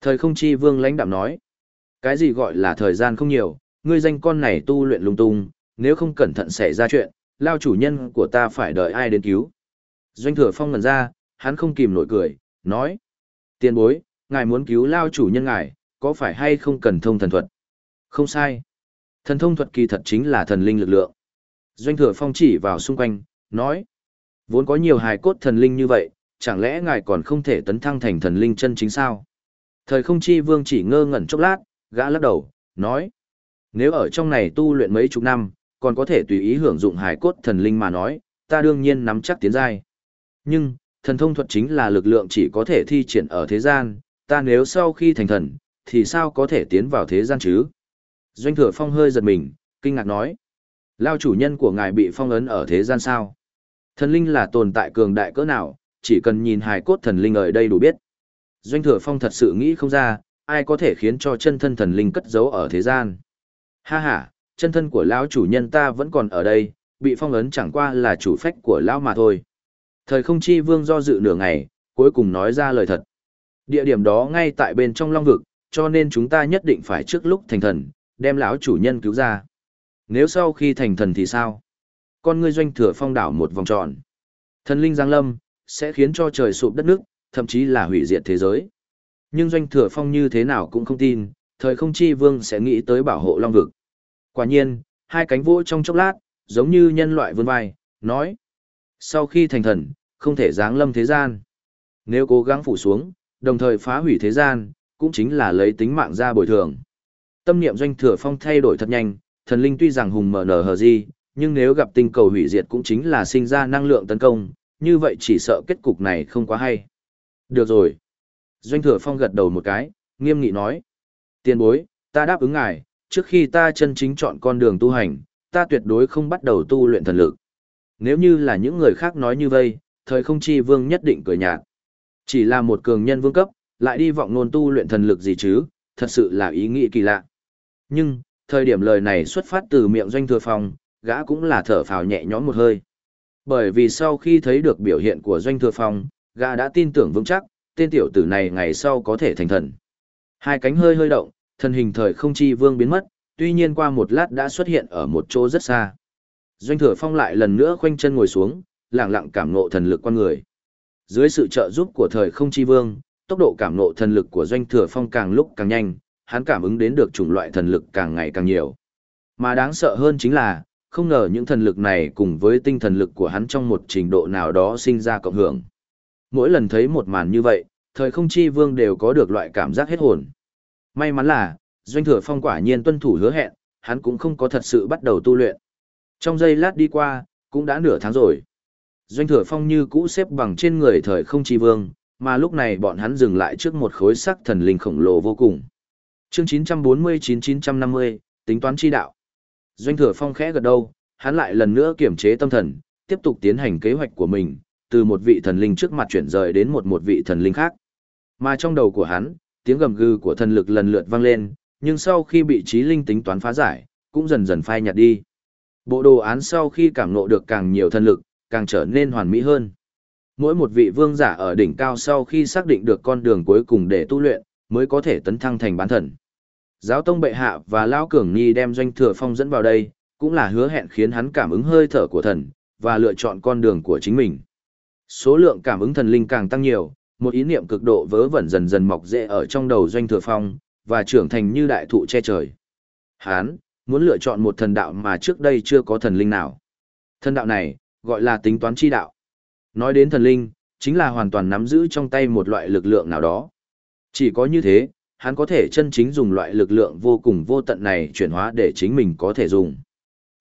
Thời không chi vương lãnh đạm nói. Cái gì gọi là thời gian không nhiều, ngươi danh con này tu luyện lung tung, nếu không cẩn thận xảy ra chuyện, lao chủ nhân của ta phải đợi ai đến cứu. Doanh thừa phong ngần ra, hắn không kìm nổi cười, nói. Tiền bối, ngài muốn cứu lao chủ nhân ngài, có phải hay không cần thông thần thuật? Không sai. Thần thông thuật kỳ thật chính là thần linh lực lượng. Doanh thừa phong chỉ vào xung quanh, nói. Vốn có nhiều hài cốt thần linh như vậy, chẳng lẽ ngài còn không thể tấn thăng thành thần linh chân chính sao? Thời không chi vương chỉ ngơ ngẩn chốc lát, gã lắc đầu, nói. Nếu ở trong này tu luyện mấy chục năm, còn có thể tùy ý hưởng dụng hài cốt thần linh mà nói, ta đương nhiên nắm chắc tiến giai. Nhưng, thần thông thuật chính là lực lượng chỉ có thể thi triển ở thế gian, ta nếu sau khi thành thần, thì sao có thể tiến vào thế gian chứ? Doanh thừa phong hơi giật mình, kinh ngạc nói. Lao chủ nhân của ngài bị phong ấn ở thế gian sao? Thần linh là tồn tại cường đại cỡ nào, chỉ cần nhìn hài cốt thần linh ở đây đủ biết. Doanh thừa phong thật sự nghĩ không ra, ai có thể khiến cho chân thân thần linh cất giấu ở thế gian. Ha ha, chân thân của lão chủ nhân ta vẫn còn ở đây, bị phong ấn chẳng qua là chủ phách của lão mà thôi. Thời không chi vương do dự nửa ngày, cuối cùng nói ra lời thật. Địa điểm đó ngay tại bên trong long vực, cho nên chúng ta nhất định phải trước lúc thành thần, đem lão chủ nhân cứu ra. Nếu sau khi thành thần thì sao? Con ngươi doanh thừa phong đảo một vòng tròn. Thần linh giáng lâm, sẽ khiến cho trời sụp đất nước, thậm chí là hủy diệt thế giới. Nhưng doanh thừa phong như thế nào cũng không tin, thời không chi vương sẽ nghĩ tới bảo hộ long vực. Quả nhiên, hai cánh vỗ trong chốc lát, giống như nhân loại vươn vai, nói. Sau khi thành thần, không thể giáng lâm thế gian. Nếu cố gắng phủ xuống, đồng thời phá hủy thế gian, cũng chính là lấy tính mạng ra bồi thường. Tâm niệm doanh thừa phong thay đổi thật nhanh, thần linh tuy rằng hùng mở nở hờ gì, nhưng nếu gặp tinh cầu hủy diệt cũng chính là sinh ra năng lượng tấn công, như vậy chỉ sợ kết cục này không quá hay. Được rồi. Doanh thừa phong gật đầu một cái, nghiêm nghị nói. Tiền bối, ta đáp ứng ngài, trước khi ta chân chính chọn con đường tu hành, ta tuyệt đối không bắt đầu tu luyện thần lực. Nếu như là những người khác nói như vây, thời không chi vương nhất định cười nhạt. Chỉ là một cường nhân vương cấp, lại đi vọng nôn tu luyện thần lực gì chứ, thật sự là ý nghĩ kỳ lạ. Nhưng, thời điểm lời này xuất phát từ miệng doanh thừa phong, gã cũng là thở phào nhẹ nhõm một hơi. Bởi vì sau khi thấy được biểu hiện của doanh thừa phong, gã đã tin tưởng vững chắc, tên tiểu tử này ngày sau có thể thành thần. Hai cánh hơi hơi động, thân hình thời không chi vương biến mất, tuy nhiên qua một lát đã xuất hiện ở một chỗ rất xa. Doanh thừa phong lại lần nữa khoanh chân ngồi xuống, lặng lặng cảm ngộ thần lực con người. Dưới sự trợ giúp của thời không chi vương, tốc độ cảm ngộ thần lực của doanh thừa phong càng lúc càng nhanh, hắn cảm ứng đến được chủng loại thần lực càng ngày càng nhiều. Mà đáng sợ hơn chính là, không ngờ những thần lực này cùng với tinh thần lực của hắn trong một trình độ nào đó sinh ra cộng hưởng. Mỗi lần thấy một màn như vậy, thời không chi vương đều có được loại cảm giác hết hồn. May mắn là, doanh thừa phong quả nhiên tuân thủ hứa hẹn, hắn cũng không có thật sự bắt đầu tu luyện. Trong giây lát đi qua, cũng đã nửa tháng rồi. Doanh thừa phong như cũ xếp bằng trên người thời không chi vương, mà lúc này bọn hắn dừng lại trước một khối sắc thần linh khổng lồ vô cùng. Chương 949-950, tính toán chi đạo. Doanh thừa phong khẽ gật đầu, hắn lại lần nữa kiểm chế tâm thần, tiếp tục tiến hành kế hoạch của mình, từ một vị thần linh trước mặt chuyển rời đến một một vị thần linh khác. Mà trong đầu của hắn, tiếng gầm gừ của thần lực lần lượt vang lên, nhưng sau khi bị trí linh tính toán phá giải, cũng dần dần phai nhạt đi. Bộ đồ án sau khi cảm ngộ được càng nhiều thần lực, càng trở nên hoàn mỹ hơn. Mỗi một vị vương giả ở đỉnh cao sau khi xác định được con đường cuối cùng để tu luyện, mới có thể tấn thăng thành bán thần. Giáo tông bệ hạ và Lão Cường Nhi đem doanh thừa phong dẫn vào đây, cũng là hứa hẹn khiến hắn cảm ứng hơi thở của thần, và lựa chọn con đường của chính mình. Số lượng cảm ứng thần linh càng tăng nhiều, một ý niệm cực độ vớ vẩn dần dần mọc rễ ở trong đầu doanh thừa phong, và trưởng thành như đại thụ che trời. Hán, muốn lựa chọn một thần đạo mà trước đây chưa có thần linh nào. Thần đạo này, gọi là tính toán chi đạo. Nói đến thần linh, chính là hoàn toàn nắm giữ trong tay một loại lực lượng nào đó. Chỉ có như thế, hắn có thể chân chính dùng loại lực lượng vô cùng vô tận này chuyển hóa để chính mình có thể dùng.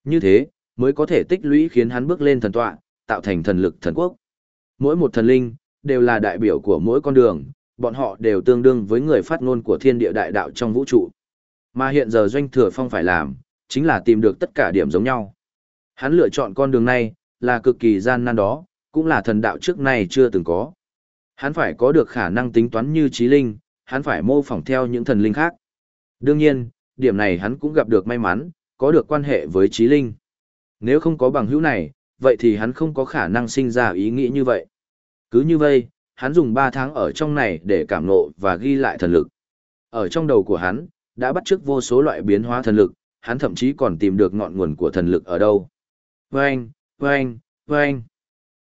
Như thế, mới có thể tích lũy khiến hắn bước lên thần tọa, tạo thành thần lực thần quốc. Mỗi một thần linh, đều là đại biểu của mỗi con đường, bọn họ đều tương đương với người phát ngôn của thiên địa đại đạo trong vũ trụ. Mà hiện giờ doanh thừa phong phải làm, chính là tìm được tất cả điểm giống nhau. Hắn lựa chọn con đường này, là cực kỳ gian nan đó, cũng là thần đạo trước nay chưa từng có. Hắn phải có được khả năng tính toán như trí linh, hắn phải mô phỏng theo những thần linh khác. Đương nhiên, điểm này hắn cũng gặp được may mắn, có được quan hệ với trí linh. Nếu không có bằng hữu này, vậy thì hắn không có khả năng sinh ra ý nghĩ như vậy. Cứ như vậy, hắn dùng 3 tháng ở trong này để cảm ngộ và ghi lại thần lực. Ở trong đầu của hắn, đã bắt chước vô số loại biến hóa thần lực, hắn thậm chí còn tìm được ngọn nguồn của thần lực ở đâu. Vâng, vâng, vâng.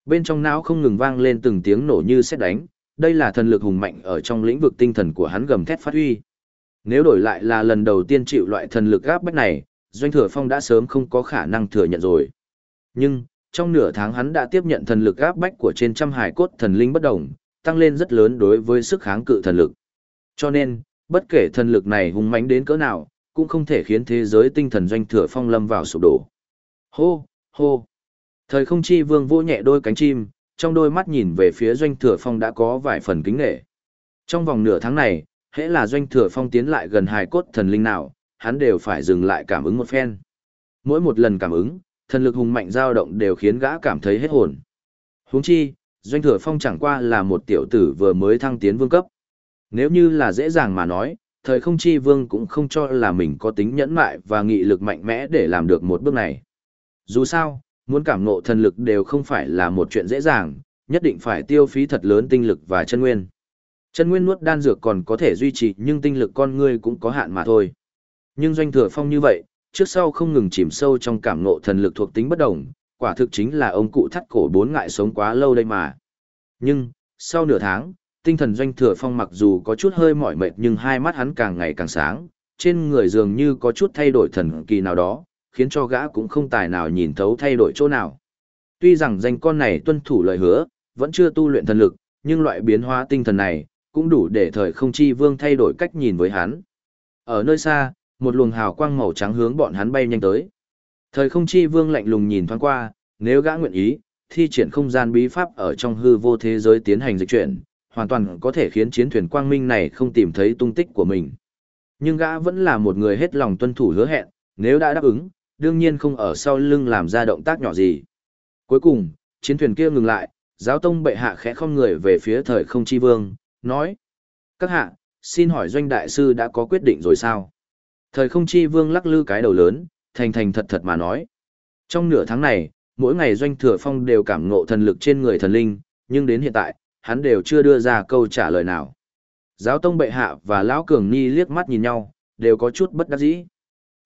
Bên trong não không ngừng vang lên từng tiếng nổ như sét đánh, đây là thần lực hùng mạnh ở trong lĩnh vực tinh thần của hắn gầm thét phát huy. Nếu đổi lại là lần đầu tiên chịu loại thần lực gáp bách này, Doanh Thừa Phong đã sớm không có khả năng thừa nhận rồi. Nhưng, trong nửa tháng hắn đã tiếp nhận thần lực áp bách của trên trăm hải cốt thần linh bất đồng, tăng lên rất lớn đối với sức kháng cự thần lực. Cho nên, bất kể thần lực này hùng mãnh đến cỡ nào, cũng không thể khiến thế giới tinh thần Doanh Thừa Phong lâm vào sụp đổ. Hô, hô. Thời không chi vương vô nhẹ đôi cánh chim, trong đôi mắt nhìn về phía Doanh Thừa Phong đã có vài phần kính nghệ. Trong vòng nửa tháng này, hễ là Doanh Thừa Phong tiến lại gần hài cốt thần linh nào, hắn đều phải dừng lại cảm ứng một phen. Mỗi một lần cảm ứng, thần lực hùng mạnh dao động đều khiến gã cảm thấy hết hồn. Huống chi, Doanh Thừa Phong chẳng qua là một tiểu tử vừa mới thăng tiến vương cấp. Nếu như là dễ dàng mà nói, thời không chi vương cũng không cho là mình có tính nhẫn mại và nghị lực mạnh mẽ để làm được một bước này. Dù sao, muốn cảm ngộ thần lực đều không phải là một chuyện dễ dàng, nhất định phải tiêu phí thật lớn tinh lực và chân nguyên. Chân nguyên nuốt đan dược còn có thể duy trì nhưng tinh lực con người cũng có hạn mà thôi. Nhưng doanh thừa phong như vậy, trước sau không ngừng chìm sâu trong cảm ngộ thần lực thuộc tính bất đồng, quả thực chính là ông cụ thắt cổ bốn ngại sống quá lâu đây mà. Nhưng, sau nửa tháng, tinh thần doanh thừa phong mặc dù có chút hơi mỏi mệt nhưng hai mắt hắn càng ngày càng sáng, trên người dường như có chút thay đổi thần kỳ nào đó, khiến cho gã cũng không tài nào nhìn thấu thay đổi chỗ nào. Tuy rằng danh con này tuân thủ lời hứa, vẫn chưa tu luyện thần lực, nhưng loại biến hóa tinh thần này, cũng đủ để thời không chi vương thay đổi cách nhìn với hắn. Ở nơi xa, một luồng hào quang màu trắng hướng bọn hắn bay nhanh tới. Thời không chi vương lạnh lùng nhìn thoáng qua, nếu gã nguyện ý, thi triển không gian bí pháp ở trong hư vô thế giới tiến hành dịch chuyển, hoàn toàn có thể khiến chiến thuyền quang minh này không tìm thấy tung tích của mình. Nhưng gã vẫn là một người hết lòng tuân thủ hứa hẹn, nếu đã đáp ứng, đương nhiên không ở sau lưng làm ra động tác nhỏ gì. Cuối cùng, chiến thuyền kia ngừng lại, giáo tông bệ hạ khẽ không người về phía thời không chi vương, nói. Các hạ, xin hỏi doanh đại sư đã có quyết định rồi sao? Thời không chi vương lắc lư cái đầu lớn, thành thành thật thật mà nói. Trong nửa tháng này, mỗi ngày doanh thừa phong đều cảm ngộ thần lực trên người thần linh, nhưng đến hiện tại, hắn đều chưa đưa ra câu trả lời nào. Giáo tông bệ hạ và lão cường ni liếc mắt nhìn nhau, đều có chút bất đắc dĩ.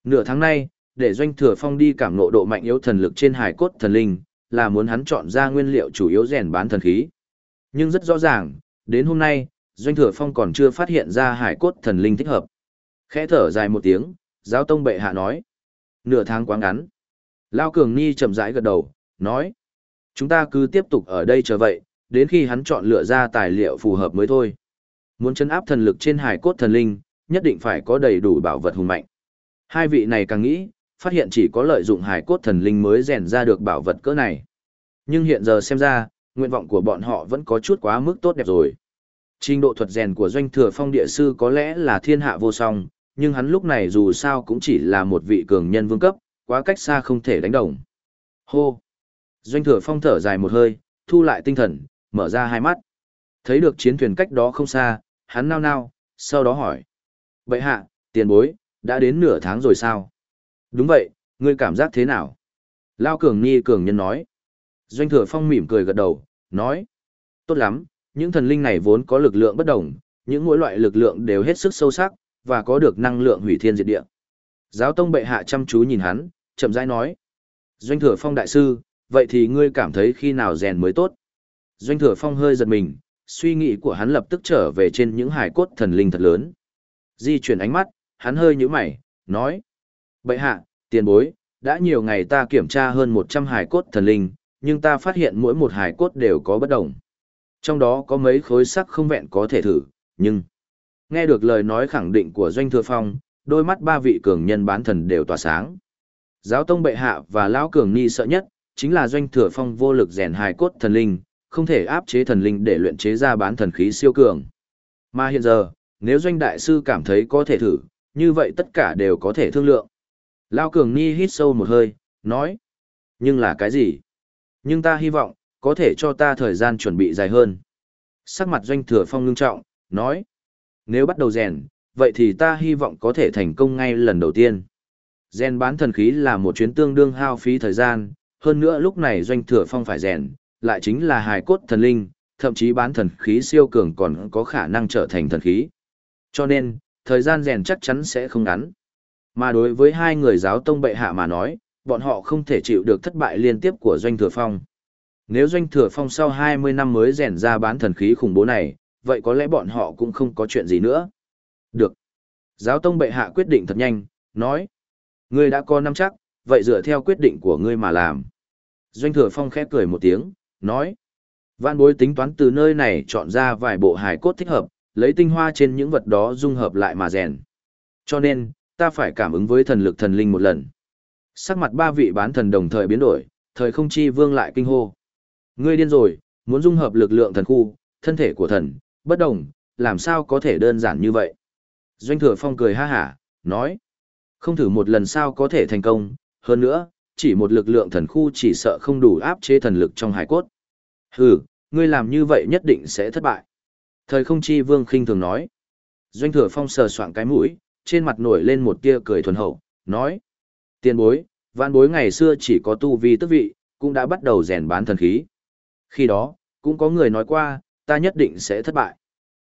Nửa tháng nay, để doanh thừa phong đi cảm ngộ độ mạnh yếu thần lực trên hải cốt thần linh, là muốn hắn chọn ra nguyên liệu chủ yếu rèn bán thần khí. Nhưng rất rõ ràng, đến hôm nay, doanh thừa phong còn chưa phát hiện ra hải cốt thần linh thích hợp. Khẽ thở dài một tiếng, giáo tông bệ hạ nói. Nửa tháng quá ngắn. Lao Cường Ni chậm rãi gật đầu, nói. Chúng ta cứ tiếp tục ở đây chờ vậy, đến khi hắn chọn lựa ra tài liệu phù hợp mới thôi. Muốn chấn áp thần lực trên hải cốt thần linh, nhất định phải có đầy đủ bảo vật hùng mạnh. Hai vị này càng nghĩ, phát hiện chỉ có lợi dụng hải cốt thần linh mới rèn ra được bảo vật cỡ này. Nhưng hiện giờ xem ra, nguyện vọng của bọn họ vẫn có chút quá mức tốt đẹp rồi. Trình độ thuật rèn của doanh thừa phong địa sư có lẽ là thiên hạ vô song, nhưng hắn lúc này dù sao cũng chỉ là một vị cường nhân vương cấp, quá cách xa không thể đánh đồng. Hô! Doanh thừa phong thở dài một hơi, thu lại tinh thần, mở ra hai mắt. Thấy được chiến thuyền cách đó không xa, hắn nao nao, sau đó hỏi. Vậy hạ, tiền bối, đã đến nửa tháng rồi sao? Đúng vậy, ngươi cảm giác thế nào? Lao cường nhi cường nhân nói. Doanh thừa phong mỉm cười gật đầu, nói. Tốt lắm, những thần linh này vốn có lực lượng bất đồng, những mỗi loại lực lượng đều hết sức sâu sắc, và có được năng lượng hủy thiên diệt địa. Giáo tông bệ hạ chăm chú nhìn hắn, chậm rãi nói. Doanh thừa phong đại sư, vậy thì ngươi cảm thấy khi nào rèn mới tốt? Doanh thừa phong hơi giật mình, suy nghĩ của hắn lập tức trở về trên những hải cốt thần linh thật lớn. Di chuyển ánh mắt, hắn hơi nhíu mày, nói. Bệ hạ, tiền bối, đã nhiều ngày ta kiểm tra hơn 100 hải cốt thần linh, nhưng ta phát hiện mỗi một hải cốt đều có bất đồng. Trong đó có mấy khối sắc không vẹn có thể thử, nhưng... Nghe được lời nói khẳng định của Doanh Thừa Phong, đôi mắt ba vị cường nhân bán thần đều tỏa sáng. Giáo tông bệ hạ và lão cường ni sợ nhất, chính là Doanh Thừa Phong vô lực rèn hài cốt thần linh, không thể áp chế thần linh để luyện chế ra bán thần khí siêu cường. Mà hiện giờ, nếu Doanh Đại Sư cảm thấy có thể thử, như vậy tất cả đều có thể thương lượng. Lão cường ni hít sâu một hơi, nói. Nhưng là cái gì? Nhưng ta hy vọng, có thể cho ta thời gian chuẩn bị dài hơn. Sắc mặt Doanh Thừa Phong ngưng trọng, nói. Nếu bắt đầu rèn, vậy thì ta hy vọng có thể thành công ngay lần đầu tiên. Rèn bán thần khí là một chuyến tương đương hao phí thời gian, hơn nữa lúc này doanh thừa phong phải rèn, lại chính là hài cốt thần linh, thậm chí bán thần khí siêu cường còn có khả năng trở thành thần khí. Cho nên, thời gian rèn chắc chắn sẽ không ngắn. Mà đối với hai người giáo tông bệ hạ mà nói, bọn họ không thể chịu được thất bại liên tiếp của Doanh Thừa Phong. Nếu Doanh Thừa Phong sau 20 năm mới rèn ra bán thần khí khủng bố này, vậy có lẽ bọn họ cũng không có chuyện gì nữa. Được. Giáo tông bệ hạ quyết định thật nhanh, nói. Ngươi đã có năm chắc, vậy dựa theo quyết định của ngươi mà làm. Doanh Thừa Phong khẽ cười một tiếng, nói. Vạn bối tính toán từ nơi này chọn ra vài bộ hài cốt thích hợp, lấy tinh hoa trên những vật đó dung hợp lại mà rèn. Cho nên, ta phải cảm ứng với thần lực thần linh một lần. Sắc mặt ba vị bán thần đồng thời biến đổi, thời không chi vương lại kinh hô. Ngươi điên rồi, muốn dung hợp lực lượng thần khu, thân thể của thần, bất đồng, làm sao có thể đơn giản như vậy. Doanh thừa phong cười ha hả, nói. Không thử một lần sao có thể thành công, hơn nữa, chỉ một lực lượng thần khu chỉ sợ không đủ áp chế thần lực trong hải cốt. Hừ, ngươi làm như vậy nhất định sẽ thất bại. Thời không chi vương khinh thường nói. Doanh thừa phong sờ soạn cái mũi, trên mặt nổi lên một tia cười thuần hậu, nói. Tiền bối, vạn bối ngày xưa chỉ có tu vi tức vị, cũng đã bắt đầu rèn bán thần khí. Khi đó, cũng có người nói qua, ta nhất định sẽ thất bại.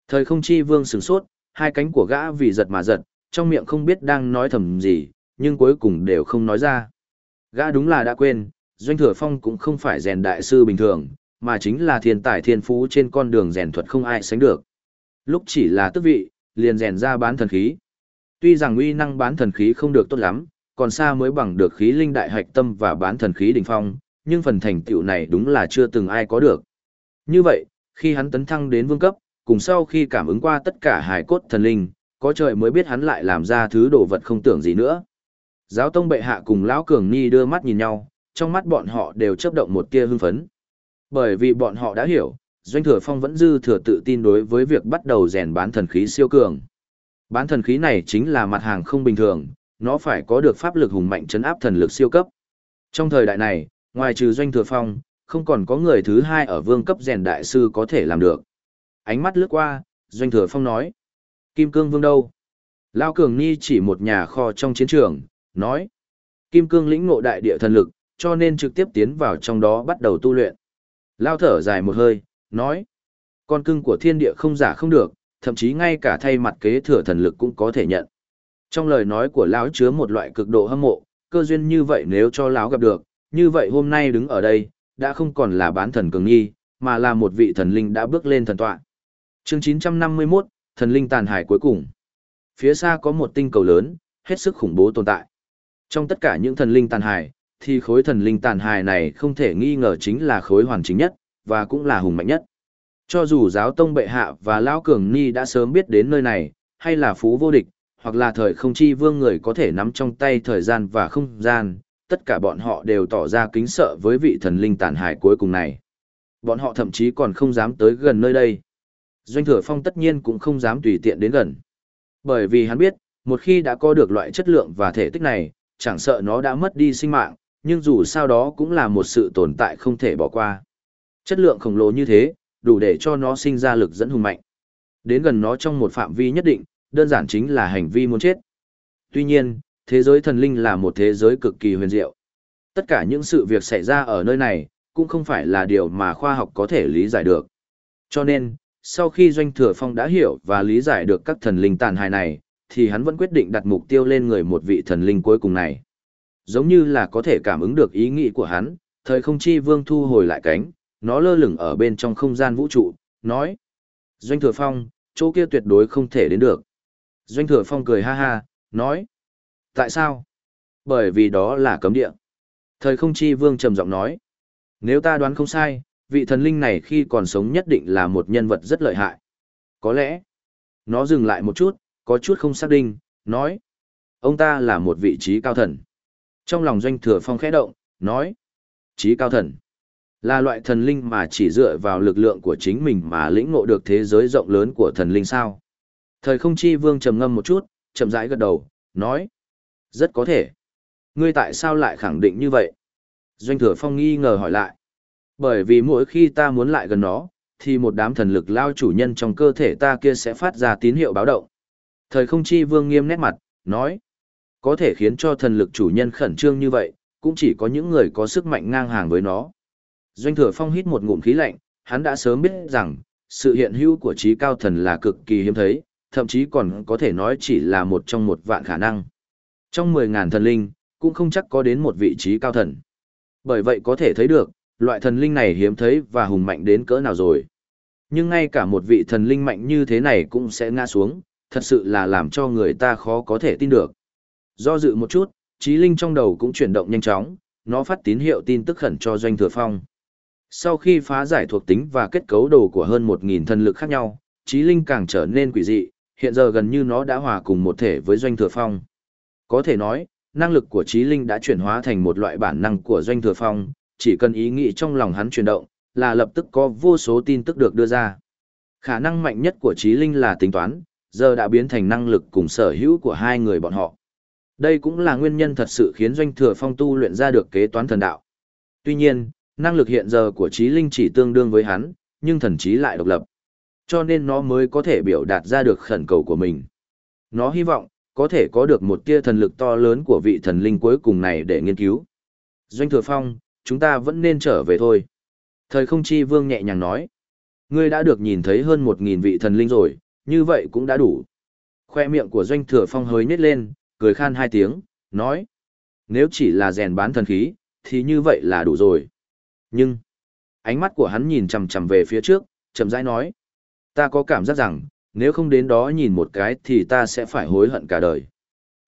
Thời không chi vương sửng sốt, hai cánh của gã vì giật mà giật, trong miệng không biết đang nói thầm gì, nhưng cuối cùng đều không nói ra. Gã đúng là đã quên, Doanh Thừa Phong cũng không phải rèn đại sư bình thường, mà chính là thiên tài thiên phú trên con đường rèn thuật không ai sánh được. Lúc chỉ là tước vị, liền rèn ra bán thần khí. Tuy rằng uy năng bán thần khí không được tốt lắm, còn xa mới bằng được khí linh đại hạch tâm và bán thần khí đỉnh phong, nhưng phần thành tựu này đúng là chưa từng ai có được. Như vậy, khi hắn tấn thăng đến vương cấp, cùng sau khi cảm ứng qua tất cả hài cốt thần linh, có trời mới biết hắn lại làm ra thứ đồ vật không tưởng gì nữa. Giáo tông bệ hạ cùng lão cường ni đưa mắt nhìn nhau, trong mắt bọn họ đều chớp động một tia hưng phấn. Bởi vì bọn họ đã hiểu, Doanh Thừa Phong vẫn dư thừa tự tin đối với việc bắt đầu rèn bán thần khí siêu cường. Bán thần khí này chính là mặt hàng không bình thường, nó phải có được pháp lực hùng mạnh chấn áp thần lực siêu cấp. Trong thời đại này, ngoài trừ Doanh Thừa Phong, không còn có người thứ hai ở vương cấp rèn đại sư có thể làm được. Ánh mắt lướt qua, Doanh Thừa Phong nói. Kim Cương Vương đâu? Lao Cường Ni chỉ một nhà kho trong chiến trường, nói. Kim Cương lĩnh ngộ đại địa thần lực, cho nên trực tiếp tiến vào trong đó bắt đầu tu luyện. Lao thở dài một hơi, nói. Con cưng của thiên địa không giả không được, thậm chí ngay cả thay mặt kế thừa thần lực cũng có thể nhận. Trong lời nói của lão chứa một loại cực độ hâm mộ, cơ duyên như vậy nếu cho lão gặp được, như vậy hôm nay đứng ở đây, đã không còn là bán thần cường nghi, mà là một vị thần linh đã bước lên thần tọa. Chương 951, thần linh tàn hải cuối cùng. Phía xa có một tinh cầu lớn, hết sức khủng bố tồn tại. Trong tất cả những thần linh tàn hải, thì khối thần linh tàn hải này không thể nghi ngờ chính là khối hoàn chính nhất, và cũng là hùng mạnh nhất. Cho dù giáo tông bệ hạ và lão cường ni đã sớm biết đến nơi này, hay là phú vô địch, hoặc là thời không chi vương người có thể nắm trong tay thời gian và không gian, tất cả bọn họ đều tỏ ra kính sợ với vị thần linh tàn hải cuối cùng này. Bọn họ thậm chí còn không dám tới gần nơi đây. Doanh thừa phong tất nhiên cũng không dám tùy tiện đến gần. Bởi vì hắn biết, một khi đã có được loại chất lượng và thể tích này, chẳng sợ nó đã mất đi sinh mạng, nhưng dù sao đó cũng là một sự tồn tại không thể bỏ qua. Chất lượng khổng lồ như thế, đủ để cho nó sinh ra lực dẫn hùng mạnh. Đến gần nó trong một phạm vi nhất định, đơn giản chính là hành vi muốn chết. Tuy nhiên, thế giới thần linh là một thế giới cực kỳ huyền diệu. Tất cả những sự việc xảy ra ở nơi này, cũng không phải là điều mà khoa học có thể lý giải được. Cho nên, sau khi Doanh Thừa Phong đã hiểu và lý giải được các thần linh tàn hài này, thì hắn vẫn quyết định đặt mục tiêu lên người một vị thần linh cuối cùng này giống như là có thể cảm ứng được ý nghĩ của hắn, thời không chi vương thu hồi lại cánh, nó lơ lửng ở bên trong không gian vũ trụ, nói. Doanh thừa phong, chỗ kia tuyệt đối không thể đến được. Doanh thừa phong cười ha ha, nói. Tại sao? Bởi vì đó là cấm địa. Thời không chi vương trầm giọng nói. Nếu ta đoán không sai, vị thần linh này khi còn sống nhất định là một nhân vật rất lợi hại. Có lẽ, nó dừng lại một chút, có chút không xác định, nói. Ông ta là một vị trí cao thần. Trong lòng doanh thừa phong khẽ động, nói. Chí cao thần. Là loại thần linh mà chỉ dựa vào lực lượng của chính mình mà lĩnh ngộ được thế giới rộng lớn của thần linh sao. Thời không chi vương trầm ngâm một chút, chậm rãi gật đầu, nói. Rất có thể. Ngươi tại sao lại khẳng định như vậy? Doanh thừa phong nghi ngờ hỏi lại. Bởi vì mỗi khi ta muốn lại gần nó, thì một đám thần lực lao chủ nhân trong cơ thể ta kia sẽ phát ra tín hiệu báo động. Thời không chi vương nghiêm nét mặt, nói có thể khiến cho thần lực chủ nhân khẩn trương như vậy, cũng chỉ có những người có sức mạnh ngang hàng với nó. Doanh thừa phong hít một ngụm khí lạnh, hắn đã sớm biết rằng, sự hiện hữu của trí cao thần là cực kỳ hiếm thấy, thậm chí còn có thể nói chỉ là một trong một vạn khả năng. Trong 10.000 thần linh, cũng không chắc có đến một vị trí cao thần. Bởi vậy có thể thấy được, loại thần linh này hiếm thấy và hùng mạnh đến cỡ nào rồi. Nhưng ngay cả một vị thần linh mạnh như thế này cũng sẽ ngã xuống, thật sự là làm cho người ta khó có thể tin được. Do dự một chút, trí linh trong đầu cũng chuyển động nhanh chóng, nó phát tín hiệu tin tức khẩn cho doanh thừa phong. Sau khi phá giải thuộc tính và kết cấu đồ của hơn 1.000 thần lực khác nhau, trí linh càng trở nên quỷ dị, hiện giờ gần như nó đã hòa cùng một thể với doanh thừa phong. Có thể nói, năng lực của trí linh đã chuyển hóa thành một loại bản năng của doanh thừa phong, chỉ cần ý nghĩ trong lòng hắn chuyển động, là lập tức có vô số tin tức được đưa ra. Khả năng mạnh nhất của trí linh là tính toán, giờ đã biến thành năng lực cùng sở hữu của hai người bọn họ. Đây cũng là nguyên nhân thật sự khiến doanh thừa phong tu luyện ra được kế toán thần đạo. Tuy nhiên, năng lực hiện giờ của trí linh chỉ tương đương với hắn, nhưng thần trí lại độc lập. Cho nên nó mới có thể biểu đạt ra được khẩn cầu của mình. Nó hy vọng, có thể có được một tia thần lực to lớn của vị thần linh cuối cùng này để nghiên cứu. Doanh thừa phong, chúng ta vẫn nên trở về thôi. Thời không chi vương nhẹ nhàng nói. Ngươi đã được nhìn thấy hơn một nghìn vị thần linh rồi, như vậy cũng đã đủ. Khoe miệng của doanh thừa phong hơi nhếch lên, cười khan hai tiếng, nói. Nếu chỉ là rèn bán thần khí, thì như vậy là đủ rồi. Nhưng, ánh mắt của hắn nhìn chằm chằm về phía trước, chậm rãi nói. Ta có cảm giác rằng, nếu không đến đó nhìn một cái thì ta sẽ phải hối hận cả đời.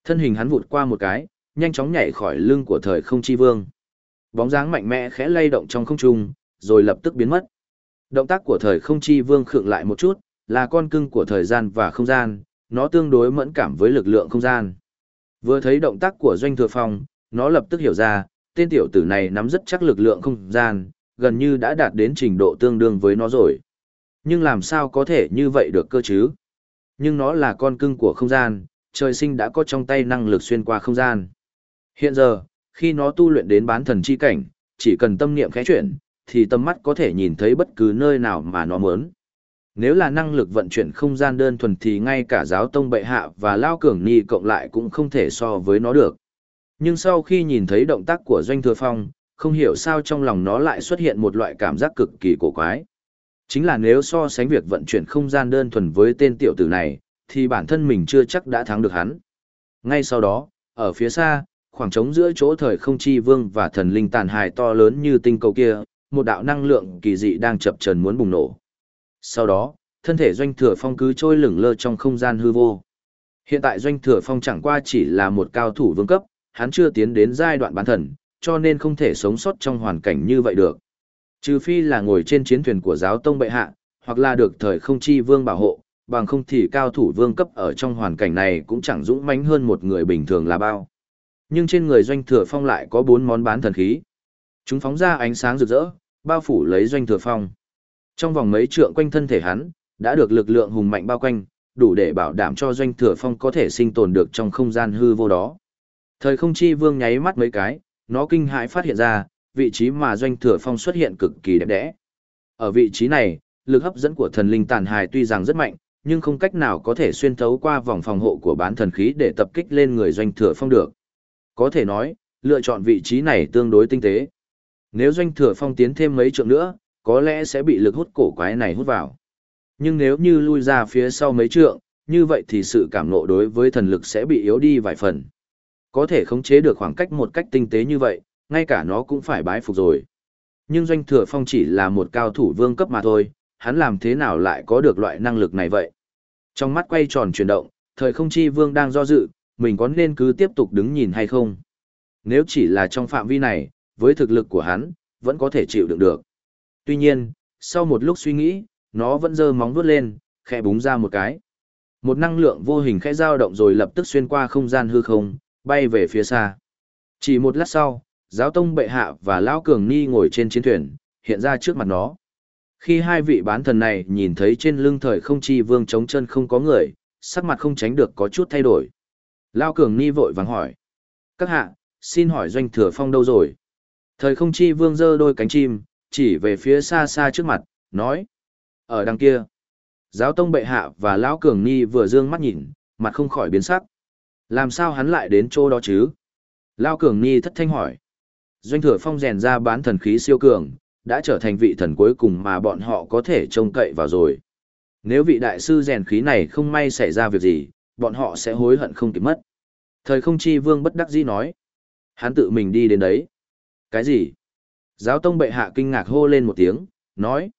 Thân hình hắn vụt qua một cái, nhanh chóng nhảy khỏi lưng của thời không chi vương. Bóng dáng mạnh mẽ khẽ lay động trong không trung, rồi lập tức biến mất. Động tác của thời không chi vương khựng lại một chút, là con cưng của thời gian và không gian, nó tương đối mẫn cảm với lực lượng không gian. Vừa thấy động tác của Doanh Thừa Phong, nó lập tức hiểu ra, tên tiểu tử này nắm rất chắc lực lượng không gian, gần như đã đạt đến trình độ tương đương với nó rồi. Nhưng làm sao có thể như vậy được cơ chứ? Nhưng nó là con cưng của không gian, trời sinh đã có trong tay năng lực xuyên qua không gian. Hiện giờ, khi nó tu luyện đến bán thần chi cảnh, chỉ cần tâm niệm khẽ chuyển, thì tâm mắt có thể nhìn thấy bất cứ nơi nào mà nó muốn. Nếu là năng lực vận chuyển không gian đơn thuần thì ngay cả giáo tông bệ hạ và lao cường ni cộng lại cũng không thể so với nó được. Nhưng sau khi nhìn thấy động tác của Doanh Thừa Phong, không hiểu sao trong lòng nó lại xuất hiện một loại cảm giác cực kỳ cổ quái. Chính là nếu so sánh việc vận chuyển không gian đơn thuần với tên tiểu tử này, thì bản thân mình chưa chắc đã thắng được hắn. Ngay sau đó, ở phía xa, khoảng trống giữa chỗ thời không chi vương và thần linh tàn hài to lớn như tinh cầu kia, một đạo năng lượng kỳ dị đang chập trần muốn bùng nổ. Sau đó, thân thể doanh thừa phong cứ trôi lửng lơ trong không gian hư vô. Hiện tại doanh thừa phong chẳng qua chỉ là một cao thủ vương cấp, hắn chưa tiến đến giai đoạn bán thần, cho nên không thể sống sót trong hoàn cảnh như vậy được. Trừ phi là ngồi trên chiến thuyền của giáo tông bệ hạ, hoặc là được thời không chi vương bảo hộ, bằng không thì cao thủ vương cấp ở trong hoàn cảnh này cũng chẳng dũng mãnh hơn một người bình thường là bao. Nhưng trên người doanh thừa phong lại có bốn món bán thần khí. Chúng phóng ra ánh sáng rực rỡ, bao phủ lấy doanh thừa phong. Trong vòng mấy trượng quanh thân thể hắn, đã được lực lượng hùng mạnh bao quanh, đủ để bảo đảm cho doanh thừa phong có thể sinh tồn được trong không gian hư vô đó. Thời không chi vương nháy mắt mấy cái, nó kinh hãi phát hiện ra, vị trí mà doanh thừa phong xuất hiện cực kỳ đẹp đẽ. Ở vị trí này, lực hấp dẫn của thần linh tàn hài tuy rằng rất mạnh, nhưng không cách nào có thể xuyên thấu qua vòng phòng hộ của bán thần khí để tập kích lên người doanh thừa phong được. Có thể nói, lựa chọn vị trí này tương đối tinh tế. Nếu doanh thừa phong tiến thêm mấy trượng nữa, có lẽ sẽ bị lực hút cổ quái này hút vào. Nhưng nếu như lui ra phía sau mấy trượng, như vậy thì sự cảm nộ đối với thần lực sẽ bị yếu đi vài phần. Có thể khống chế được khoảng cách một cách tinh tế như vậy, ngay cả nó cũng phải bái phục rồi. Nhưng Doanh Thừa Phong chỉ là một cao thủ vương cấp mà thôi, hắn làm thế nào lại có được loại năng lực này vậy? Trong mắt quay tròn chuyển động, thời không chi vương đang do dự, mình có nên cứ tiếp tục đứng nhìn hay không? Nếu chỉ là trong phạm vi này, với thực lực của hắn, vẫn có thể chịu đựng được. Tuy nhiên, sau một lúc suy nghĩ, nó vẫn giơ móng vuốt lên, khẽ búng ra một cái. Một năng lượng vô hình khẽ dao động rồi lập tức xuyên qua không gian hư không, bay về phía xa. Chỉ một lát sau, giáo tông bệ hạ và lão cường ni ngồi trên chiến thuyền, hiện ra trước mặt nó. Khi hai vị bán thần này nhìn thấy trên lưng thời không chi vương trống chân không có người, sắc mặt không tránh được có chút thay đổi. Lão cường ni vội vàng hỏi. Các hạ, xin hỏi doanh thừa phong đâu rồi? Thời không chi vương giơ đôi cánh chim, chỉ về phía xa xa trước mặt, nói. Ở đằng kia. Giáo tông bệ hạ và lão cường ni vừa dương mắt nhìn, mặt không khỏi biến sắc. Làm sao hắn lại đến chỗ đó chứ? Lão cường ni thất thanh hỏi. Doanh thừa phong rèn ra bán thần khí siêu cường, đã trở thành vị thần cuối cùng mà bọn họ có thể trông cậy vào rồi. Nếu vị đại sư rèn khí này không may xảy ra việc gì, bọn họ sẽ hối hận không kịp mất. Thời không chi vương bất đắc dĩ nói. Hắn tự mình đi đến đấy. Cái gì? Giáo tông bệ hạ kinh ngạc hô lên một tiếng, nói.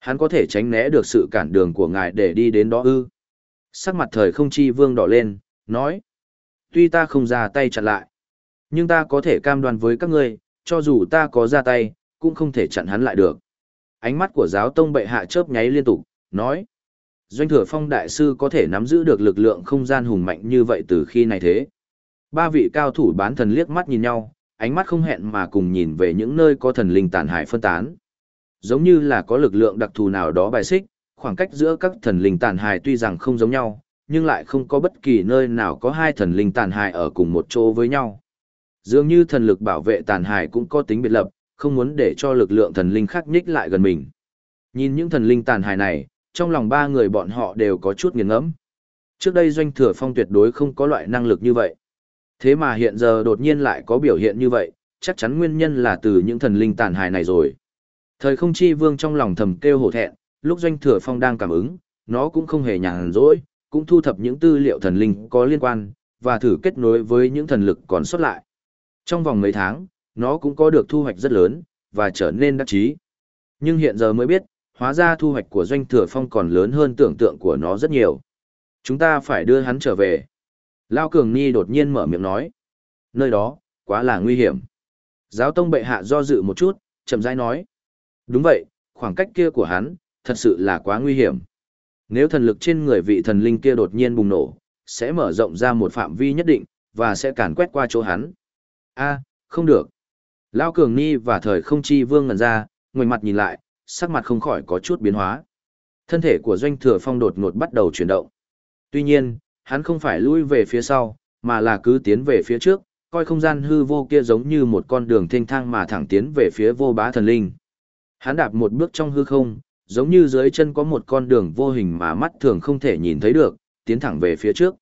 Hắn có thể tránh né được sự cản đường của ngài để đi đến đó ư. Sắc mặt thời không chi vương đỏ lên, nói. Tuy ta không ra tay chặn lại, nhưng ta có thể cam đoan với các ngươi, cho dù ta có ra tay, cũng không thể chặn hắn lại được. Ánh mắt của giáo tông bệ hạ chớp nháy liên tục, nói. Doanh thừa phong đại sư có thể nắm giữ được lực lượng không gian hùng mạnh như vậy từ khi này thế. Ba vị cao thủ bán thần liếc mắt nhìn nhau, ánh mắt không hẹn mà cùng nhìn về những nơi có thần linh tàn hại phân tán. Giống như là có lực lượng đặc thù nào đó bài xích, khoảng cách giữa các thần linh tàn hại tuy rằng không giống nhau, nhưng lại không có bất kỳ nơi nào có hai thần linh tàn hại ở cùng một chỗ với nhau. Dường như thần lực bảo vệ tàn hải cũng có tính biệt lập, không muốn để cho lực lượng thần linh khác nhích lại gần mình. Nhìn những thần linh tàn hải này, trong lòng ba người bọn họ đều có chút nghiền ngẫm. Trước đây doanh thừa phong tuyệt đối không có loại năng lực như vậy. Thế mà hiện giờ đột nhiên lại có biểu hiện như vậy, chắc chắn nguyên nhân là từ những thần linh tàn hài này rồi. Thời không chi vương trong lòng thầm kêu hổ thẹn, lúc doanh thừa phong đang cảm ứng, nó cũng không hề nhàn rỗi, cũng thu thập những tư liệu thần linh có liên quan, và thử kết nối với những thần lực còn sót lại. Trong vòng mấy tháng, nó cũng có được thu hoạch rất lớn, và trở nên đắc chí. Nhưng hiện giờ mới biết, hóa ra thu hoạch của doanh thừa phong còn lớn hơn tưởng tượng của nó rất nhiều. Chúng ta phải đưa hắn trở về. Lao Cường Ni đột nhiên mở miệng nói. Nơi đó, quá là nguy hiểm. Giáo tông bệ hạ do dự một chút, chậm rãi nói. Đúng vậy, khoảng cách kia của hắn, thật sự là quá nguy hiểm. Nếu thần lực trên người vị thần linh kia đột nhiên bùng nổ, sẽ mở rộng ra một phạm vi nhất định, và sẽ càn quét qua chỗ hắn a không được. Lao Cường Ni và thời không chi vương ngần ra, ngoảnh mặt nhìn lại, sắc mặt không khỏi có chút biến hóa. Thân thể của doanh thừa phong đột ngột bắt đầu chuyển động. Tuy nhiên, hắn không phải lui về phía sau, mà là cứ tiến về phía trước, coi không gian hư vô kia giống như một con đường thênh thang mà thẳng tiến về phía vô bá thần linh. Hắn đạp một bước trong hư không, giống như dưới chân có một con đường vô hình mà mắt thường không thể nhìn thấy được, tiến thẳng về phía trước.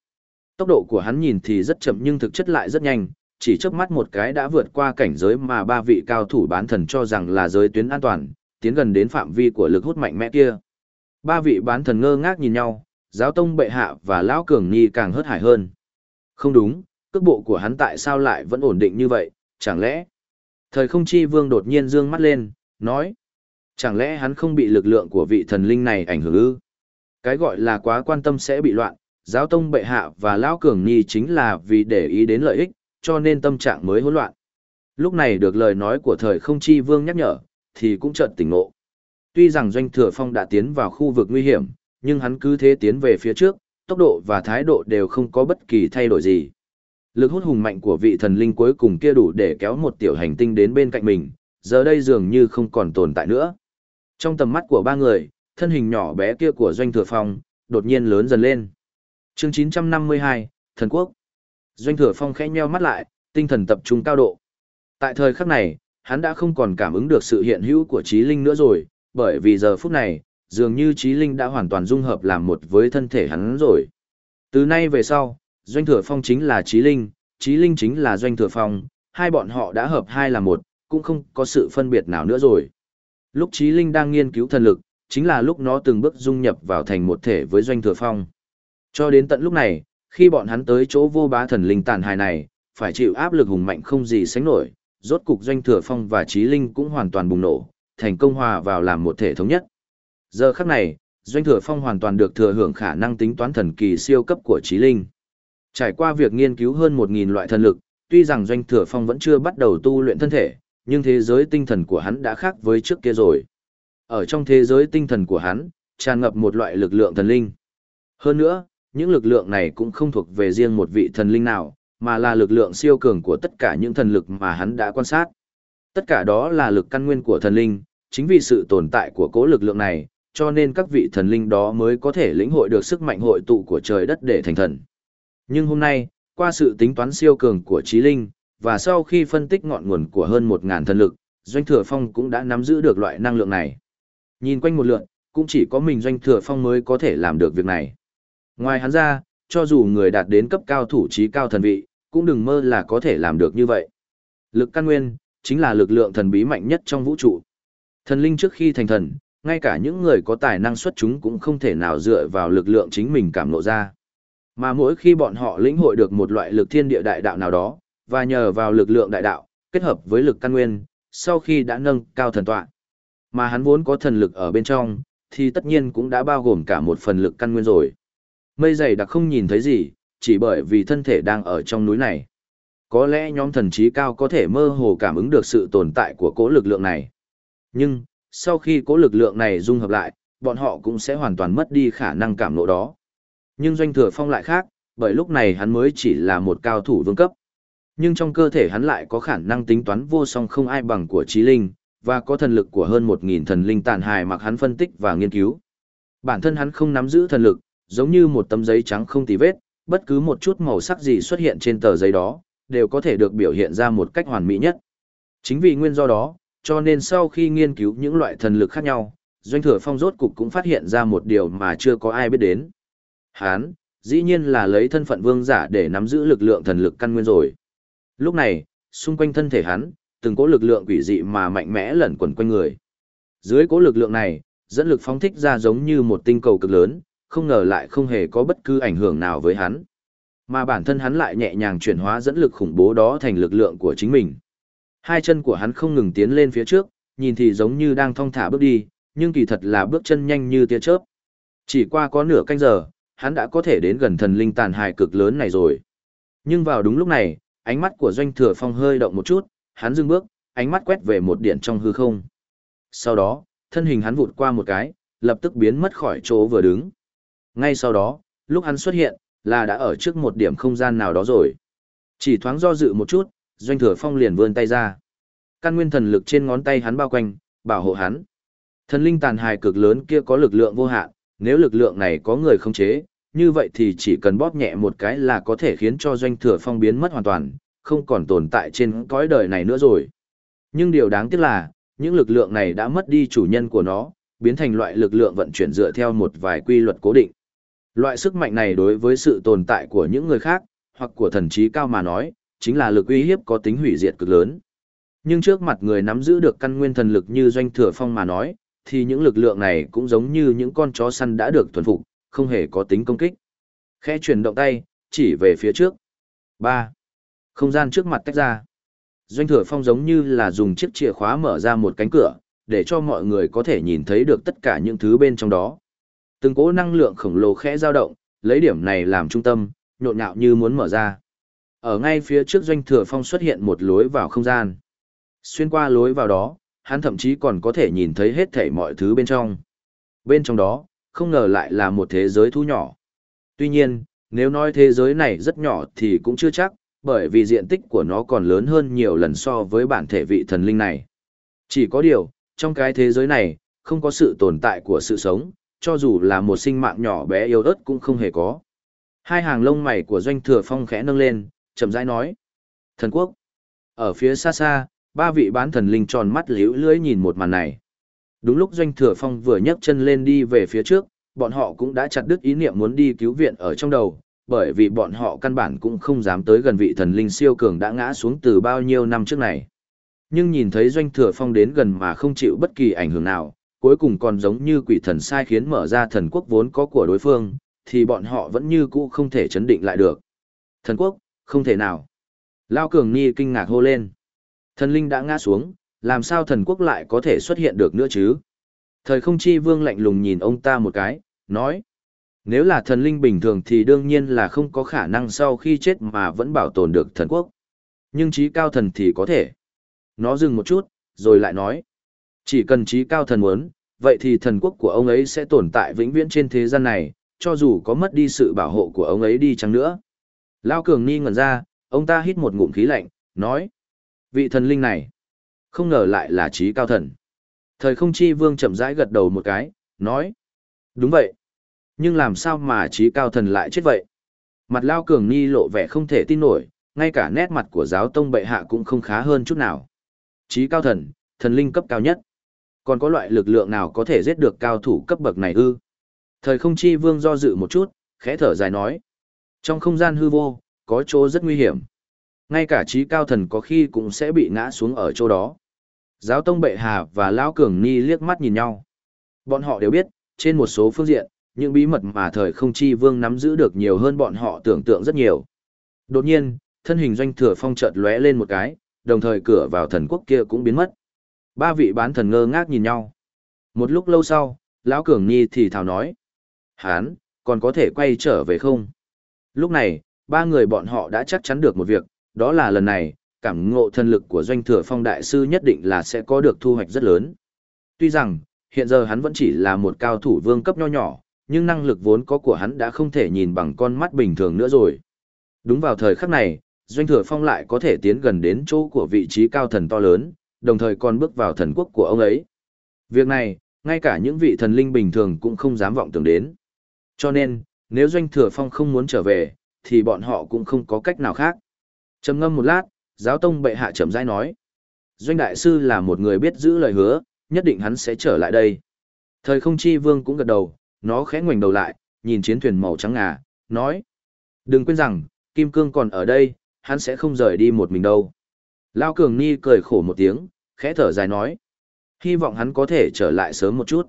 Tốc độ của hắn nhìn thì rất chậm nhưng thực chất lại rất nhanh, chỉ chớp mắt một cái đã vượt qua cảnh giới mà ba vị cao thủ bán thần cho rằng là giới tuyến an toàn, tiến gần đến phạm vi của lực hút mạnh mẽ kia. Ba vị bán thần ngơ ngác nhìn nhau, giáo tông bệ hạ và lão cường nhi càng hớt hải hơn. Không đúng, cước bộ của hắn tại sao lại vẫn ổn định như vậy, chẳng lẽ? Thời không chi vương đột nhiên dương mắt lên, nói. Chẳng lẽ hắn không bị lực lượng của vị thần linh này ảnh hưởng ư? Cái gọi là quá quan tâm sẽ bị loạn, giáo tông bệ hạ và lão cường nhi chính là vì để ý đến lợi ích, cho nên tâm trạng mới hỗn loạn. Lúc này được lời nói của thời không chi vương nhắc nhở, thì cũng chợt tỉnh ngộ. Tuy rằng doanh thừa phong đã tiến vào khu vực nguy hiểm, nhưng hắn cứ thế tiến về phía trước, tốc độ và thái độ đều không có bất kỳ thay đổi gì. Lực hút hùng mạnh của vị thần linh cuối cùng kia đủ để kéo một tiểu hành tinh đến bên cạnh mình, giờ đây dường như không còn tồn tại nữa. Trong tầm mắt của ba người, thân hình nhỏ bé kia của Doanh Thừa Phong, đột nhiên lớn dần lên. Chương 952, Thần Quốc. Doanh Thừa Phong khẽ nheo mắt lại, tinh thần tập trung cao độ. Tại thời khắc này, hắn đã không còn cảm ứng được sự hiện hữu của trí linh nữa rồi, bởi vì giờ phút này, dường như trí linh đã hoàn toàn dung hợp làm một với thân thể hắn rồi. Từ nay về sau, doanh thừa phong chính là trí linh, trí linh chính là doanh thừa phong, hai bọn họ đã hợp hai là một, cũng không có sự phân biệt nào nữa rồi. Lúc trí linh đang nghiên cứu thần lực, chính là lúc nó từng bước dung nhập vào thành một thể với doanh thừa phong. Cho đến tận lúc này, khi bọn hắn tới chỗ vô bá thần linh tàn hài này, phải chịu áp lực hùng mạnh không gì sánh nổi, rốt cục doanh thừa phong và trí linh cũng hoàn toàn bùng nổ, thành công hòa vào làm một thể thống nhất. Giờ khắc này, Doanh Thừa Phong hoàn toàn được thừa hưởng khả năng tính toán thần kỳ siêu cấp của trí linh. Trải qua việc nghiên cứu hơn 1.000 loại thần lực, tuy rằng Doanh Thừa Phong vẫn chưa bắt đầu tu luyện thân thể, nhưng thế giới tinh thần của hắn đã khác với trước kia rồi. Ở trong thế giới tinh thần của hắn, tràn ngập một loại lực lượng thần linh. Hơn nữa, những lực lượng này cũng không thuộc về riêng một vị thần linh nào, mà là lực lượng siêu cường của tất cả những thần lực mà hắn đã quan sát. Tất cả đó là lực căn nguyên của thần linh, chính vì sự tồn tại của cố lực lượng này, cho nên các vị thần linh đó mới có thể lĩnh hội được sức mạnh hội tụ của trời đất để thành thần. Nhưng hôm nay, qua sự tính toán siêu cường của trí linh, và sau khi phân tích ngọn nguồn của hơn 1.000 thần lực, Doanh Thừa Phong cũng đã nắm giữ được loại năng lượng này. Nhìn quanh một lượt, cũng chỉ có mình Doanh Thừa Phong mới có thể làm được việc này. Ngoài hắn ra, cho dù người đạt đến cấp cao thủ trí cao thần vị, cũng đừng mơ là có thể làm được như vậy. Lực căn nguyên, chính là lực lượng thần bí mạnh nhất trong vũ trụ. Thần linh trước khi thành thần, Ngay cả những người có tài năng xuất chúng cũng không thể nào dựa vào lực lượng chính mình cảm ngộ ra. Mà mỗi khi bọn họ lĩnh hội được một loại lực thiên địa đại đạo nào đó, và nhờ vào lực lượng đại đạo, kết hợp với lực căn nguyên, sau khi đã nâng cao thần tọa, mà hắn vốn có thần lực ở bên trong, thì tất nhiên cũng đã bao gồm cả một phần lực căn nguyên rồi. Mây dày đặc không nhìn thấy gì, chỉ bởi vì thân thể đang ở trong núi này. Có lẽ nhóm thần trí cao có thể mơ hồ cảm ứng được sự tồn tại của cỗ lực lượng này. Nhưng, sau khi cỗ lực lượng này dung hợp lại, bọn họ cũng sẽ hoàn toàn mất đi khả năng cảm ngộ đó. Nhưng doanh thừa phong lại khác, bởi lúc này hắn mới chỉ là một cao thủ vương cấp. Nhưng trong cơ thể hắn lại có khả năng tính toán vô song không ai bằng của trí linh, và có thần lực của hơn 1.000 thần linh tàn hài mặc hắn phân tích và nghiên cứu. Bản thân hắn không nắm giữ thần lực, giống như một tấm giấy trắng không tì vết, bất cứ một chút màu sắc gì xuất hiện trên tờ giấy đó, đều có thể được biểu hiện ra một cách hoàn mỹ nhất. Chính vì nguyên do đó, cho nên sau khi nghiên cứu những loại thần lực khác nhau, Doanh Thừa Phong rốt cục cũng phát hiện ra một điều mà chưa có ai biết đến. Hán, dĩ nhiên là lấy thân phận vương giả để nắm giữ lực lượng thần lực căn nguyên rồi. Lúc này, xung quanh thân thể hắn, từng cỗ lực lượng quỷ dị mà mạnh mẽ lẩn quẩn quanh người. Dưới cỗ lực lượng này, dẫn lực phóng thích ra giống như một tinh cầu cực lớn, không ngờ lại không hề có bất cứ ảnh hưởng nào với hắn. Mà bản thân hắn lại nhẹ nhàng chuyển hóa dẫn lực khủng bố đó thành lực lượng của chính mình. Hai chân của hắn không ngừng tiến lên phía trước, nhìn thì giống như đang thong thả bước đi, nhưng kỳ thật là bước chân nhanh như tia chớp. Chỉ qua có nửa canh giờ, hắn đã có thể đến gần thần linh tàn hài cực lớn này rồi. Nhưng vào đúng lúc này, ánh mắt của Doanh Thừa Phong hơi động một chút, hắn dừng bước, ánh mắt quét về một điện trong hư không. Sau đó, thân hình hắn vụt qua một cái, lập tức biến mất khỏi chỗ vừa đứng. Ngay sau đó, lúc hắn xuất hiện, là đã ở trước một điểm không gian nào đó rồi. Chỉ thoáng do dự một chút, Doanh Thừa Phong liền vươn tay ra. Căn nguyên thần lực trên ngón tay hắn bao quanh, bảo hộ hắn. Thần linh tàn hài cực lớn kia có lực lượng vô hạn, nếu lực lượng này có người không chế, như vậy thì chỉ cần bóp nhẹ một cái là có thể khiến cho Doanh Thừa Phong biến mất hoàn toàn, không còn tồn tại trên cõi đời này nữa rồi. Nhưng điều đáng tiếc là, những lực lượng này đã mất đi chủ nhân của nó, biến thành loại lực lượng vận chuyển dựa theo một vài quy luật cố định. Loại sức mạnh này đối với sự tồn tại của những người khác, hoặc của thần trí cao mà nói, chính là lực uy hiếp có tính hủy diệt cực lớn. Nhưng trước mặt người nắm giữ được căn nguyên thần lực như doanh thừa phong mà nói, thì những lực lượng này cũng giống như những con chó săn đã được thuần phục, không hề có tính công kích. Khẽ chuyển động tay, chỉ về phía trước. 3. Không gian trước mặt tách ra. Doanh thừa phong giống như là dùng chiếc chìa khóa mở ra một cánh cửa, để cho mọi người có thể nhìn thấy được tất cả những thứ bên trong đó. Từng cỗ năng lượng khổng lồ khẽ dao động, lấy điểm này làm trung tâm, nhộn nhạo như muốn mở ra. Ở ngay phía trước doanh thừa phong xuất hiện một lối vào không gian. Xuyên qua lối vào đó, hắn thậm chí còn có thể nhìn thấy hết thảy mọi thứ bên trong. Bên trong đó, không ngờ lại là một thế giới thu nhỏ. Tuy nhiên, nếu nói thế giới này rất nhỏ thì cũng chưa chắc, bởi vì diện tích của nó còn lớn hơn nhiều lần so với bản thể vị thần linh này. Chỉ có điều, trong cái thế giới này, không có sự tồn tại của sự sống, cho dù là một sinh mạng nhỏ bé yếu ớt cũng không hề có. Hai hàng lông mày của doanh thừa phong khẽ nâng lên, chậm rãi nói. Thần quốc. Ở phía xa xa, ba vị bán thần linh tròn mắt liễu lưỡi nhìn một màn này. Đúng lúc doanh thừa phong vừa nhấc chân lên đi về phía trước, bọn họ cũng đã chặt đứt ý niệm muốn đi cứu viện ở trong đầu, bởi vì bọn họ căn bản cũng không dám tới gần vị thần linh siêu cường đã ngã xuống từ bao nhiêu năm trước này. Nhưng nhìn thấy doanh thừa phong đến gần mà không chịu bất kỳ ảnh hưởng nào, cuối cùng còn giống như quỷ thần sai khiến mở ra thần quốc vốn có của đối phương, thì bọn họ vẫn như cũ không thể chấn định lại được. Thần quốc, không thể nào. Lao Cường Ni kinh ngạc hô lên. Thần linh đã ngã xuống, làm sao thần quốc lại có thể xuất hiện được nữa chứ? Thời không chi vương lạnh lùng nhìn ông ta một cái, nói. Nếu là thần linh bình thường thì đương nhiên là không có khả năng sau khi chết mà vẫn bảo tồn được thần quốc. Nhưng trí cao thần thì có thể. Nó dừng một chút, rồi lại nói. Chỉ cần trí cao thần muốn, vậy thì thần quốc của ông ấy sẽ tồn tại vĩnh viễn trên thế gian này, cho dù có mất đi sự bảo hộ của ông ấy đi chăng nữa. Lao Cường Ni ngẩn ra, ông ta hít một ngụm khí lạnh, nói. Vị thần linh này, không ngờ lại là trí cao thần. Thời không chi vương chậm rãi gật đầu một cái, nói. Đúng vậy. Nhưng làm sao mà trí cao thần lại chết vậy? Mặt Lao Cường Ni lộ vẻ không thể tin nổi, ngay cả nét mặt của giáo tông bệ hạ cũng không khá hơn chút nào. Trí cao thần, thần linh cấp cao nhất. Còn có loại lực lượng nào có thể giết được cao thủ cấp bậc này ư? Thời không chi vương do dự một chút, khẽ thở dài nói. Trong không gian hư vô, có chỗ rất nguy hiểm. Ngay cả trí cao thần có khi cũng sẽ bị ngã xuống ở chỗ đó. Giáo tông bệ hạ và Lão Cường Ni liếc mắt nhìn nhau. Bọn họ đều biết, trên một số phương diện, những bí mật mà thời không chi vương nắm giữ được nhiều hơn bọn họ tưởng tượng rất nhiều. Đột nhiên, thân hình doanh thừa phong chợt lóe lên một cái, đồng thời cửa vào thần quốc kia cũng biến mất. Ba vị bán thần ngơ ngác nhìn nhau. Một lúc lâu sau, lão cường nhi thì thào nói. Hán, còn có thể quay trở về không? Lúc này, ba người bọn họ đã chắc chắn được một việc, đó là lần này, cảm ngộ thân lực của doanh thừa phong đại sư nhất định là sẽ có được thu hoạch rất lớn. Tuy rằng, hiện giờ hắn vẫn chỉ là một cao thủ vương cấp nho nhỏ, nhưng năng lực vốn có của hắn đã không thể nhìn bằng con mắt bình thường nữa rồi. Đúng vào thời khắc này, doanh thừa phong lại có thể tiến gần đến chỗ của vị trí cao thần to lớn, đồng thời còn bước vào thần quốc của ông ấy. Việc này, ngay cả những vị thần linh bình thường cũng không dám vọng tưởng đến. Cho nên, nếu doanh thừa phong không muốn trở về, thì bọn họ cũng không có cách nào khác. trầm ngâm một lát, giáo tông bệ hạ chậm rãi nói. Doanh đại sư là một người biết giữ lời hứa, nhất định hắn sẽ trở lại đây. Thời không chi vương cũng gật đầu, nó khẽ ngoảnh đầu lại, nhìn chiến thuyền màu trắng ngà, nói. Đừng quên rằng, Kim Cương còn ở đây, hắn sẽ không rời đi một mình đâu. Lao Cường Ni cười khổ một tiếng, khẽ thở dài nói. Hy vọng hắn có thể trở lại sớm một chút.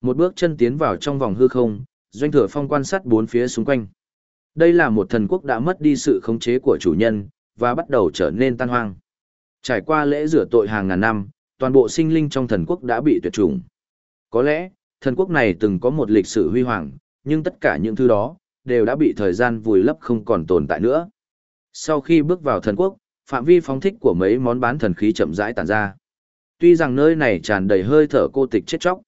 Một bước chân tiến vào trong vòng hư không, doanh thừa phong quan sát bốn phía xung quanh. Đây là một thần quốc đã mất đi sự khống chế của chủ nhân, và bắt đầu trở nên tan hoang. Trải qua lễ rửa tội hàng ngàn năm, toàn bộ sinh linh trong thần quốc đã bị tuyệt chủng. Có lẽ, thần quốc này từng có một lịch sử huy hoàng, nhưng tất cả những thứ đó, đều đã bị thời gian vùi lấp không còn tồn tại nữa. Sau khi bước vào thần quốc, phạm vi phóng thích của mấy món bán thần khí chậm rãi tản ra. Tuy rằng nơi này tràn đầy hơi thở cô tịch chết chóc,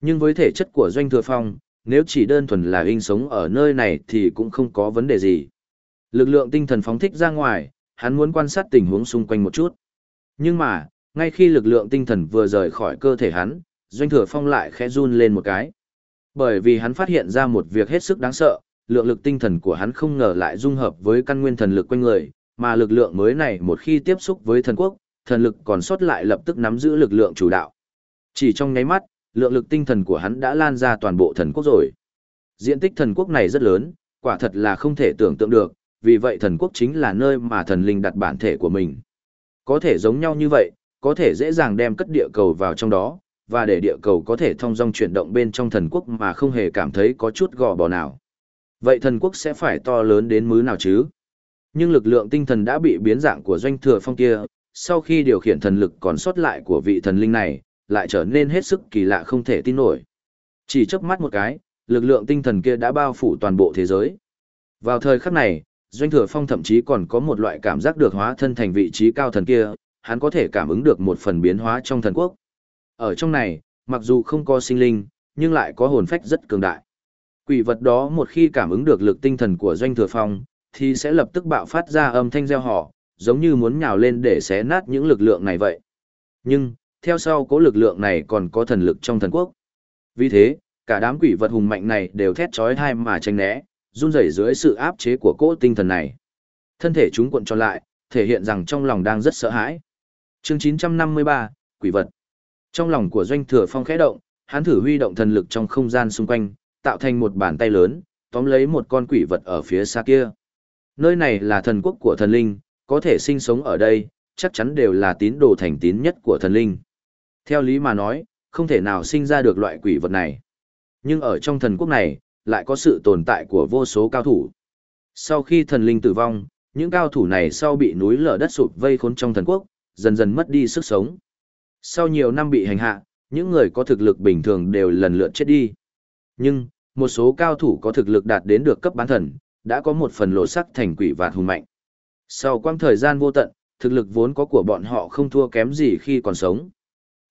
nhưng với thể chất của doanh thừa phong, nếu chỉ đơn thuần là in sống ở nơi này thì cũng không có vấn đề gì. Lực lượng tinh thần phóng thích ra ngoài, hắn muốn quan sát tình huống xung quanh một chút. Nhưng mà, ngay khi lực lượng tinh thần vừa rời khỏi cơ thể hắn, doanh thừa phong lại khẽ run lên một cái. Bởi vì hắn phát hiện ra một việc hết sức đáng sợ, lượng lực tinh thần của hắn không ngờ lại dung hợp với căn nguyên thần lực quanh người, mà lực lượng mới này một khi tiếp xúc với thần quốc, thần lực còn sót lại lập tức nắm giữ lực lượng chủ đạo. Chỉ trong nháy mắt, lượng lực tinh thần của hắn đã lan ra toàn bộ thần quốc rồi. Diện tích thần quốc này rất lớn, quả thật là không thể tưởng tượng được, vì vậy thần quốc chính là nơi mà thần linh đặt bản thể của mình. Có thể giống nhau như vậy, có thể dễ dàng đem cất địa cầu vào trong đó, và để địa cầu có thể thông dong chuyển động bên trong thần quốc mà không hề cảm thấy có chút gò bò nào. Vậy thần quốc sẽ phải to lớn đến mức nào chứ? Nhưng lực lượng tinh thần đã bị biến dạng của doanh thừa phong kia, sau khi điều khiển thần lực còn sót lại của vị thần linh này, lại trở nên hết sức kỳ lạ không thể tin nổi. Chỉ chớp mắt một cái, lực lượng tinh thần kia đã bao phủ toàn bộ thế giới. Vào thời khắc này, Doanh Thừa Phong thậm chí còn có một loại cảm giác được hóa thân thành vị trí cao thần kia, hắn có thể cảm ứng được một phần biến hóa trong thần quốc. Ở trong này, mặc dù không có sinh linh, nhưng lại có hồn phách rất cường đại. Quỷ vật đó một khi cảm ứng được lực tinh thần của Doanh Thừa Phong, thì sẽ lập tức bạo phát ra âm thanh reo hò, giống như muốn nhào lên để xé nát những lực lượng này vậy. Nhưng, theo sau cố lực lượng này còn có thần lực trong thần quốc. Vì thế, cả đám quỷ vật hùng mạnh này đều thét chói tai mà tranh né, run rẩy dưới sự áp chế của cỗ tinh thần này. Thân thể chúng cuộn tròn lại, thể hiện rằng trong lòng đang rất sợ hãi. Chương 953, Quỷ vật. Trong lòng của Doanh Thừa Phong khẽ động, hắn thử huy động thần lực trong không gian xung quanh, tạo thành một bàn tay lớn, tóm lấy một con quỷ vật ở phía xa kia. Nơi này là thần quốc của thần linh, có thể sinh sống ở đây, chắc chắn đều là tín đồ thành tín nhất của thần linh. Theo lý mà nói, không thể nào sinh ra được loại quỷ vật này. Nhưng ở trong thần quốc này, lại có sự tồn tại của vô số cao thủ. Sau khi thần linh tử vong, những cao thủ này sau bị núi lở đất sụp vây khốn trong thần quốc, dần dần mất đi sức sống. Sau nhiều năm bị hành hạ, những người có thực lực bình thường đều lần lượt chết đi. Nhưng, một số cao thủ có thực lực đạt đến được cấp bán thần, đã có một phần lộ sắc thành quỷ vạt hùng mạnh. Sau quãng thời gian vô tận, thực lực vốn có của bọn họ không thua kém gì khi còn sống.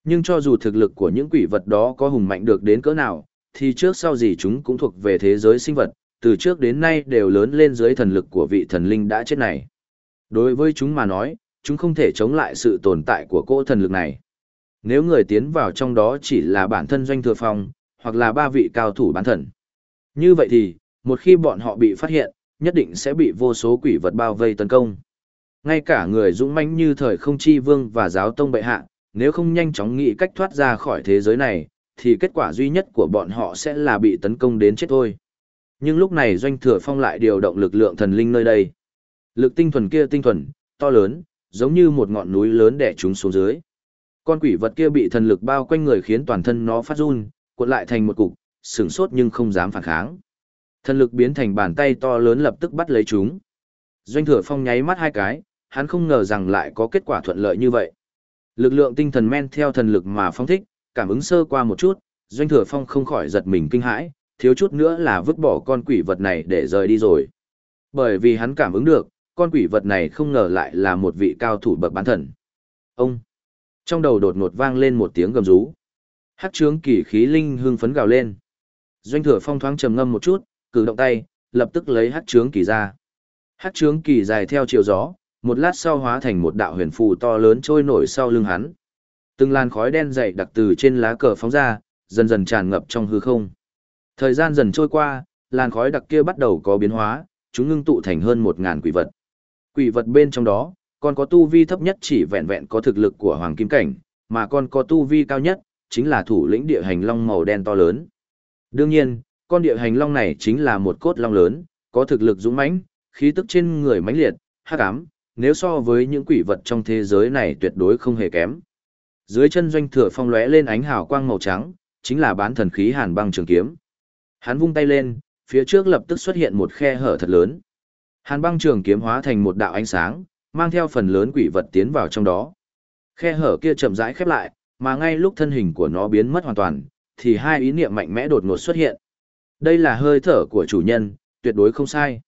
Nhưng cho dù thực lực của những quỷ vật đó có hùng mạnh được đến cỡ nào, thì trước sau gì chúng cũng thuộc về thế giới sinh vật, từ trước đến nay đều lớn lên dưới thần lực của vị thần linh đã chết này. Đối với chúng mà nói, chúng không thể chống lại sự tồn tại của cỗ thần lực này. Nếu người tiến vào trong đó chỉ là bản thân doanh thừa phong, hoặc là ba vị cao thủ bán thần. Như vậy thì, một khi bọn họ bị phát hiện, nhất định sẽ bị vô số quỷ vật bao vây tấn công. Ngay cả người dũng mãnh như thời không chi vương và giáo tông bệ hạ, nếu không nhanh chóng nghĩ cách thoát ra khỏi thế giới này, thì kết quả duy nhất của bọn họ sẽ là bị tấn công đến chết thôi. Nhưng lúc này doanh thừa phong lại điều động lực lượng thần linh nơi đây. Lực tinh thuần kia tinh thuần, to lớn, giống như một ngọn núi lớn đè chúng xuống dưới. Con quỷ vật kia bị thần lực bao quanh người khiến toàn thân nó phát run, cuộn lại thành một cục, sửng sốt nhưng không dám phản kháng. Thần lực biến thành bàn tay to lớn lập tức bắt lấy chúng. Doanh thừa phong nháy mắt hai cái, hắn không ngờ rằng lại có kết quả thuận lợi như vậy. Lực lượng tinh thần men theo thần lực mà phong thích, cảm ứng sơ qua một chút, doanh thừa phong không khỏi giật mình kinh hãi, thiếu chút nữa là vứt bỏ con quỷ vật này để rời đi rồi. Bởi vì hắn cảm ứng được, con quỷ vật này không ngờ lại là một vị cao thủ bậc bán thần. Ông! Trong đầu đột ngột vang lên một tiếng gầm rú. Hát trướng kỳ khí linh hưng phấn gào lên. Doanh thừa phong thoáng trầm ngâm một chút, cử động tay, lập tức lấy hát trướng kỳ ra. Hát trướng kỳ dài theo chiều gió, một lát sau hóa thành một đạo huyền phù to lớn trôi nổi sau lưng hắn. Từng làn khói đen dày đặc từ trên lá cờ phóng ra, dần dần tràn ngập trong hư không. Thời gian dần trôi qua, làn khói đặc kia bắt đầu có biến hóa, chúng ngưng tụ thành hơn một ngàn quỷ vật. Quỷ vật bên trong đó, còn có tu vi thấp nhất chỉ vẹn vẹn có thực lực của hoàng kim cảnh, mà còn có tu vi cao nhất, chính là thủ lĩnh địa hành long màu đen to lớn. Đương nhiên, con địa hành long này chính là một cốt long lớn, có thực lực dũng mãnh, khí tức trên người mãnh liệt, hắc ám, nếu so với những quỷ vật trong thế giới này tuyệt đối không hề kém. Dưới chân doanh thừa phong lóe lên ánh hào quang màu trắng, chính là bán thần khí hàn băng trường kiếm. Hắn vung tay lên, phía trước lập tức xuất hiện một khe hở thật lớn. Hàn băng trường kiếm hóa thành một đạo ánh sáng, mang theo phần lớn quỷ vật tiến vào trong đó. Khe hở kia chậm rãi khép lại, mà ngay lúc thân hình của nó biến mất hoàn toàn, thì hai ý niệm mạnh mẽ đột ngột xuất hiện. Đây là hơi thở của chủ nhân, tuyệt đối không sai.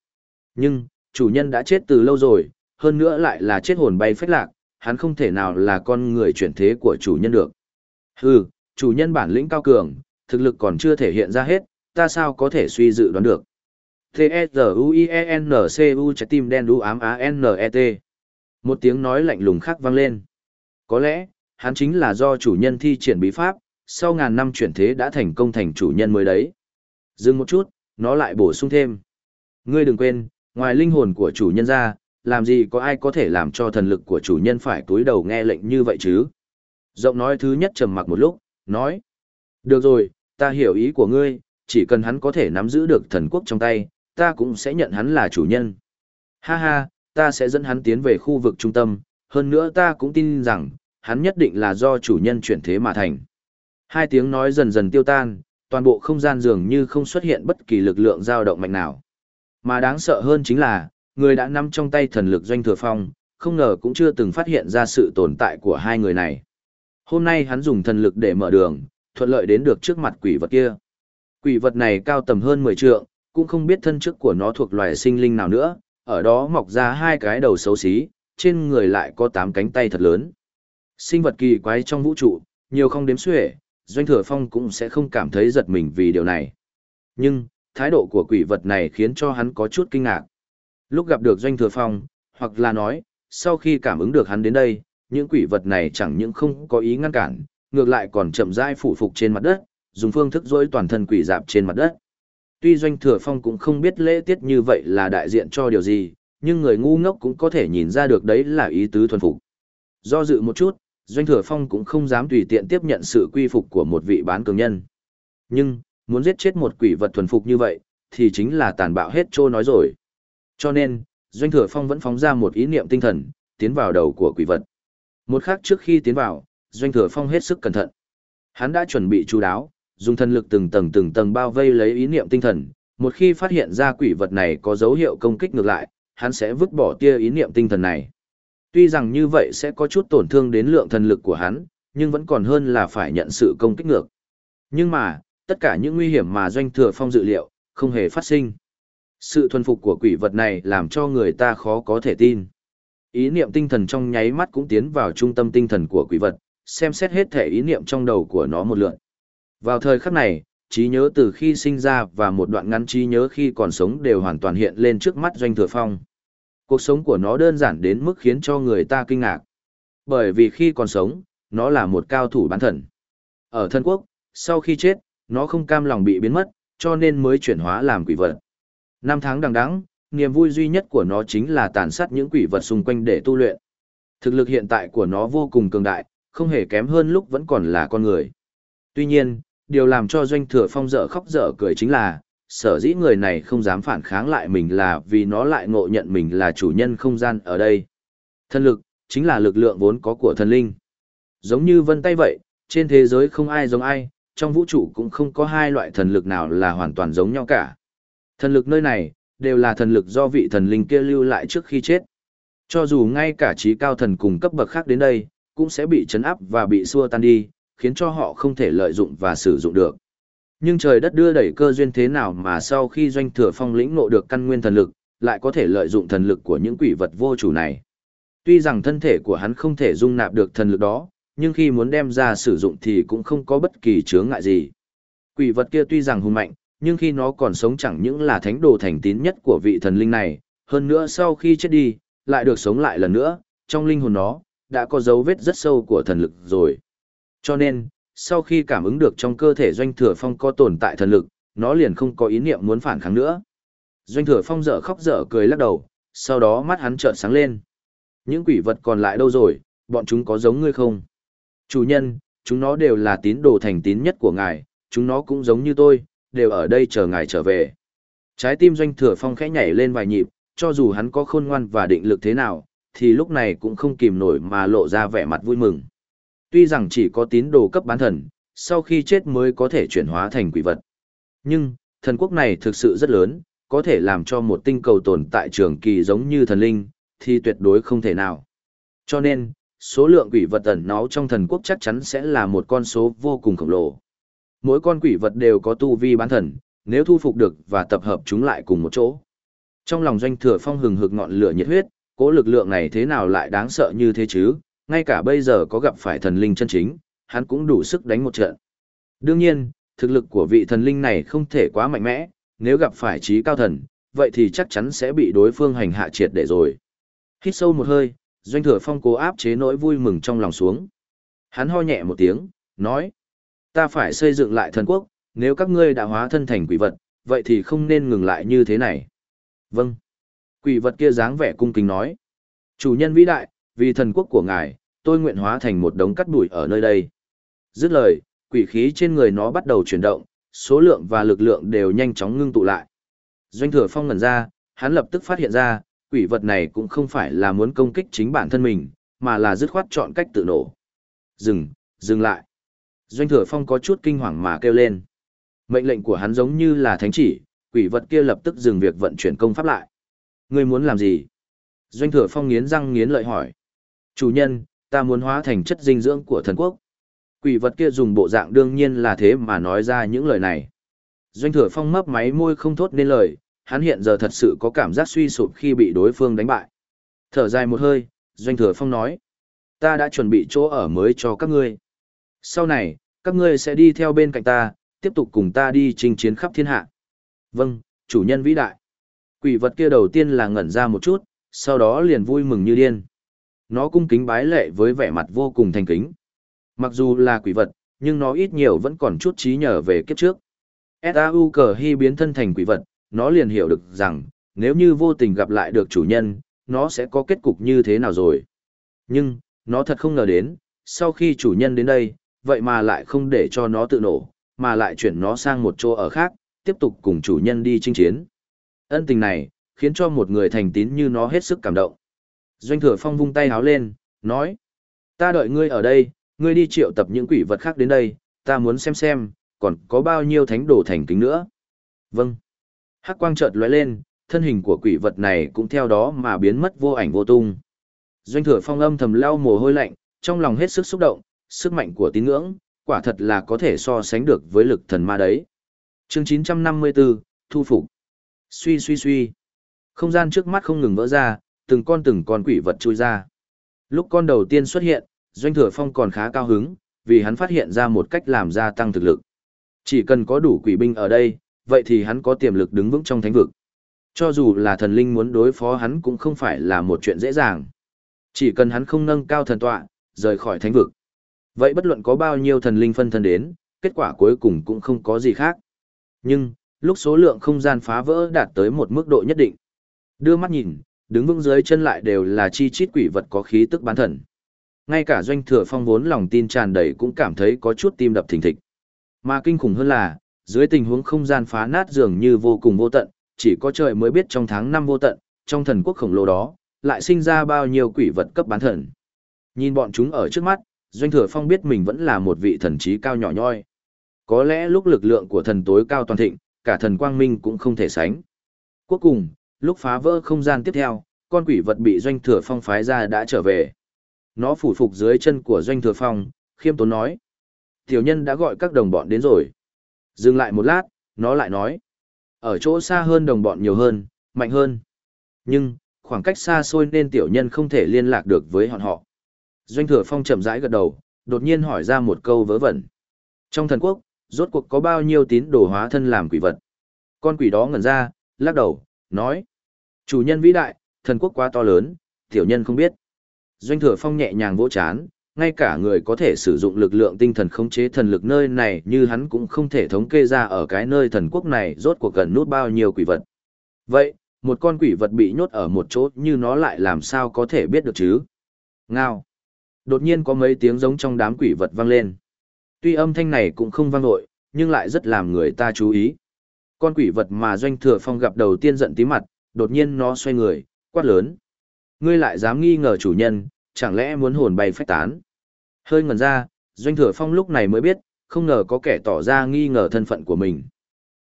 Nhưng, chủ nhân đã chết từ lâu rồi, hơn nữa lại là chết hồn bay phách lạc, hắn không thể nào là con người chuyển thế của chủ nhân được. Hừ, chủ nhân bản lĩnh cao cường, thực lực còn chưa thể hiện ra hết, ta sao có thể suy dự đoán được. T-E-Z-U-I-E-N-C-U trái tim đen đu ám A-N-E-T. Một tiếng nói lạnh lùng khác vang lên. Có lẽ, hắn chính là do chủ nhân thi triển bí pháp, sau ngàn năm chuyển thế đã thành công thành chủ nhân mới đấy. Dừng một chút, nó lại bổ sung thêm. Ngươi đừng quên, ngoài linh hồn của chủ nhân ra, làm gì có ai có thể làm cho thần lực của chủ nhân phải túi đầu nghe lệnh như vậy chứ? Giọng nói thứ nhất trầm mặc một lúc, nói. Được rồi, ta hiểu ý của ngươi, chỉ cần hắn có thể nắm giữ được thần quốc trong tay, ta cũng sẽ nhận hắn là chủ nhân. Ha ha, ta sẽ dẫn hắn tiến về khu vực trung tâm, hơn nữa ta cũng tin rằng, hắn nhất định là do chủ nhân chuyển thế mà thành. Hai tiếng nói dần dần tiêu tan, toàn bộ không gian dường như không xuất hiện bất kỳ lực lượng dao động mạnh nào. Mà đáng sợ hơn chính là, người đã nắm trong tay thần lực doanh thừa phong, không ngờ cũng chưa từng phát hiện ra sự tồn tại của hai người này. Hôm nay hắn dùng thần lực để mở đường, thuận lợi đến được trước mặt quỷ vật kia. Quỷ vật này cao tầm hơn 10 trượng, cũng không biết thân chức của nó thuộc loài sinh linh nào nữa, ở đó mọc ra hai cái đầu xấu xí, trên người lại có tám cánh tay thật lớn. Sinh vật kỳ quái trong vũ trụ, nhiều không đếm xuể, Doanh Thừa Phong cũng sẽ không cảm thấy giật mình vì điều này. Nhưng, thái độ của quỷ vật này khiến cho hắn có chút kinh ngạc. Lúc gặp được Doanh Thừa Phong, hoặc là nói, sau khi cảm ứng được hắn đến đây, những quỷ vật này chẳng những không có ý ngăn cản, ngược lại còn chậm rãi phủ phục trên mặt đất, dùng phương thức dối toàn thân quỷ dạp trên mặt đất. Tuy Doanh Thừa Phong cũng không biết lễ tiết như vậy là đại diện cho điều gì, nhưng người ngu ngốc cũng có thể nhìn ra được đấy là ý tứ thuần phục. Do dự một chút, Doanh Thừa Phong cũng không dám tùy tiện tiếp nhận sự quy phục của một vị bán cường nhân. Nhưng, muốn giết chết một quỷ vật thuần phục như vậy, thì chính là tàn bạo hết trô nói rồi. Cho nên, Doanh Thừa Phong vẫn phóng ra một ý niệm tinh thần, tiến vào đầu của quỷ vật. Một khắc trước khi tiến vào, Doanh Thừa Phong hết sức cẩn thận. Hắn đã chuẩn bị chú đáo, dùng thần lực từng tầng từng tầng bao vây lấy ý niệm tinh thần, một khi phát hiện ra quỷ vật này có dấu hiệu công kích ngược lại, hắn sẽ vứt bỏ tia ý niệm tinh thần này. Tuy rằng như vậy sẽ có chút tổn thương đến lượng thần lực của hắn, nhưng vẫn còn hơn là phải nhận sự công kích ngược. Nhưng mà, tất cả những nguy hiểm mà doanh thừa phong dự liệu, không hề phát sinh. Sự thuần phục của quỷ vật này làm cho người ta khó có thể tin. Ý niệm tinh thần trong nháy mắt cũng tiến vào trung tâm tinh thần của quỷ vật, xem xét hết thể ý niệm trong đầu của nó một lượt. Vào thời khắc này, trí nhớ từ khi sinh ra và một đoạn ngắn trí nhớ khi còn sống đều hoàn toàn hiện lên trước mắt doanh thừa phong. Cuộc sống của nó đơn giản đến mức khiến cho người ta kinh ngạc. Bởi vì khi còn sống, nó là một cao thủ bán thần. Ở thân quốc, sau khi chết, nó không cam lòng bị biến mất, cho nên mới chuyển hóa làm quỷ vật. Năm tháng đằng đẵng, niềm vui duy nhất của nó chính là tàn sát những quỷ vật xung quanh để tu luyện. Thực lực hiện tại của nó vô cùng cường đại, không hề kém hơn lúc vẫn còn là con người. Tuy nhiên, điều làm cho doanh thừa phong dở khóc dở cười chính là, sở dĩ người này không dám phản kháng lại mình là vì nó lại ngộ nhận mình là chủ nhân không gian ở đây. Thân lực, chính là lực lượng vốn có của thần linh. Giống như vân tay vậy, trên thế giới không ai giống ai, trong vũ trụ cũng không có hai loại thần lực nào là hoàn toàn giống nhau cả. Thần lực nơi này, đều là thần lực do vị thần linh kia lưu lại trước khi chết. Cho dù ngay cả trí cao thần cùng cấp bậc khác đến đây, cũng sẽ bị chấn áp và bị xua tan đi, khiến cho họ không thể lợi dụng và sử dụng được. Nhưng trời đất đưa đẩy cơ duyên thế nào mà sau khi doanh thừa phong lĩnh ngộ được căn nguyên thần lực, lại có thể lợi dụng thần lực của những quỷ vật vô chủ này. Tuy rằng thân thể của hắn không thể dung nạp được thần lực đó, nhưng khi muốn đem ra sử dụng thì cũng không có bất kỳ chướng ngại gì. Quỷ vật kia tuy rằng hung mạnh, nhưng khi nó còn sống chẳng những là thánh đồ thành tín nhất của vị thần linh này, hơn nữa sau khi chết đi, lại được sống lại lần nữa, trong linh hồn nó, đã có dấu vết rất sâu của thần lực rồi. Cho nên, sau khi cảm ứng được trong cơ thể doanh thừa phong có tồn tại thần lực, nó liền không có ý niệm muốn phản kháng nữa. Doanh thừa phong dở khóc dở cười lắc đầu, sau đó mắt hắn trợn sáng lên. Những quỷ vật còn lại đâu rồi, bọn chúng có giống ngươi không? Chủ nhân, chúng nó đều là tín đồ thành tín nhất của ngài, chúng nó cũng giống như tôi, đều ở đây chờ ngài trở về. Trái tim doanh thừa phong khẽ nhảy lên vài nhịp, cho dù hắn có khôn ngoan và định lực thế nào, thì lúc này cũng không kìm nổi mà lộ ra vẻ mặt vui mừng. Tuy rằng chỉ có tín đồ cấp bán thần, sau khi chết mới có thể chuyển hóa thành quỷ vật. Nhưng, thần quốc này thực sự rất lớn, có thể làm cho một tinh cầu tồn tại trường kỳ giống như thần linh, thì tuyệt đối không thể nào. Cho nên, số lượng quỷ vật ẩn náu trong thần quốc chắc chắn sẽ là một con số vô cùng khổng lồ. Mỗi con quỷ vật đều có tu vi bán thần, nếu thu phục được và tập hợp chúng lại cùng một chỗ. Trong lòng doanh thừa phong hừng hực ngọn lửa nhiệt huyết, cỗ lực lượng này thế nào lại đáng sợ như thế chứ, ngay cả bây giờ có gặp phải thần linh chân chính, hắn cũng đủ sức đánh một trận. Đương nhiên, thực lực của vị thần linh này không thể quá mạnh mẽ, nếu gặp phải trí cao thần, vậy thì chắc chắn sẽ bị đối phương hành hạ triệt để rồi. Hít sâu một hơi, doanh thừa phong cố áp chế nỗi vui mừng trong lòng xuống. Hắn ho nhẹ một tiếng, nói, ta phải xây dựng lại thần quốc, nếu các ngươi đã hóa thân thành quỷ vật, vậy thì không nên ngừng lại như thế này. Vâng. Quỷ vật kia dáng vẻ cung kính nói. Chủ nhân vĩ đại, vì thần quốc của ngài, tôi nguyện hóa thành một đống cắt bụi ở nơi đây. Dứt lời, quỷ khí trên người nó bắt đầu chuyển động, số lượng và lực lượng đều nhanh chóng ngưng tụ lại. Doanh thừa phong ngẩn ra, hắn lập tức phát hiện ra, quỷ vật này cũng không phải là muốn công kích chính bản thân mình, mà là dứt khoát chọn cách tự nổ. Dừng, dừng lại. Doanh thừa phong có chút kinh hoàng mà kêu lên. Mệnh lệnh của hắn giống như là thánh chỉ, quỷ vật kia lập tức dừng việc vận chuyển công pháp lại. Ngươi muốn làm gì? Doanh thừa phong nghiến răng nghiến lợi hỏi. Chủ nhân, ta muốn hóa thành chất dinh dưỡng của thần quốc. Quỷ vật kia dùng bộ dạng đương nhiên là thế mà nói ra những lời này. Doanh thừa phong mấp máy môi không thốt nên lời, hắn hiện giờ thật sự có cảm giác suy sụp khi bị đối phương đánh bại. Thở dài một hơi, Doanh thừa phong nói. Ta đã chuẩn bị chỗ ở mới cho các ngươi. Sau này, các ngươi sẽ đi theo bên cạnh ta, tiếp tục cùng ta đi chinh chiến khắp thiên hạ. Vâng, chủ nhân vĩ đại. Quỷ vật kia đầu tiên là ngẩn ra một chút, sau đó liền vui mừng như điên. Nó cung kính bái lệ với vẻ mặt vô cùng thành kính. Mặc dù là quỷ vật, nhưng nó ít nhiều vẫn còn chút trí nhờ về kiếp trước. S.A.U. cờ hy biến thân thành quỷ vật, nó liền hiểu được rằng, nếu như vô tình gặp lại được chủ nhân, nó sẽ có kết cục như thế nào rồi. Nhưng, nó thật không ngờ đến, sau khi chủ nhân đến đây, vậy mà lại không để cho nó tự nổ, mà lại chuyển nó sang một chỗ ở khác, tiếp tục cùng chủ nhân đi chinh chiến. Ân tình này, khiến cho một người thành tín như nó hết sức cảm động. Doanh thừa phong vung tay háo lên, nói, ta đợi ngươi ở đây, ngươi đi triệu tập những quỷ vật khác đến đây, ta muốn xem xem, còn có bao nhiêu thánh đồ thành kính nữa. Vâng. Hắc quang chợt lóe lên, thân hình của quỷ vật này cũng theo đó mà biến mất vô ảnh vô tung. Doanh thừa phong âm thầm lau mồ hôi lạnh, trong lòng hết sức xúc động, sức mạnh của tín ngưỡng, quả thật là có thể so sánh được với lực thần ma đấy. Chương 954, Thu Phục Suy suy suy. Không gian trước mắt không ngừng vỡ ra, từng con từng con quỷ vật chui ra. Lúc con đầu tiên xuất hiện, Doanh Thừa Phong còn khá cao hứng, vì hắn phát hiện ra một cách làm gia tăng thực lực. Chỉ cần có đủ quỷ binh ở đây, vậy thì hắn có tiềm lực đứng vững trong thánh vực. Cho dù là thần linh muốn đối phó hắn cũng không phải là một chuyện dễ dàng. Chỉ cần hắn không nâng cao thần tọa, rời khỏi thánh vực. Vậy bất luận có bao nhiêu thần linh phân thân đến, kết quả cuối cùng cũng không có gì khác. Nhưng, lúc số lượng không gian phá vỡ đạt tới một mức độ nhất định. Đưa mắt nhìn, đứng vững dưới chân lại đều là chi chít quỷ vật có khí tức bán thần. Ngay cả doanh thừa phong vốn lòng tin tràn đầy cũng cảm thấy có chút tim đập thình thịch. Mà kinh khủng hơn là, dưới tình huống không gian phá nát dường như vô cùng vô tận, chỉ có trời mới biết trong tháng năm vô tận, trong thần quốc khổng lồ đó, lại sinh ra bao nhiêu quỷ vật cấp bán thần. Nhìn bọn chúng ở trước mắt, Doanh Thừa Phong biết mình vẫn là một vị thần trí cao nhỏ nhoi. Có lẽ lúc lực lượng của thần tối cao toàn thịnh, cả thần quang minh cũng không thể sánh. Cuối cùng, lúc phá vỡ không gian tiếp theo, con quỷ vật bị doanh thừa phong phái ra đã trở về. Nó phủ phục dưới chân của doanh thừa phong, khiêm tốn nói. Tiểu nhân đã gọi các đồng bọn đến rồi. Dừng lại một lát, nó lại nói. Ở chỗ xa hơn đồng bọn nhiều hơn, mạnh hơn. Nhưng, khoảng cách xa xôi nên tiểu nhân không thể liên lạc được với họ họ. Doanh thừa phong chậm rãi gật đầu, đột nhiên hỏi ra một câu vớ vẩn. Trong thần quốc, rốt cuộc có bao nhiêu tín đồ hóa thân làm quỷ vật? Con quỷ đó ngẩn ra, lắc đầu, nói. Chủ nhân vĩ đại, thần quốc quá to lớn, tiểu nhân không biết. Doanh thừa phong nhẹ nhàng vỗ chán, ngay cả người có thể sử dụng lực lượng tinh thần khống chế thần lực nơi này như hắn cũng không thể thống kê ra ở cái nơi thần quốc này rốt cuộc gần nút bao nhiêu quỷ vật. Vậy, một con quỷ vật bị nhốt ở một chỗ như nó lại làm sao có thể biết được chứ? Ngao. Đột nhiên có mấy tiếng giống trong đám quỷ vật vang lên. Tuy âm thanh này cũng không vang nội, nhưng lại rất làm người ta chú ý. Con quỷ vật mà doanh thừa phong gặp đầu tiên giận tí mặt, đột nhiên nó xoay người, quát lớn. Ngươi lại dám nghi ngờ chủ nhân, chẳng lẽ muốn hồn bay phách tán? Hơi ngẩn ra, doanh thừa phong lúc này mới biết, không ngờ có kẻ tỏ ra nghi ngờ thân phận của mình.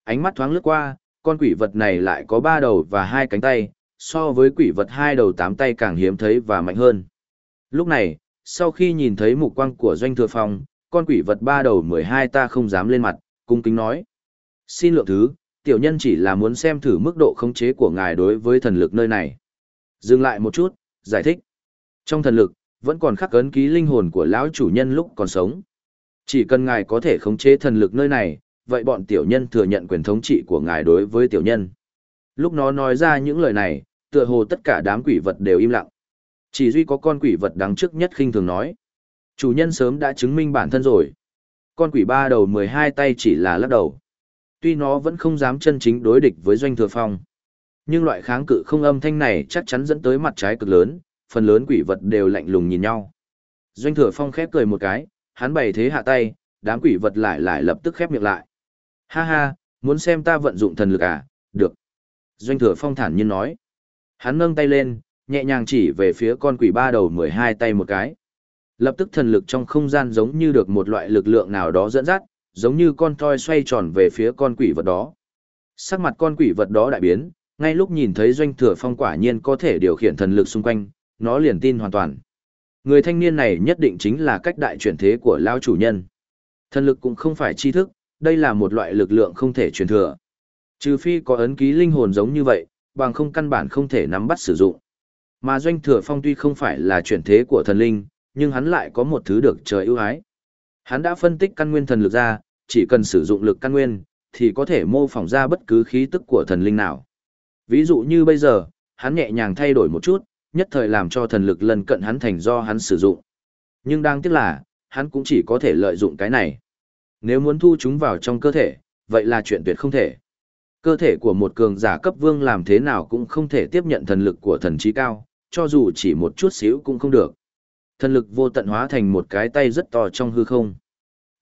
Ánh mắt thoáng lướt qua, con quỷ vật này lại có ba đầu và hai cánh tay, so với quỷ vật hai đầu tám tay càng hiếm thấy và mạnh hơn. Lúc này, sau khi nhìn thấy mục quang của doanh thừa phong, con quỷ vật ba đầu mười hai ta không dám lên mặt, cung kính nói. Xin lượng thứ, tiểu nhân chỉ là muốn xem thử mức độ khống chế của ngài đối với thần lực nơi này. Dừng lại một chút, giải thích. Trong thần lực, vẫn còn khắc ấn ký linh hồn của lão chủ nhân lúc còn sống. Chỉ cần ngài có thể khống chế thần lực nơi này, vậy bọn tiểu nhân thừa nhận quyền thống trị của ngài đối với tiểu nhân. Lúc nó nói ra những lời này, tựa hồ tất cả đám quỷ vật đều im lặng. Chỉ duy có con quỷ vật đáng trước nhất khinh thường nói. Chủ nhân sớm đã chứng minh bản thân rồi. Con quỷ ba đầu 12 tay chỉ là lắc đầu. Tuy nó vẫn không dám chân chính đối địch với doanh thừa phong. Nhưng loại kháng cự không âm thanh này chắc chắn dẫn tới mặt trái cực lớn, phần lớn quỷ vật đều lạnh lùng nhìn nhau. Doanh thừa phong khép cười một cái, hắn bày thế hạ tay, đám quỷ vật lại lại lập tức khép miệng lại. Ha ha, muốn xem ta vận dụng thần lực à? Được. Doanh thừa phong thản nhiên nói. Hắn nâng tay lên, nhẹ nhàng chỉ về phía con quỷ ba đầu 12 tay một cái. Lập tức thần lực trong không gian giống như được một loại lực lượng nào đó dẫn dắt, giống như con toi xoay tròn về phía con quỷ vật đó. Sắc mặt con quỷ vật đó đại biến, ngay lúc nhìn thấy doanh thừa phong quả nhiên có thể điều khiển thần lực xung quanh, nó liền tin hoàn toàn. Người thanh niên này nhất định chính là cách đại chuyển thế của lao chủ nhân. Thần lực cũng không phải tri thức, đây là một loại lực lượng không thể truyền thừa. Trừ phi có ấn ký linh hồn giống như vậy, bằng không căn bản không thể nắm bắt sử dụng. Mà doanh thừa phong tuy không phải là chuyển thế của thần linh, nhưng hắn lại có một thứ được trời ưu ái. Hắn đã phân tích căn nguyên thần lực ra, chỉ cần sử dụng lực căn nguyên, thì có thể mô phỏng ra bất cứ khí tức của thần linh nào. Ví dụ như bây giờ, hắn nhẹ nhàng thay đổi một chút, nhất thời làm cho thần lực lần cận hắn thành do hắn sử dụng. Nhưng đáng tiếc là, hắn cũng chỉ có thể lợi dụng cái này. Nếu muốn thu chúng vào trong cơ thể, vậy là chuyện tuyệt không thể. Cơ thể của một cường giả cấp vương làm thế nào cũng không thể tiếp nhận thần lực của thần trí cao, cho dù chỉ một chút xíu cũng không được. Thần lực vô tận hóa thành một cái tay rất to trong hư không.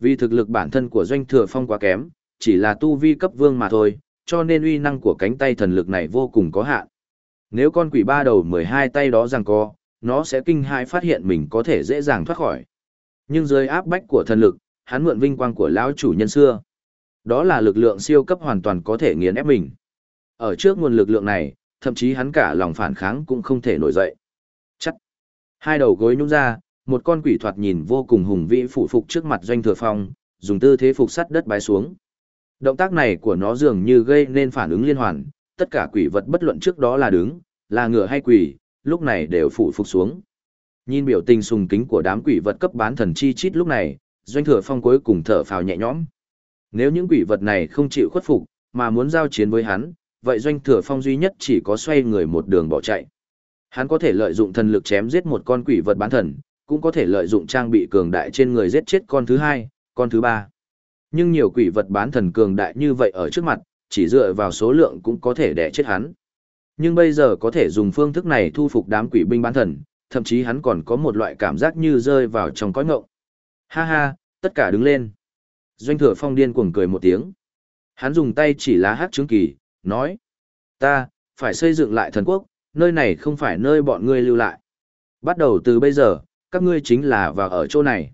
Vì thực lực bản thân của doanh thừa phong quá kém, chỉ là tu vi cấp vương mà thôi, cho nên uy năng của cánh tay thần lực này vô cùng có hạn. Nếu con quỷ ba đầu 12 tay đó rằng co, nó sẽ kinh hãi phát hiện mình có thể dễ dàng thoát khỏi. Nhưng dưới áp bách của thần lực, hắn mượn vinh quang của lão chủ nhân xưa. Đó là lực lượng siêu cấp hoàn toàn có thể nghiền ép mình. Ở trước nguồn lực lượng này, thậm chí hắn cả lòng phản kháng cũng không thể nổi dậy. Chắc. Hai đầu gối nhúng ra, một con quỷ thoạt nhìn vô cùng hùng vĩ phủ phục trước mặt doanh thừa phong, dùng tư thế phục sắt đất bái xuống. Động tác này của nó dường như gây nên phản ứng liên hoàn, tất cả quỷ vật bất luận trước đó là đứng, là ngựa hay quỷ, lúc này đều phủ phục xuống. Nhìn biểu tình sùng kính của đám quỷ vật cấp bán thần chi chít lúc này, doanh thừa phong cuối cùng thở phào nhẹ nhõm. Nếu những quỷ vật này không chịu khuất phục, mà muốn giao chiến với hắn, vậy doanh thừa phong duy nhất chỉ có xoay người một đường bỏ chạy. Hắn có thể lợi dụng thần lực chém giết một con quỷ vật bán thần, cũng có thể lợi dụng trang bị cường đại trên người giết chết con thứ hai, con thứ ba. Nhưng nhiều quỷ vật bán thần cường đại như vậy ở trước mặt, chỉ dựa vào số lượng cũng có thể đẻ chết hắn. Nhưng bây giờ có thể dùng phương thức này thu phục đám quỷ binh bán thần, thậm chí hắn còn có một loại cảm giác như rơi vào trong cõi ngộng. Ha ha, tất cả đứng lên. Doanh thừa phong điên cuồng cười một tiếng. Hắn dùng tay chỉ lá hát trướng kỳ, nói. Ta, phải xây dựng lại thần quốc, nơi này không phải nơi bọn ngươi lưu lại. Bắt đầu từ bây giờ, các ngươi chính là vào ở chỗ này.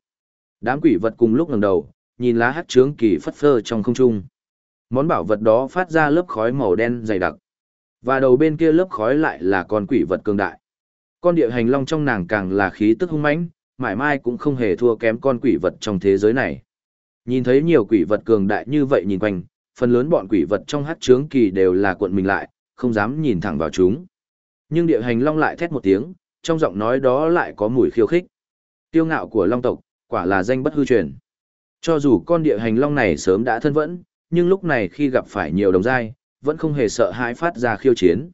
Đám quỷ vật cùng lúc ngẩng đầu, nhìn lá hắc trướng kỳ phất phơ trong không trung. Món bảo vật đó phát ra lớp khói màu đen dày đặc. Và đầu bên kia lớp khói lại là con quỷ vật cường đại. Con địa hành long trong nàng càng là khí tức hung mãnh, mãi mai cũng không hề thua kém con quỷ vật trong thế giới này. Nhìn thấy nhiều quỷ vật cường đại như vậy nhìn quanh, phần lớn bọn quỷ vật trong hắc trướng kỳ đều là cuộn mình lại, không dám nhìn thẳng vào chúng. Nhưng địa hành long lại thét một tiếng, trong giọng nói đó lại có mùi khiêu khích. Tiêu ngạo của long tộc, quả là danh bất hư truyền. Cho dù con địa hành long này sớm đã thân vẫn, nhưng lúc này khi gặp phải nhiều đồng giai, vẫn không hề sợ hãi phát ra khiêu chiến.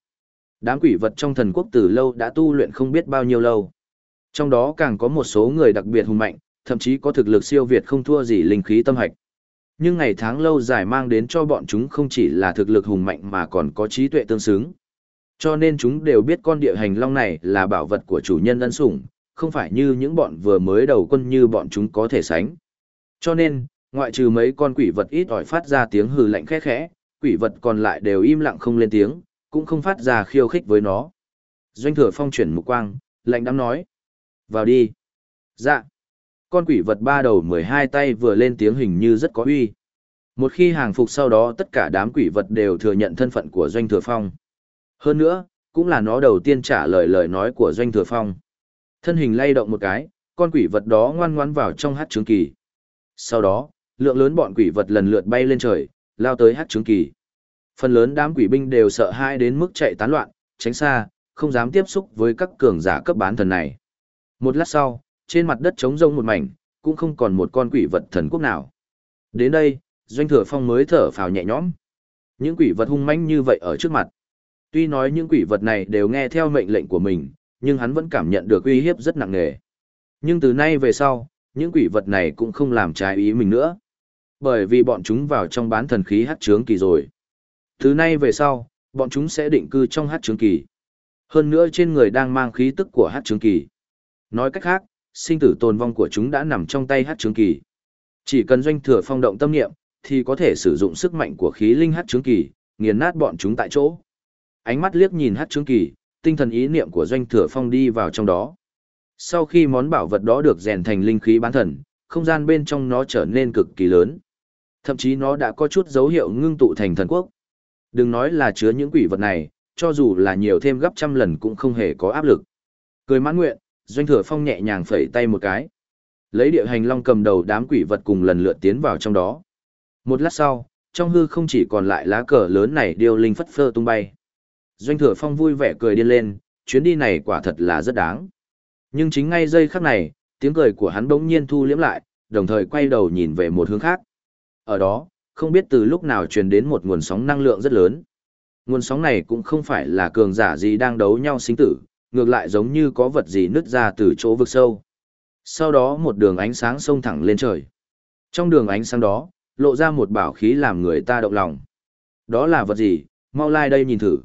Đám quỷ vật trong thần quốc từ lâu đã tu luyện không biết bao nhiêu lâu. Trong đó càng có một số người đặc biệt hùng mạnh, thậm chí có thực lực siêu việt không thua gì linh khí tâm hạch. Nhưng ngày tháng lâu dài mang đến cho bọn chúng không chỉ là thực lực hùng mạnh mà còn có trí tuệ tương xứng. Cho nên chúng đều biết con địa hành long này là bảo vật của chủ nhân ân sủng, không phải như những bọn vừa mới đầu quân như bọn chúng có thể sánh. Cho nên, ngoại trừ mấy con quỷ vật ít ỏi phát ra tiếng hừ lạnh khẽ khẽ, quỷ vật còn lại đều im lặng không lên tiếng, cũng không phát ra khiêu khích với nó. Doanh thừa phong chuyển mục quang, lạnh đám nói. Vào đi. Dạ. Con quỷ vật ba đầu mười hai tay vừa lên tiếng hình như rất có uy. Một khi hàng phục sau đó tất cả đám quỷ vật đều thừa nhận thân phận của Doanh Thừa Phong. Hơn nữa, cũng là nó đầu tiên trả lời lời nói của Doanh Thừa Phong. Thân hình lay động một cái, con quỷ vật đó ngoan ngoãn vào trong hát trướng kỳ. Sau đó, lượng lớn bọn quỷ vật lần lượt bay lên trời, lao tới hát trướng kỳ. Phần lớn đám quỷ binh đều sợ hãi đến mức chạy tán loạn, tránh xa, không dám tiếp xúc với các cường giả cấp bán thần này. Một lát sau, trên mặt đất trống rông một mảnh, cũng không còn một con quỷ vật thần quốc nào. Đến đây, Doanh Thừa Phong mới thở phào nhẹ nhõm. Những quỷ vật hung mãnh như vậy ở trước mặt. Tuy nói những quỷ vật này đều nghe theo mệnh lệnh của mình, nhưng hắn vẫn cảm nhận được uy hiếp rất nặng nề. Nhưng từ nay về sau, những quỷ vật này cũng không làm trái ý mình nữa. Bởi vì bọn chúng vào trong bán thần khí hát trướng kỳ rồi. Từ nay về sau, bọn chúng sẽ định cư trong hát trướng kỳ. Hơn nữa trên người đang mang khí tức của hát trướng kỳ. Nói cách khác, sinh tử tồn vong của chúng đã nằm trong tay hát trướng kỳ. Chỉ cần doanh thừa phong động tâm niệm, thì có thể sử dụng sức mạnh của khí linh hát trướng kỳ, nghiền nát bọn chúng tại chỗ. Ánh mắt liếc nhìn hát trướng kỳ, tinh thần ý niệm của doanh thừa phong đi vào trong đó. Sau khi món bảo vật đó được rèn thành linh khí bán thần, không gian bên trong nó trở nên cực kỳ lớn. Thậm chí nó đã có chút dấu hiệu ngưng tụ thành thần quốc. Đừng nói là chứa những quỷ vật này, cho dù là nhiều thêm gấp trăm lần cũng không hề có áp lực. Cười mãn nguyện, doanh thừa phong nhẹ nhàng phẩy tay một cái. Lấy địa hành long cầm đầu đám quỷ vật cùng lần lượt tiến vào trong đó. Một lát sau, trong hư không chỉ còn lại lá cờ lớn này điêu linh phất phơ tung bay. Doanh thừa phong vui vẻ cười điên lên, chuyến đi này quả thật là rất đáng. Nhưng chính ngay giây khắc này, tiếng cười của hắn bỗng nhiên thu liễm lại, đồng thời quay đầu nhìn về một hướng khác. Ở đó, không biết từ lúc nào truyền đến một nguồn sóng năng lượng rất lớn. Nguồn sóng này cũng không phải là cường giả gì đang đấu nhau sinh tử, ngược lại giống như có vật gì nứt ra từ chỗ vực sâu. Sau đó một đường ánh sáng xông thẳng lên trời. Trong đường ánh sáng đó, lộ ra một bảo khí làm người ta động lòng. Đó là vật gì, mau lai đây nhìn thử.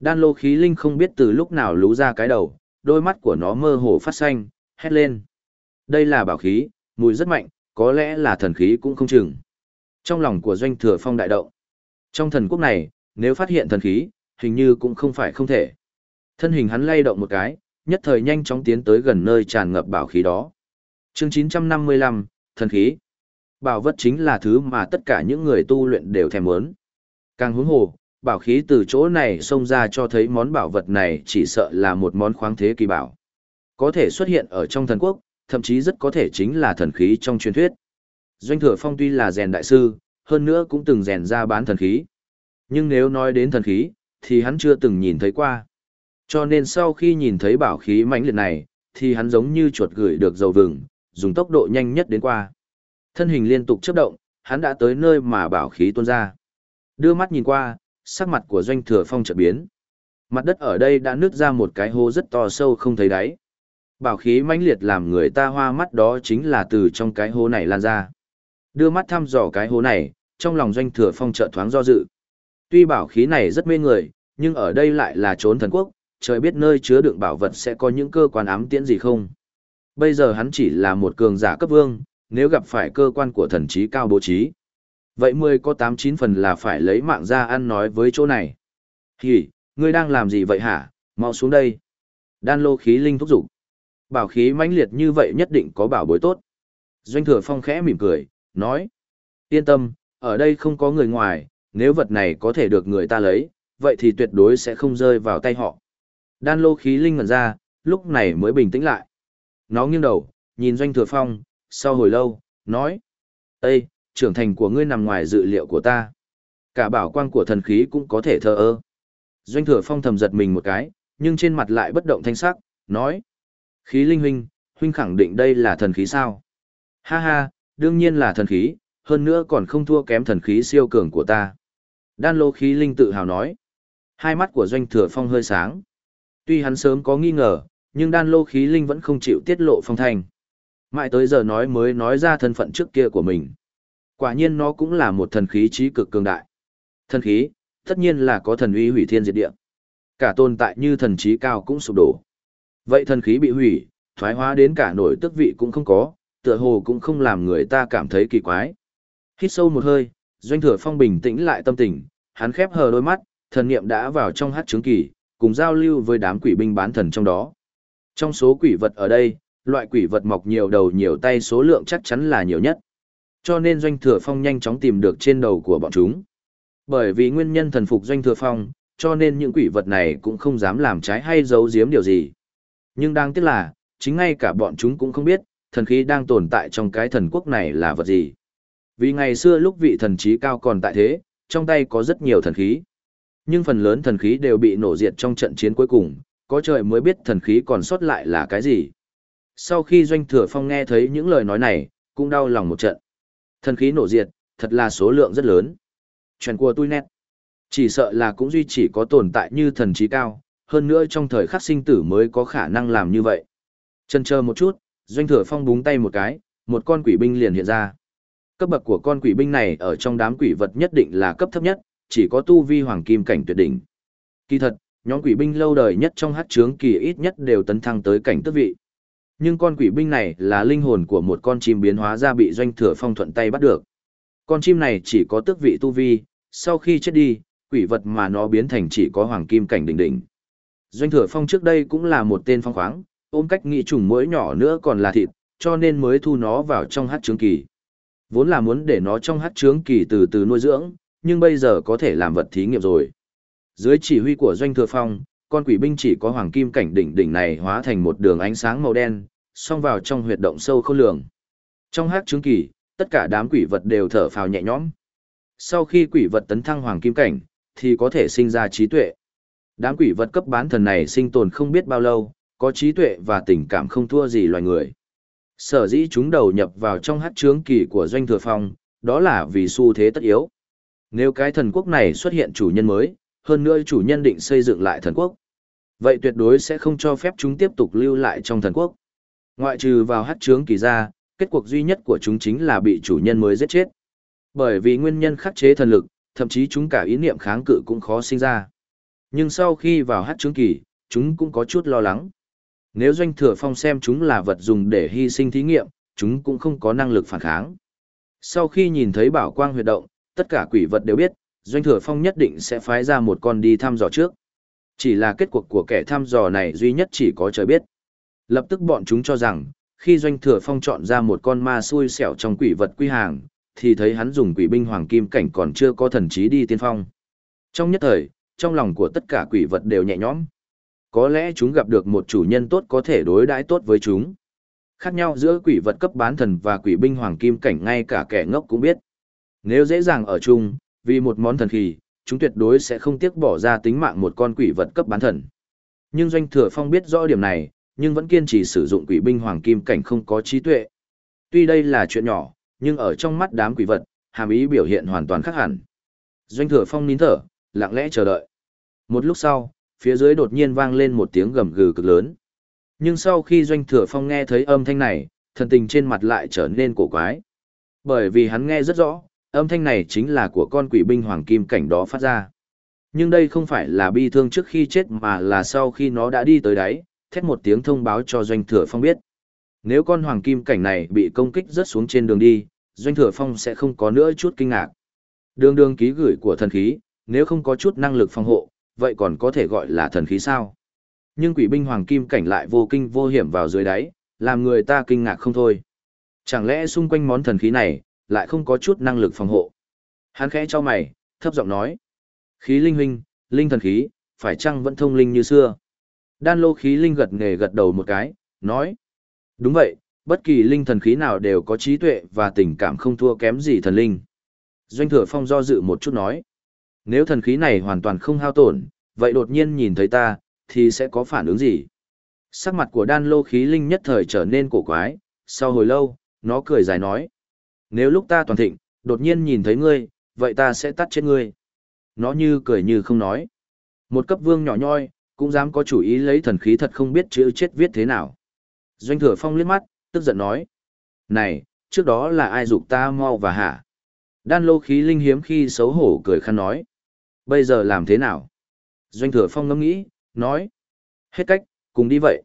Đan lô khí linh không biết từ lúc nào lú ra cái đầu, đôi mắt của nó mơ hồ phát xanh, hét lên. Đây là bảo khí, mùi rất mạnh, có lẽ là thần khí cũng không chừng. Trong lòng của doanh thừa phong đại động. Trong thần quốc này, nếu phát hiện thần khí, hình như cũng không phải không thể. Thân hình hắn lay động một cái, nhất thời nhanh chóng tiến tới gần nơi tràn ngập bảo khí đó. Chương 955, thần khí. Bảo vật chính là thứ mà tất cả những người tu luyện đều thèm muốn. Càng huống hồ, bảo khí từ chỗ này xông ra cho thấy món bảo vật này chỉ sợ là một món khoáng thế kỳ bảo. Có thể xuất hiện ở trong thần quốc, thậm chí rất có thể chính là thần khí trong truyền thuyết. Doanh thừa phong tuy là rèn đại sư, hơn nữa cũng từng rèn ra bán thần khí. Nhưng nếu nói đến thần khí, thì hắn chưa từng nhìn thấy qua. Cho nên sau khi nhìn thấy bảo khí mãnh liệt này, thì hắn giống như chuột gửi được dầu vừng, dùng tốc độ nhanh nhất đến qua. Thân hình liên tục chấp động, hắn đã tới nơi mà bảo khí tuôn ra. Đưa mắt nhìn qua, sắc mặt của doanh thừa phong chợt biến. Mặt đất ở đây đã nứt ra một cái hố rất to sâu không thấy đáy. Bảo khí mãnh liệt làm người ta hoa mắt đó chính là từ trong cái hố này lan ra. Đưa mắt thăm dò cái hố này, trong lòng doanh thừa phong chợt thoáng do dự. Tuy bảo khí này rất mê người, nhưng ở đây lại là trốn thần quốc, trời biết nơi chứa đựng bảo vật sẽ có những cơ quan ám tiễn gì không. Bây giờ hắn chỉ là một cường giả cấp vương, nếu gặp phải cơ quan của thần trí cao bố trí. Vậy mười có tám chín phần là phải lấy mạng ra ăn nói với chỗ này. Hỉ, ngươi đang làm gì vậy hả, mau xuống đây. Đan lô khí linh thúc giục. Bảo khí mãnh liệt như vậy nhất định có bảo bối tốt. Doanh thừa phong khẽ mỉm cười, nói. Yên tâm, ở đây không có người ngoài, nếu vật này có thể được người ta lấy, vậy thì tuyệt đối sẽ không rơi vào tay họ. Đan lô khí linh ngẩn ra, lúc này mới bình tĩnh lại. Nó nghiêng đầu, nhìn doanh thừa phong, sau hồi lâu, nói. Ê, trưởng thành của ngươi nằm ngoài dự liệu của ta. Cả bảo quang của thần khí cũng có thể thờ ơ. Doanh thừa phong thầm giật mình một cái, nhưng trên mặt lại bất động thanh sắc, nói. Khí linh huynh, huynh khẳng định đây là thần khí sao? Ha ha, đương nhiên là thần khí, hơn nữa còn không thua kém thần khí siêu cường của ta. Đan lô khí linh tự hào nói. Hai mắt của doanh thừa phong hơi sáng. Tuy hắn sớm có nghi ngờ, nhưng đan lô khí linh vẫn không chịu tiết lộ phong thanh. Mãi tới giờ nói mới nói ra thân phận trước kia của mình. Quả nhiên nó cũng là một thần khí trí cực cường đại. Thần khí, tất nhiên là có thần uy hủy thiên diệt địa. Cả tồn tại như thần trí cao cũng sụp đổ. Vậy thần khí bị hủy, thoái hóa đến cả nổi tức vị cũng không có, tựa hồ cũng không làm người ta cảm thấy kỳ quái. Hít sâu một hơi, doanh thừa phong bình tĩnh lại tâm tình, hắn khép hờ đôi mắt, thần niệm đã vào trong hát trướng kỳ, cùng giao lưu với đám quỷ binh bán thần trong đó. Trong số quỷ vật ở đây, loại quỷ vật mọc nhiều đầu nhiều tay số lượng chắc chắn là nhiều nhất. Cho nên doanh thừa phong nhanh chóng tìm được trên đầu của bọn chúng. Bởi vì nguyên nhân thần phục doanh thừa phong, cho nên những quỷ vật này cũng không dám làm trái hay giấu giếm điều gì. Nhưng đáng tiếc là, chính ngay cả bọn chúng cũng không biết, thần khí đang tồn tại trong cái thần quốc này là vật gì. Vì ngày xưa lúc vị thần trí cao còn tại thế, trong tay có rất nhiều thần khí. Nhưng phần lớn thần khí đều bị nổ diệt trong trận chiến cuối cùng, có trời mới biết thần khí còn sót lại là cái gì. Sau khi Doanh Thừa Phong nghe thấy những lời nói này, cũng đau lòng một trận. Thần khí nổ diệt, thật là số lượng rất lớn. Chuyện của tôi nét. Chỉ sợ là cũng duy chỉ có tồn tại như thần trí cao, hơn nữa trong thời khắc sinh tử mới có khả năng làm như vậy. Chân chờ một chút, Doanh Thừa Phong búng tay một cái, một con quỷ binh liền hiện ra. Cấp bậc của con quỷ binh này ở trong đám quỷ vật nhất định là cấp thấp nhất, chỉ có tu vi hoàng kim cảnh tuyệt đỉnh. Kỳ thật, nhóm quỷ binh lâu đời nhất trong hát trướng kỳ ít nhất đều tấn thăng tới cảnh tước vị. Nhưng con quỷ binh này là linh hồn của một con chim biến hóa ra bị doanh thừa phong thuận tay bắt được. Con chim này chỉ có tước vị tu vi, sau khi chết đi, quỷ vật mà nó biến thành chỉ có hoàng kim cảnh đỉnh đỉnh. Doanh thừa phong trước đây cũng là một tên phong khoáng, ôm cách nghĩ trùng mũi nhỏ nữa còn là thịt, cho nên mới thu nó vào trong hát trướng kỳ. Vốn là muốn để nó trong hát trướng kỳ từ từ nuôi dưỡng, nhưng bây giờ có thể làm vật thí nghiệm rồi. Dưới chỉ huy của Doanh Thừa Phong, con quỷ binh chỉ có hoàng kim cảnh đỉnh đỉnh này hóa thành một đường ánh sáng màu đen, xông vào trong huyệt động sâu khôn lường. Trong hát trướng kỳ, tất cả đám quỷ vật đều thở phào nhẹ nhõm. Sau khi quỷ vật tấn thăng hoàng kim cảnh, thì có thể sinh ra trí tuệ. Đám quỷ vật cấp bán thần này sinh tồn không biết bao lâu, có trí tuệ và tình cảm không thua gì loài người. Sở dĩ chúng đầu nhập vào trong hát trướng kỳ của doanh thừa phong, đó là vì xu thế tất yếu. Nếu cái thần quốc này xuất hiện chủ nhân mới, hơn nữa chủ nhân định xây dựng lại thần quốc, vậy tuyệt đối sẽ không cho phép chúng tiếp tục lưu lại trong thần quốc. Ngoại trừ vào hát trướng kỳ ra, kết cuộc duy nhất của chúng chính là bị chủ nhân mới giết chết. Bởi vì nguyên nhân khắc chế thần lực, thậm chí chúng cả ý niệm kháng cự cũng khó sinh ra. Nhưng sau khi vào hát trướng kỳ, chúng cũng có chút lo lắng. Nếu doanh thừa phong xem chúng là vật dùng để hy sinh thí nghiệm, chúng cũng không có năng lực phản kháng. Sau khi nhìn thấy bảo quang huyệt động, tất cả quỷ vật đều biết, doanh thừa phong nhất định sẽ phái ra một con đi thăm dò trước. Chỉ là kết cuộc của kẻ thăm dò này duy nhất chỉ có trời biết. Lập tức bọn chúng cho rằng, khi doanh thừa phong chọn ra một con ma xui xẻo trong quỷ vật quy hàng, thì thấy hắn dùng quỷ binh hoàng kim cảnh còn chưa có thần trí đi tiên phong. Trong nhất thời, trong lòng của tất cả quỷ vật đều nhẹ nhõm. Có lẽ chúng gặp được một chủ nhân tốt có thể đối đãi tốt với chúng. Khác nhau giữa quỷ vật cấp bán thần và quỷ binh hoàng kim cảnh ngay cả kẻ ngốc cũng biết. Nếu dễ dàng ở chung, vì một món thần khí, chúng tuyệt đối sẽ không tiếc bỏ ra tính mạng một con quỷ vật cấp bán thần. Nhưng Doanh Thừa Phong biết rõ điểm này, nhưng vẫn kiên trì sử dụng quỷ binh hoàng kim cảnh không có trí tuệ. Tuy đây là chuyện nhỏ, nhưng ở trong mắt đám quỷ vật, hàm ý biểu hiện hoàn toàn khác hẳn. Doanh Thừa Phong nín thở, lặng lẽ chờ đợi. Một lúc sau, phía dưới đột nhiên vang lên một tiếng gầm gừ cực lớn. Nhưng sau khi Doanh Thừa Phong nghe thấy âm thanh này, thần tình trên mặt lại trở nên cổ quái. Bởi vì hắn nghe rất rõ, âm thanh này chính là của con quỷ binh hoàng kim cảnh đó phát ra. Nhưng đây không phải là bi thương trước khi chết mà là sau khi nó đã đi tới đáy, thét một tiếng thông báo cho Doanh Thừa Phong biết. Nếu con hoàng kim cảnh này bị công kích rớt xuống trên đường đi, Doanh Thừa Phong sẽ không có nữa chút kinh ngạc. Đường đường ký gửi của thần khí, nếu không có chút năng lực phòng hộ, vậy còn có thể gọi là thần khí sao? Nhưng quỷ binh hoàng kim cảnh lại vô kinh vô hiểm vào dưới đáy, làm người ta kinh ngạc không thôi. Chẳng lẽ xung quanh món thần khí này, lại không có chút năng lực phòng hộ. Hắn khẽ cho mày, thấp giọng nói. Khí linh huynh, linh thần khí, phải chăng vẫn thông linh như xưa? Đan lô khí linh gật nghề gật đầu một cái, nói. Đúng vậy, bất kỳ linh thần khí nào đều có trí tuệ và tình cảm không thua kém gì thần linh. Doanh thừa phong do dự một chút nói. Nếu thần khí này hoàn toàn không hao tổn, vậy đột nhiên nhìn thấy ta, thì sẽ có phản ứng gì? Sắc mặt của đan lô khí linh nhất thời trở nên cổ quái, sau hồi lâu, nó cười dài nói. Nếu lúc ta toàn thịnh, đột nhiên nhìn thấy ngươi, vậy ta sẽ tắt chết ngươi. Nó như cười như không nói. Một cấp vương nhỏ nhoi, cũng dám có chủ ý lấy thần khí thật không biết chữ chết viết thế nào. Doanh thừa phong liếc mắt, tức giận nói. Này, trước đó là ai dục ta mau và hả? Đan lô khí linh hiếm khi xấu hổ cười khăn nói. Bây giờ làm thế nào? Doanh thừa phong ngẫm nghĩ, nói. Hết cách, cùng đi vậy.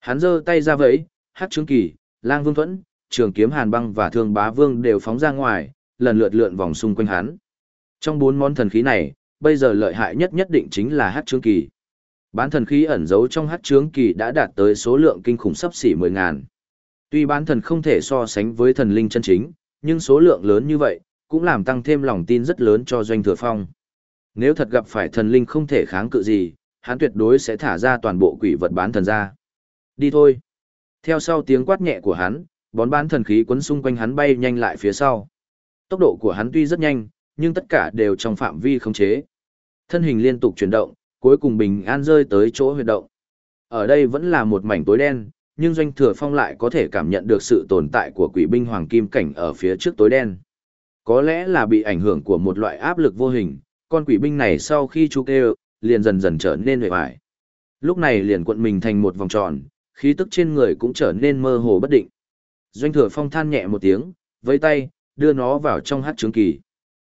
Hắn giơ tay ra vẫy, hát trướng kỳ, lang vương thuẫn, trường kiếm hàn băng và thương bá vương đều phóng ra ngoài, lần lượt lượn vòng xung quanh hắn. Trong bốn món thần khí này, bây giờ lợi hại nhất nhất định chính là hát trướng kỳ. Bán thần khí ẩn giấu trong hát trướng kỳ đã đạt tới số lượng kinh khủng sắp xỉ mười ngàn. Tuy bán thần không thể so sánh với thần linh chân chính, nhưng số lượng lớn như vậy, cũng làm tăng thêm lòng tin rất lớn cho doanh thừa phong. Nếu thật gặp phải thần linh không thể kháng cự gì, hắn tuyệt đối sẽ thả ra toàn bộ quỷ vật bán thần ra. Đi thôi. Theo sau tiếng quát nhẹ của hắn, bón bán thần khí quấn xung quanh hắn bay nhanh lại phía sau. Tốc độ của hắn tuy rất nhanh, nhưng tất cả đều trong phạm vi khống chế. Thân hình liên tục chuyển động, cuối cùng bình an rơi tới chỗ huyệt động. Ở đây vẫn là một mảnh tối đen, nhưng doanh thừa phong lại có thể cảm nhận được sự tồn tại của quỷ binh hoàng kim cảnh ở phía trước tối đen. Có lẽ là bị ảnh hưởng của một loại áp lực vô hình, con quỷ binh này sau khi chú kêu, liền dần dần trở nên huệ vải. Lúc này liền cuộn mình thành một vòng tròn, khí tức trên người cũng trở nên mơ hồ bất định. Doanh thừa phong than nhẹ một tiếng, với tay, đưa nó vào trong hát trướng kỳ.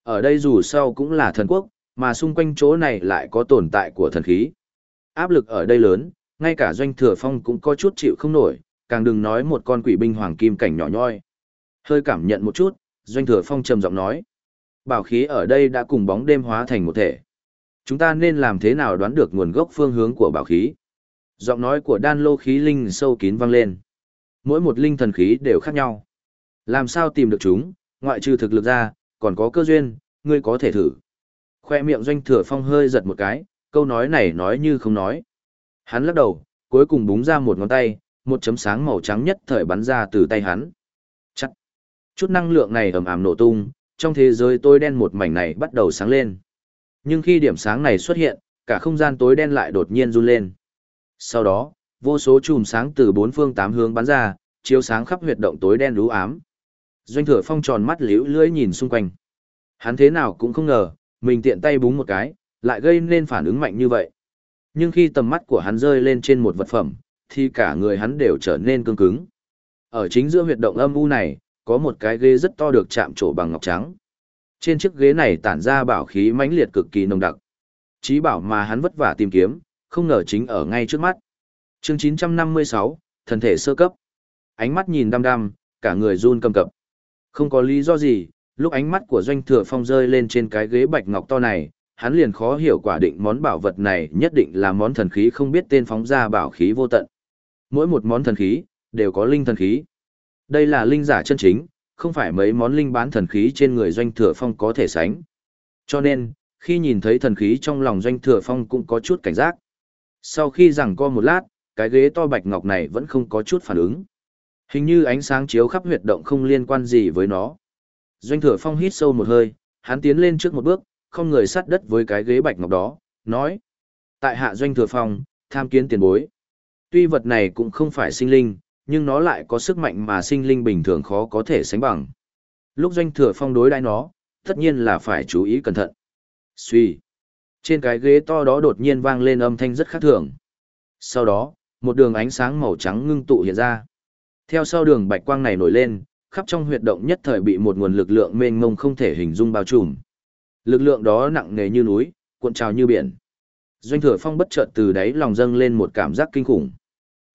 Ở đây dù sao cũng là thần quốc, mà xung quanh chỗ này lại có tồn tại của thần khí. Áp lực ở đây lớn, ngay cả doanh thừa phong cũng có chút chịu không nổi, càng đừng nói một con quỷ binh hoàng kim cảnh nhỏ nhoi. Hơi cảm nhận một chút, doanh thừa phong trầm giọng nói. Bảo khí ở đây đã cùng bóng đêm hóa thành một thể. Chúng ta nên làm thế nào đoán được nguồn gốc phương hướng của bảo khí? Giọng nói của đan lô khí linh sâu kín vang lên. Mỗi một linh thần khí đều khác nhau. Làm sao tìm được chúng, ngoại trừ thực lực ra, còn có cơ duyên, ngươi có thể thử. Khoe miệng doanh thừa phong hơi giật một cái, câu nói này nói như không nói. Hắn lắc đầu, cuối cùng búng ra một ngón tay, một chấm sáng màu trắng nhất thời bắn ra từ tay hắn. Chắc. Chút năng lượng này ầm ầm nổ tung, trong thế giới tối đen một mảnh này bắt đầu sáng lên. Nhưng khi điểm sáng này xuất hiện, cả không gian tối đen lại đột nhiên run lên. Sau đó, vô số chùm sáng từ bốn phương tám hướng bắn ra, chiếu sáng khắp huyệt động tối đen lú ám. Doanh thừa phong tròn mắt liễu lưỡi nhìn xung quanh. Hắn thế nào cũng không ngờ, mình tiện tay búng một cái, lại gây nên phản ứng mạnh như vậy. Nhưng khi tầm mắt của hắn rơi lên trên một vật phẩm, thì cả người hắn đều trở nên cứng cứng. Ở chính giữa huyệt động âm u này, có một cái ghế rất to được chạm trổ bằng ngọc trắng. Trên chiếc ghế này tản ra bảo khí mãnh liệt cực kỳ nồng đặc. Chí bảo mà hắn vất vả tìm kiếm, không ngờ chính ở ngay trước mắt. Chương 956, thân thể sơ cấp. Ánh mắt nhìn đăm đăm, cả người run cầm cập. Không có lý do gì, lúc ánh mắt của doanh thừa phong rơi lên trên cái ghế bạch ngọc to này, hắn liền khó hiểu quả định món bảo vật này nhất định là món thần khí không biết tên phóng ra bảo khí vô tận. Mỗi một món thần khí, đều có linh thần khí. Đây là linh giả chân chính, không phải mấy món linh bán thần khí trên người doanh thừa phong có thể sánh. Cho nên, khi nhìn thấy thần khí trong lòng doanh thừa phong cũng có chút cảnh giác. Sau khi rằng co một lát, cái ghế to bạch ngọc này vẫn không có chút phản ứng. Hình như ánh sáng chiếu khắp huyệt động không liên quan gì với nó. Doanh thừa phong hít sâu một hơi, hắn tiến lên trước một bước, không người sát đất với cái ghế bạch ngọc đó, nói. Tại hạ doanh thừa phong, tham kiến tiền bối. Tuy vật này cũng không phải sinh linh, nhưng nó lại có sức mạnh mà sinh linh bình thường khó có thể sánh bằng. Lúc doanh thừa phong đối đãi nó, tất nhiên là phải chú ý cẩn thận. Suy. Trên cái ghế to đó đột nhiên vang lên âm thanh rất khác thường. Sau đó, một đường ánh sáng màu trắng ngưng tụ hiện ra. Theo sau đường bạch quang này nổi lên, khắp trong huyệt động nhất thời bị một nguồn lực lượng mênh mông không thể hình dung bao trùm. Lực lượng đó nặng nề như núi, cuộn trào như biển. Doanh thừa phong bất chợt từ đáy lòng dâng lên một cảm giác kinh khủng.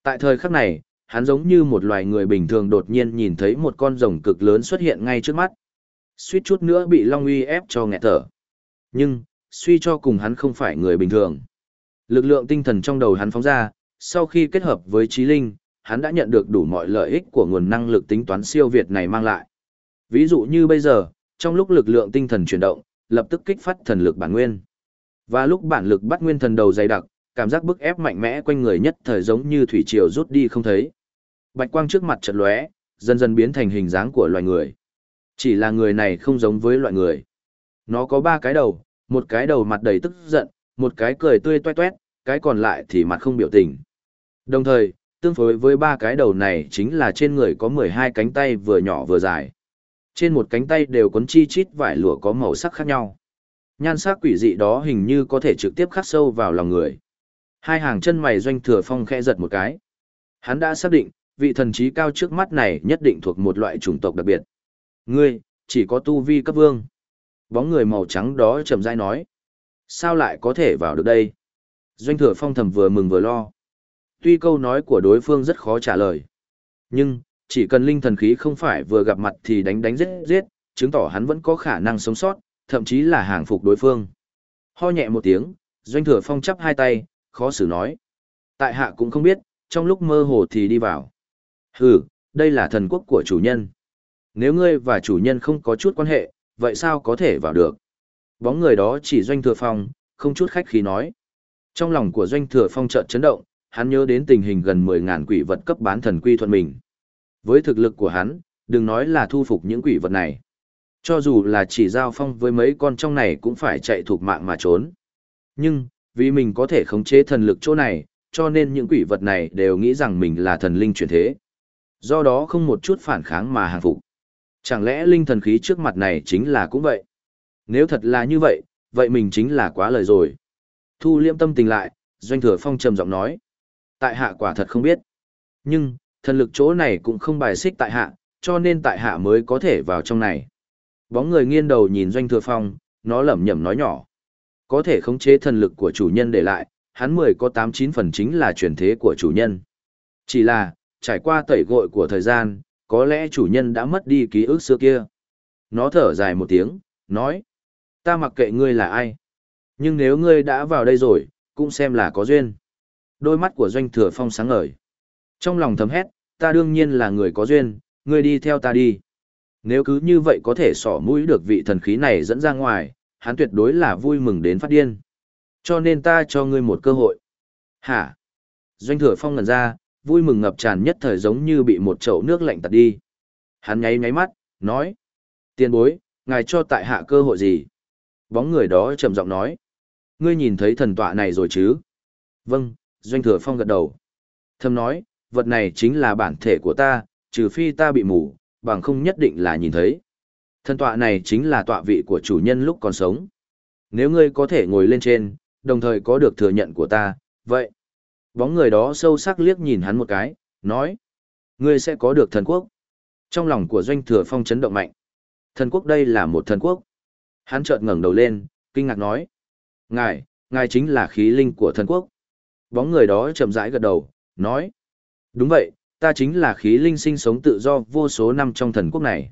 Tại thời khắc này, hắn giống như một loài người bình thường đột nhiên nhìn thấy một con rồng cực lớn xuất hiện ngay trước mắt. Suýt chút nữa bị Long Uy ép cho nghẹt thở. Nhưng, suy cho cùng hắn không phải người bình thường. Lực lượng tinh thần trong đầu hắn phóng ra, sau khi kết hợp với trí linh, hắn đã nhận được đủ mọi lợi ích của nguồn năng lực tính toán siêu việt này mang lại. Ví dụ như bây giờ, trong lúc lực lượng tinh thần chuyển động, lập tức kích phát thần lực bản nguyên. Và lúc bản lực bắt nguyên thần đầu dày đặc, cảm giác bức ép mạnh mẽ quanh người nhất thời giống như thủy triều rút đi không thấy. Bạch quang trước mặt chợt lóe, dần dần biến thành hình dáng của loài người. Chỉ là người này không giống với loại người. Nó có ba cái đầu, một cái đầu mặt đầy tức giận, một cái cười tươi toét toét, cái còn lại thì mặt không biểu tình. Đồng thời, tương phối với ba cái đầu này chính là trên người có 12 cánh tay vừa nhỏ vừa dài. Trên một cánh tay đều quấn chi chít vải lụa có màu sắc khác nhau. Nhan sắc quỷ dị đó hình như có thể trực tiếp khắc sâu vào lòng người. Hai hàng chân mày doanh thừa phong khẽ giật một cái. Hắn đã xác định, vị thần trí cao trước mắt này nhất định thuộc một loại chủng tộc đặc biệt. Ngươi, chỉ có tu vi cấp vương. Bóng người màu trắng đó chậm rãi nói. Sao lại có thể vào được đây? Doanh thừa phong thầm vừa mừng vừa lo. Tuy câu nói của đối phương rất khó trả lời. Nhưng, chỉ cần linh thần khí không phải vừa gặp mặt thì đánh đánh giết giết, chứng tỏ hắn vẫn có khả năng sống sót, thậm chí là hàng phục đối phương. Ho nhẹ một tiếng, doanh thừa phong chắp hai tay, khó xử nói. Tại hạ cũng không biết, trong lúc mơ hồ thì đi vào. Hừ, đây là thần quốc của chủ nhân. Nếu ngươi và chủ nhân không có chút quan hệ, vậy sao có thể vào được? Bóng người đó chỉ doanh thừa phong, không chút khách khí nói. Trong lòng của doanh thừa phong chợt chấn động, hắn nhớ đến tình hình gần 10.000 quỷ vật cấp bán thần quy thuận mình. Với thực lực của hắn, đừng nói là thu phục những quỷ vật này. Cho dù là chỉ giao phong với mấy con trong này cũng phải chạy thuộc mạng mà trốn. Nhưng, vì mình có thể khống chế thần lực chỗ này, cho nên những quỷ vật này đều nghĩ rằng mình là thần linh chuyển thế. Do đó không một chút phản kháng mà hàng phục. Chẳng lẽ linh thần khí trước mặt này chính là cũng vậy? Nếu thật là như vậy, vậy mình chính là quá lời rồi. Thu liêm tâm tình lại, doanh thừa phong trầm giọng nói. Tại hạ quả thật không biết. Nhưng, thần lực chỗ này cũng không bài xích tại hạ, cho nên tại hạ mới có thể vào trong này. Bóng người nghiêng đầu nhìn doanh thừa phong, nó lẩm nhẩm nói nhỏ. Có thể khống chế thần lực của chủ nhân để lại, hắn mười có tám chín phần chính là truyền thế của chủ nhân. Chỉ là, trải qua tẩy gội của thời gian, có lẽ chủ nhân đã mất đi ký ức xưa kia. Nó thở dài một tiếng, nói. Ta mặc kệ ngươi là ai. Nhưng nếu ngươi đã vào đây rồi, cũng xem là có duyên. Đôi mắt của doanh thừa phong sáng ngời. Trong lòng thầm hét, ta đương nhiên là người có duyên, ngươi đi theo ta đi. Nếu cứ như vậy có thể sỏ mũi được vị thần khí này dẫn ra ngoài, hắn tuyệt đối là vui mừng đến phát điên. Cho nên ta cho ngươi một cơ hội. Hả? Doanh thừa phong ngần ra, vui mừng ngập tràn nhất thời giống như bị một chậu nước lạnh tạt đi. Hắn nháy nháy mắt, nói. Tiền bối, ngài cho tại hạ cơ hội gì? Bóng người đó trầm giọng nói. Ngươi nhìn thấy thần tọa này rồi chứ? Vâng, Doanh Thừa Phong gật đầu. Thầm nói, vật này chính là bản thể của ta, trừ phi ta bị mù, bằng không nhất định là nhìn thấy. Thân tọa này chính là tọa vị của chủ nhân lúc còn sống. Nếu ngươi có thể ngồi lên trên, đồng thời có được thừa nhận của ta, vậy. Bóng người đó sâu sắc liếc nhìn hắn một cái, nói. Ngươi sẽ có được thần quốc. Trong lòng của doanh thừa phong chấn động mạnh. Thần quốc đây là một thần quốc. Hắn chợt ngẩng đầu lên, kinh ngạc nói. Ngài, ngài chính là khí linh của thần quốc. Bóng người đó chậm rãi gật đầu, nói. Đúng vậy, ta chính là khí linh sinh sống tự do vô số năm trong thần quốc này.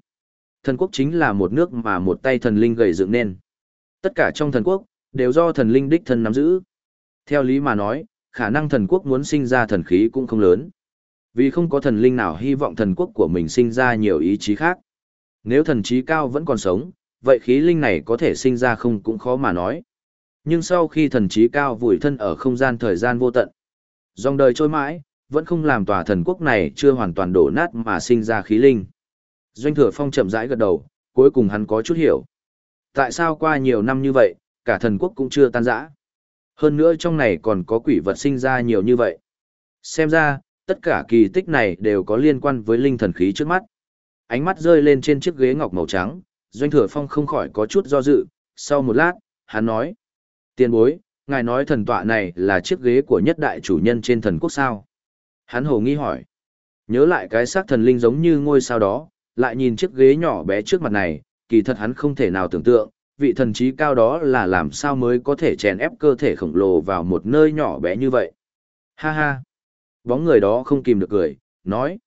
Thần quốc chính là một nước mà một tay thần linh gầy dựng nên. Tất cả trong thần quốc, đều do thần linh đích thân nắm giữ. Theo lý mà nói, khả năng thần quốc muốn sinh ra thần khí cũng không lớn. Vì không có thần linh nào hy vọng thần quốc của mình sinh ra nhiều ý chí khác. Nếu thần trí cao vẫn còn sống, vậy khí linh này có thể sinh ra không cũng khó mà nói. Nhưng sau khi thần trí cao vùi thân ở không gian thời gian vô tận, dòng đời trôi mãi, vẫn không làm tòa thần quốc này chưa hoàn toàn đổ nát mà sinh ra khí linh. Doanh thừa phong chậm rãi gật đầu, cuối cùng hắn có chút hiểu. Tại sao qua nhiều năm như vậy, cả thần quốc cũng chưa tan rã? Hơn nữa trong này còn có quỷ vật sinh ra nhiều như vậy. Xem ra, tất cả kỳ tích này đều có liên quan với linh thần khí trước mắt. Ánh mắt rơi lên trên chiếc ghế ngọc màu trắng, Doanh Thừa Phong không khỏi có chút do dự, sau một lát, hắn nói. Tiên bối, ngài nói thần tọa này là chiếc ghế của nhất đại chủ nhân trên thần quốc sao? Hắn hồ nghi hỏi. Nhớ lại cái xác thần linh giống như ngôi sao đó, lại nhìn chiếc ghế nhỏ bé trước mặt này, kỳ thật hắn không thể nào tưởng tượng, vị thần trí cao đó là làm sao mới có thể chèn ép cơ thể khổng lồ vào một nơi nhỏ bé như vậy. Ha ha! Bóng người đó không kìm được cười, nói.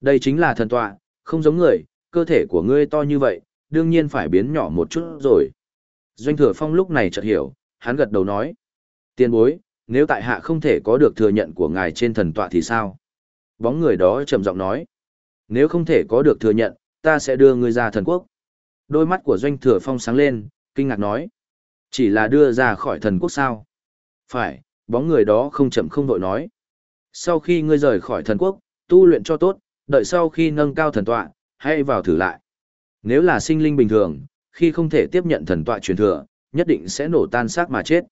Đây chính là thần tọa, không giống người, cơ thể của ngươi to như vậy, đương nhiên phải biến nhỏ một chút rồi. Doanh thừa phong lúc này chợt hiểu, hắn gật đầu nói. Tiên bối, nếu tại hạ không thể có được thừa nhận của ngài trên thần tọa thì sao? Bóng người đó trầm giọng nói. Nếu không thể có được thừa nhận, ta sẽ đưa ngươi ra thần quốc. Đôi mắt của doanh thừa phong sáng lên, kinh ngạc nói. Chỉ là đưa ra khỏi thần quốc sao? Phải, bóng người đó không chậm không vội nói. Sau khi ngươi rời khỏi thần quốc, tu luyện cho tốt, đợi sau khi nâng cao thần tọa, hãy vào thử lại. Nếu là sinh linh bình thường, khi không thể tiếp nhận thần tọa truyền thừa, nhất định sẽ nổ tan xác mà chết.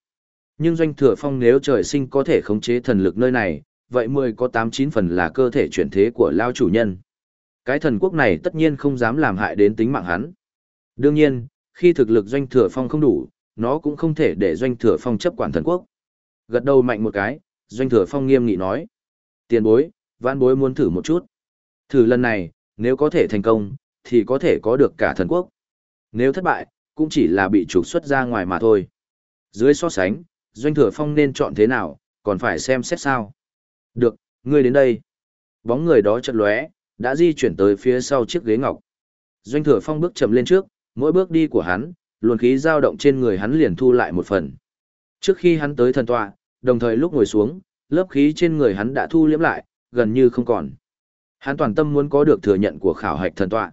Nhưng doanh thừa phong nếu trời sinh có thể khống chế thần lực nơi này, vậy mười có tám chín phần là cơ thể chuyển thế của lao chủ nhân. Cái thần quốc này tất nhiên không dám làm hại đến tính mạng hắn. Đương nhiên, khi thực lực doanh thừa phong không đủ, nó cũng không thể để doanh thừa phong chấp quản thần quốc. Gật đầu mạnh một cái, doanh thừa phong nghiêm nghị nói. Tiền bối, vãn bối muốn thử một chút. Thử lần này, nếu có thể thành công, thì có thể có được cả thần quốc. Nếu thất bại, cũng chỉ là bị trục xuất ra ngoài mà thôi. Dưới so sánh, doanh thừa phong nên chọn thế nào, còn phải xem xét sao. Được, ngươi đến đây. Bóng người đó chật lóe, đã di chuyển tới phía sau chiếc ghế ngọc. Doanh thừa phong bước chậm lên trước, mỗi bước đi của hắn, luồng khí dao động trên người hắn liền thu lại một phần. Trước khi hắn tới thần tọa, đồng thời lúc ngồi xuống, lớp khí trên người hắn đã thu liễm lại, gần như không còn. Hắn toàn tâm muốn có được thừa nhận của khảo hạch thần tọa.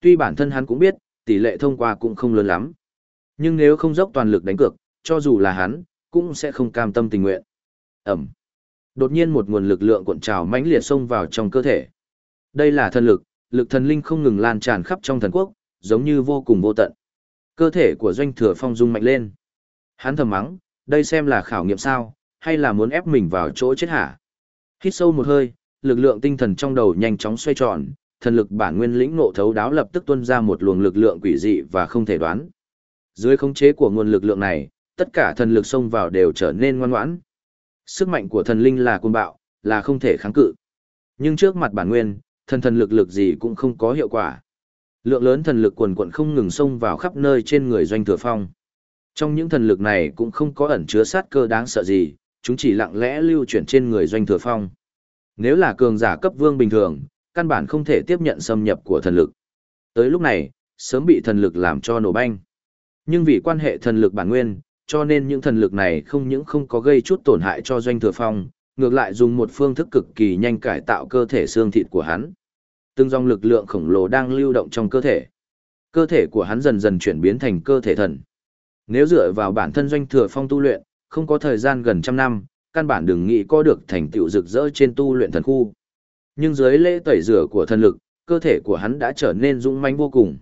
Tuy bản thân hắn cũng biết, tỷ lệ thông qua cũng không lớn lắm. Nhưng nếu không dốc toàn lực đánh cược, cho dù là hắn, cũng sẽ không cam tâm tình nguyện. Ẩm. Đột nhiên một nguồn lực lượng cuộn trào mãnh liệt xông vào trong cơ thể. Đây là thần lực, lực thần linh không ngừng lan tràn khắp trong thần quốc, giống như vô cùng vô tận. Cơ thể của doanh thừa phong rung mạnh lên. Hắn thầm mắng, đây xem là khảo nghiệm sao, hay là muốn ép mình vào chỗ chết hả? Hít sâu một hơi, lực lượng tinh thần trong đầu nhanh chóng xoay tròn, thần lực bản nguyên lĩnh ngộ thấu đáo lập tức tuôn ra một luồng lực lượng quỷ dị và không thể đoán. Dưới khống chế của nguồn lực lượng này, tất cả thần lực xông vào đều trở nên ngoan ngoãn. Sức mạnh của thần linh là cuồng bạo, là không thể kháng cự. Nhưng trước mặt bản nguyên, thần thần lực lực gì cũng không có hiệu quả. Lượng lớn thần lực quần quận không ngừng xông vào khắp nơi trên người doanh thừa phong. Trong những thần lực này cũng không có ẩn chứa sát cơ đáng sợ gì, chúng chỉ lặng lẽ lưu chuyển trên người doanh thừa phong. Nếu là cường giả cấp vương bình thường, căn bản không thể tiếp nhận xâm nhập của thần lực. Tới lúc này, sớm bị thần lực làm cho nổ banh. Nhưng vì quan hệ thần lực bản nguyên, cho nên những thần lực này không những không có gây chút tổn hại cho doanh thừa phong, ngược lại dùng một phương thức cực kỳ nhanh cải tạo cơ thể xương thịt của hắn. Từng dòng lực lượng khổng lồ đang lưu động trong cơ thể. Cơ thể của hắn dần dần chuyển biến thành cơ thể thần. Nếu dựa vào bản thân doanh thừa phong tu luyện, không có thời gian gần trăm năm, căn bản đừng nghĩ có được thành tựu rực rỡ trên tu luyện thần khu. Nhưng dưới lễ tẩy rửa của thần lực, cơ thể của hắn đã trở nên dũng mãnh vô cùng.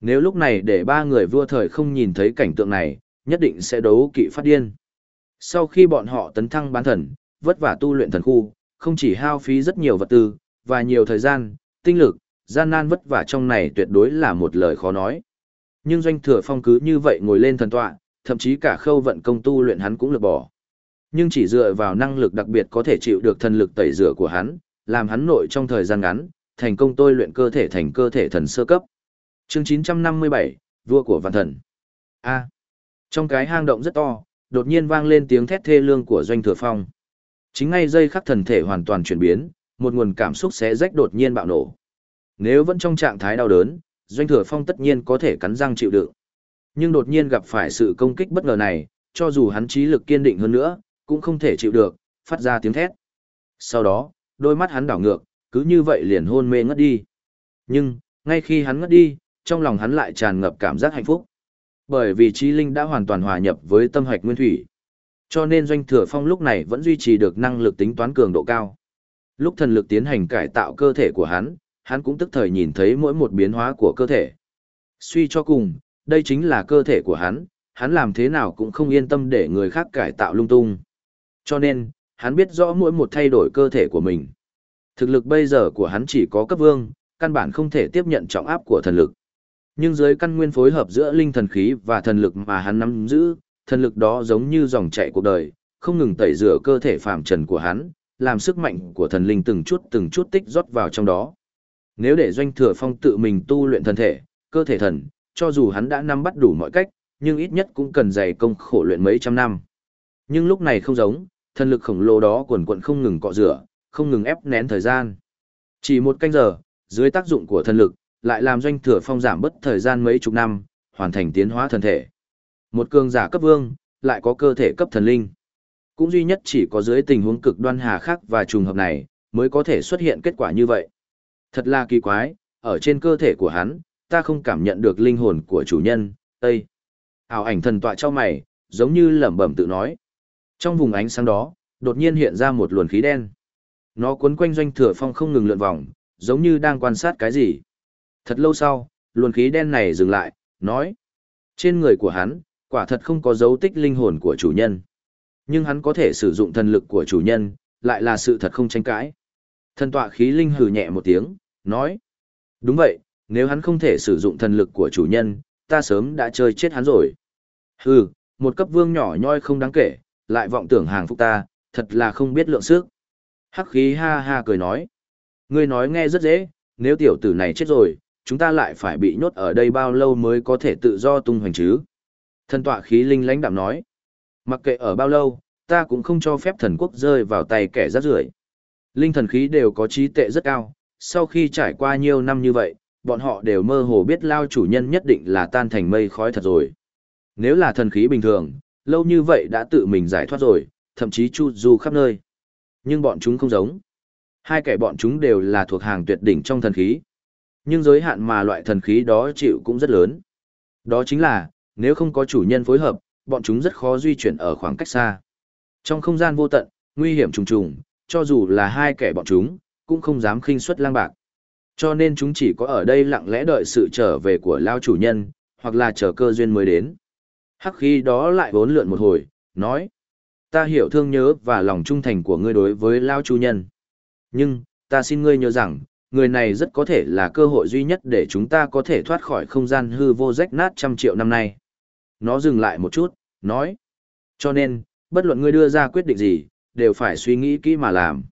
Nếu lúc này để ba người vua thời không nhìn thấy cảnh tượng này, nhất định sẽ đấu kỵ phát điên. Sau khi bọn họ tấn thăng bán thần, vất vả tu luyện thần khu, không chỉ hao phí rất nhiều vật tư, và nhiều thời gian, tinh lực, gian nan vất vả trong này tuyệt đối là một lời khó nói. Nhưng doanh thừa phong cứ như vậy ngồi lên thần tọa, thậm chí cả khâu vận công tu luyện hắn cũng lược bỏ. Nhưng chỉ dựa vào năng lực đặc biệt có thể chịu được thần lực tẩy rửa của hắn, làm hắn nội trong thời gian ngắn, thành công tôi luyện cơ thể thành cơ thể thần sơ cấp. Chương 957, vua của vạn thần. A. Trong cái hang động rất to, đột nhiên vang lên tiếng thét thê lương của doanh thừa phong. Chính ngay dây khắc thần thể hoàn toàn chuyển biến, một nguồn cảm xúc xé rách đột nhiên bạo nổ. Nếu vẫn trong trạng thái đau đớn, doanh thừa phong tất nhiên có thể cắn răng chịu đựng. Nhưng đột nhiên gặp phải sự công kích bất ngờ này, cho dù hắn trí lực kiên định hơn nữa, cũng không thể chịu được, phát ra tiếng thét. Sau đó, đôi mắt hắn đảo ngược, cứ như vậy liền hôn mê ngất đi. Nhưng, ngay khi hắn ngất đi, trong lòng hắn lại tràn ngập cảm giác hạnh phúc. Bởi vì trí linh đã hoàn toàn hòa nhập với tâm hạch nguyên thủy. Cho nên doanh thừa phong lúc này vẫn duy trì được năng lực tính toán cường độ cao. Lúc thần lực tiến hành cải tạo cơ thể của hắn, hắn cũng tức thời nhìn thấy mỗi một biến hóa của cơ thể. Suy cho cùng, đây chính là cơ thể của hắn, hắn làm thế nào cũng không yên tâm để người khác cải tạo lung tung. Cho nên, hắn biết rõ mỗi một thay đổi cơ thể của mình. Thực lực bây giờ của hắn chỉ có cấp vương, căn bản không thể tiếp nhận trọng áp của thần lực. Nhưng dưới căn nguyên phối hợp giữa linh thần khí và thần lực mà hắn nắm giữ, thần lực đó giống như dòng chảy cuộc đời, không ngừng tẩy rửa cơ thể phàm trần của hắn, làm sức mạnh của thần linh từng chút từng chút tích rót vào trong đó. Nếu để doanh thừa phong tự mình tu luyện thân thể, cơ thể thần, cho dù hắn đã nắm bắt đủ mọi cách, nhưng ít nhất cũng cần dày công khổ luyện mấy trăm năm. Nhưng lúc này không giống, thần lực khổng lồ đó quần quận không ngừng cọ rửa, không ngừng ép nén thời gian. Chỉ một canh giờ, dưới tác dụng của thần lực, lại làm doanh thừa phong giảm bất thời gian mấy chục năm, hoàn thành tiến hóa thần thể. Một cường giả cấp vương, lại có cơ thể cấp thần linh. Cũng duy nhất chỉ có dưới tình huống cực đoan hà khắc và trùng hợp này, mới có thể xuất hiện kết quả như vậy. Thật là kỳ quái, ở trên cơ thể của hắn, ta không cảm nhận được linh hồn của chủ nhân, Tây. Ảo ảnh thần tọa cho mày, giống như lẩm bẩm tự nói. Trong vùng ánh sáng đó, đột nhiên hiện ra một luồng khí đen. Nó cuốn quanh doanh thừa phong không ngừng lượn vòng, giống như đang quan sát cái gì. Thật lâu sau, luồng khí đen này dừng lại, nói. Trên người của hắn, quả thật không có dấu tích linh hồn của chủ nhân. Nhưng hắn có thể sử dụng thần lực của chủ nhân, lại là sự thật không tranh cãi. Thần tọa khí linh hừ nhẹ một tiếng, nói. Đúng vậy, nếu hắn không thể sử dụng thần lực của chủ nhân, ta sớm đã chơi chết hắn rồi. Hừ, một cấp vương nhỏ nhoi không đáng kể, lại vọng tưởng hàng phục ta, thật là không biết lượng sức. Hắc khí ha ha cười nói. Ngươi nói nghe rất dễ, nếu tiểu tử này chết rồi, chúng ta lại phải bị nhốt ở đây bao lâu mới có thể tự do tung hoành chứ? Thần tọa khí linh lãnh đạm nói. Mặc kệ ở bao lâu, ta cũng không cho phép thần quốc rơi vào tay kẻ rác rưởi. Linh thần khí đều có trí tệ rất cao, sau khi trải qua nhiều năm như vậy, bọn họ đều mơ hồ biết lao chủ nhân nhất định là tan thành mây khói thật rồi. Nếu là thần khí bình thường, lâu như vậy đã tự mình giải thoát rồi, thậm chí chu du khắp nơi. Nhưng bọn chúng không giống. Hai kẻ bọn chúng đều là thuộc hàng tuyệt đỉnh trong thần khí. Nhưng giới hạn mà loại thần khí đó chịu cũng rất lớn. Đó chính là, nếu không có chủ nhân phối hợp, bọn chúng rất khó di chuyển ở khoảng cách xa. Trong không gian vô tận, nguy hiểm trùng trùng, cho dù là hai kẻ bọn chúng, cũng không dám khinh suất lang bạc. Cho nên chúng chỉ có ở đây lặng lẽ đợi sự trở về của lao chủ nhân, hoặc là chờ cơ duyên mới đến. Hắc khí đó lại bốn lượn một hồi, nói. Ta hiểu thương nhớ và lòng trung thành của ngươi đối với lao chủ nhân. Nhưng, ta xin ngươi nhớ rằng, người này rất có thể là cơ hội duy nhất để chúng ta có thể thoát khỏi không gian hư vô rách nát trăm triệu năm nay. Nó dừng lại một chút, nói. Cho nên, bất luận ngươi đưa ra quyết định gì, đều phải suy nghĩ kỹ mà làm.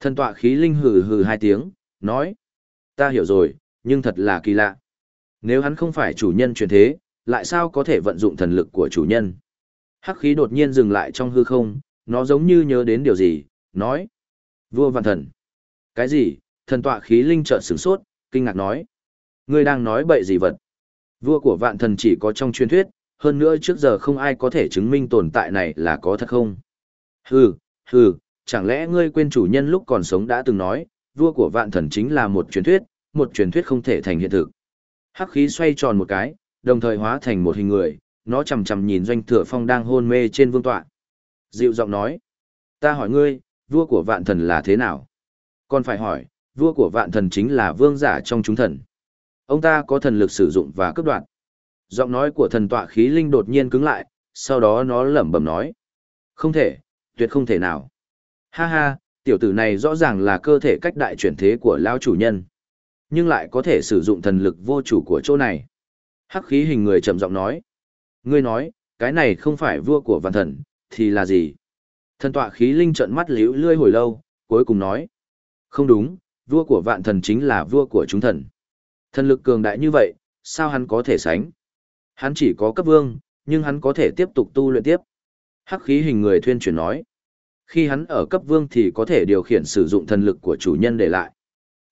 Thần tọa khí linh hừ hừ hai tiếng, nói. Ta hiểu rồi, nhưng thật là kỳ lạ. Nếu hắn không phải chủ nhân truyền thế, lại sao có thể vận dụng thần lực của chủ nhân? Hắc khí đột nhiên dừng lại trong hư không, nó giống như nhớ đến điều gì, nói. Vua vạn thần. Cái gì? Thần tọa khí linh trợn sửng sốt, kinh ngạc nói. Ngươi đang nói bậy gì vật? Vua của vạn thần chỉ có trong truyền thuyết, hơn nữa trước giờ không ai có thể chứng minh tồn tại này là có thật không? Hừ, hừ, chẳng lẽ ngươi quên chủ nhân lúc còn sống đã từng nói, vua của vạn thần chính là một truyền thuyết, một truyền thuyết không thể thành hiện thực. Hắc khí xoay tròn một cái, đồng thời hóa thành một hình người, nó chầm chầm nhìn doanh thừa phong đang hôn mê trên vương tọa. Dịu giọng nói, ta hỏi ngươi, vua của vạn thần là thế nào? Còn phải hỏi, vua của vạn thần chính là vương giả trong chúng thần. Ông ta có thần lực sử dụng và cấp đoạn. Giọng nói của thần tọa khí linh đột nhiên cứng lại, sau đó nó lẩm bẩm nói. Không thể, tuyệt không thể nào. Ha ha, tiểu tử này rõ ràng là cơ thể cách đại chuyển thế của lao chủ nhân. Nhưng lại có thể sử dụng thần lực vô chủ của chỗ này. Hắc khí hình người trầm giọng nói. Ngươi nói, cái này không phải vua của vạn thần, thì là gì? Thần tọa khí linh trợn mắt liễu lươi hồi lâu, cuối cùng nói. Không đúng, vua của vạn thần chính là vua của chúng thần. Thần lực cường đại như vậy, sao hắn có thể sánh? Hắn chỉ có cấp vương, nhưng hắn có thể tiếp tục tu luyện tiếp. Hắc khí hình người thuyên chuyển nói. Khi hắn ở cấp vương thì có thể điều khiển sử dụng thần lực của chủ nhân để lại.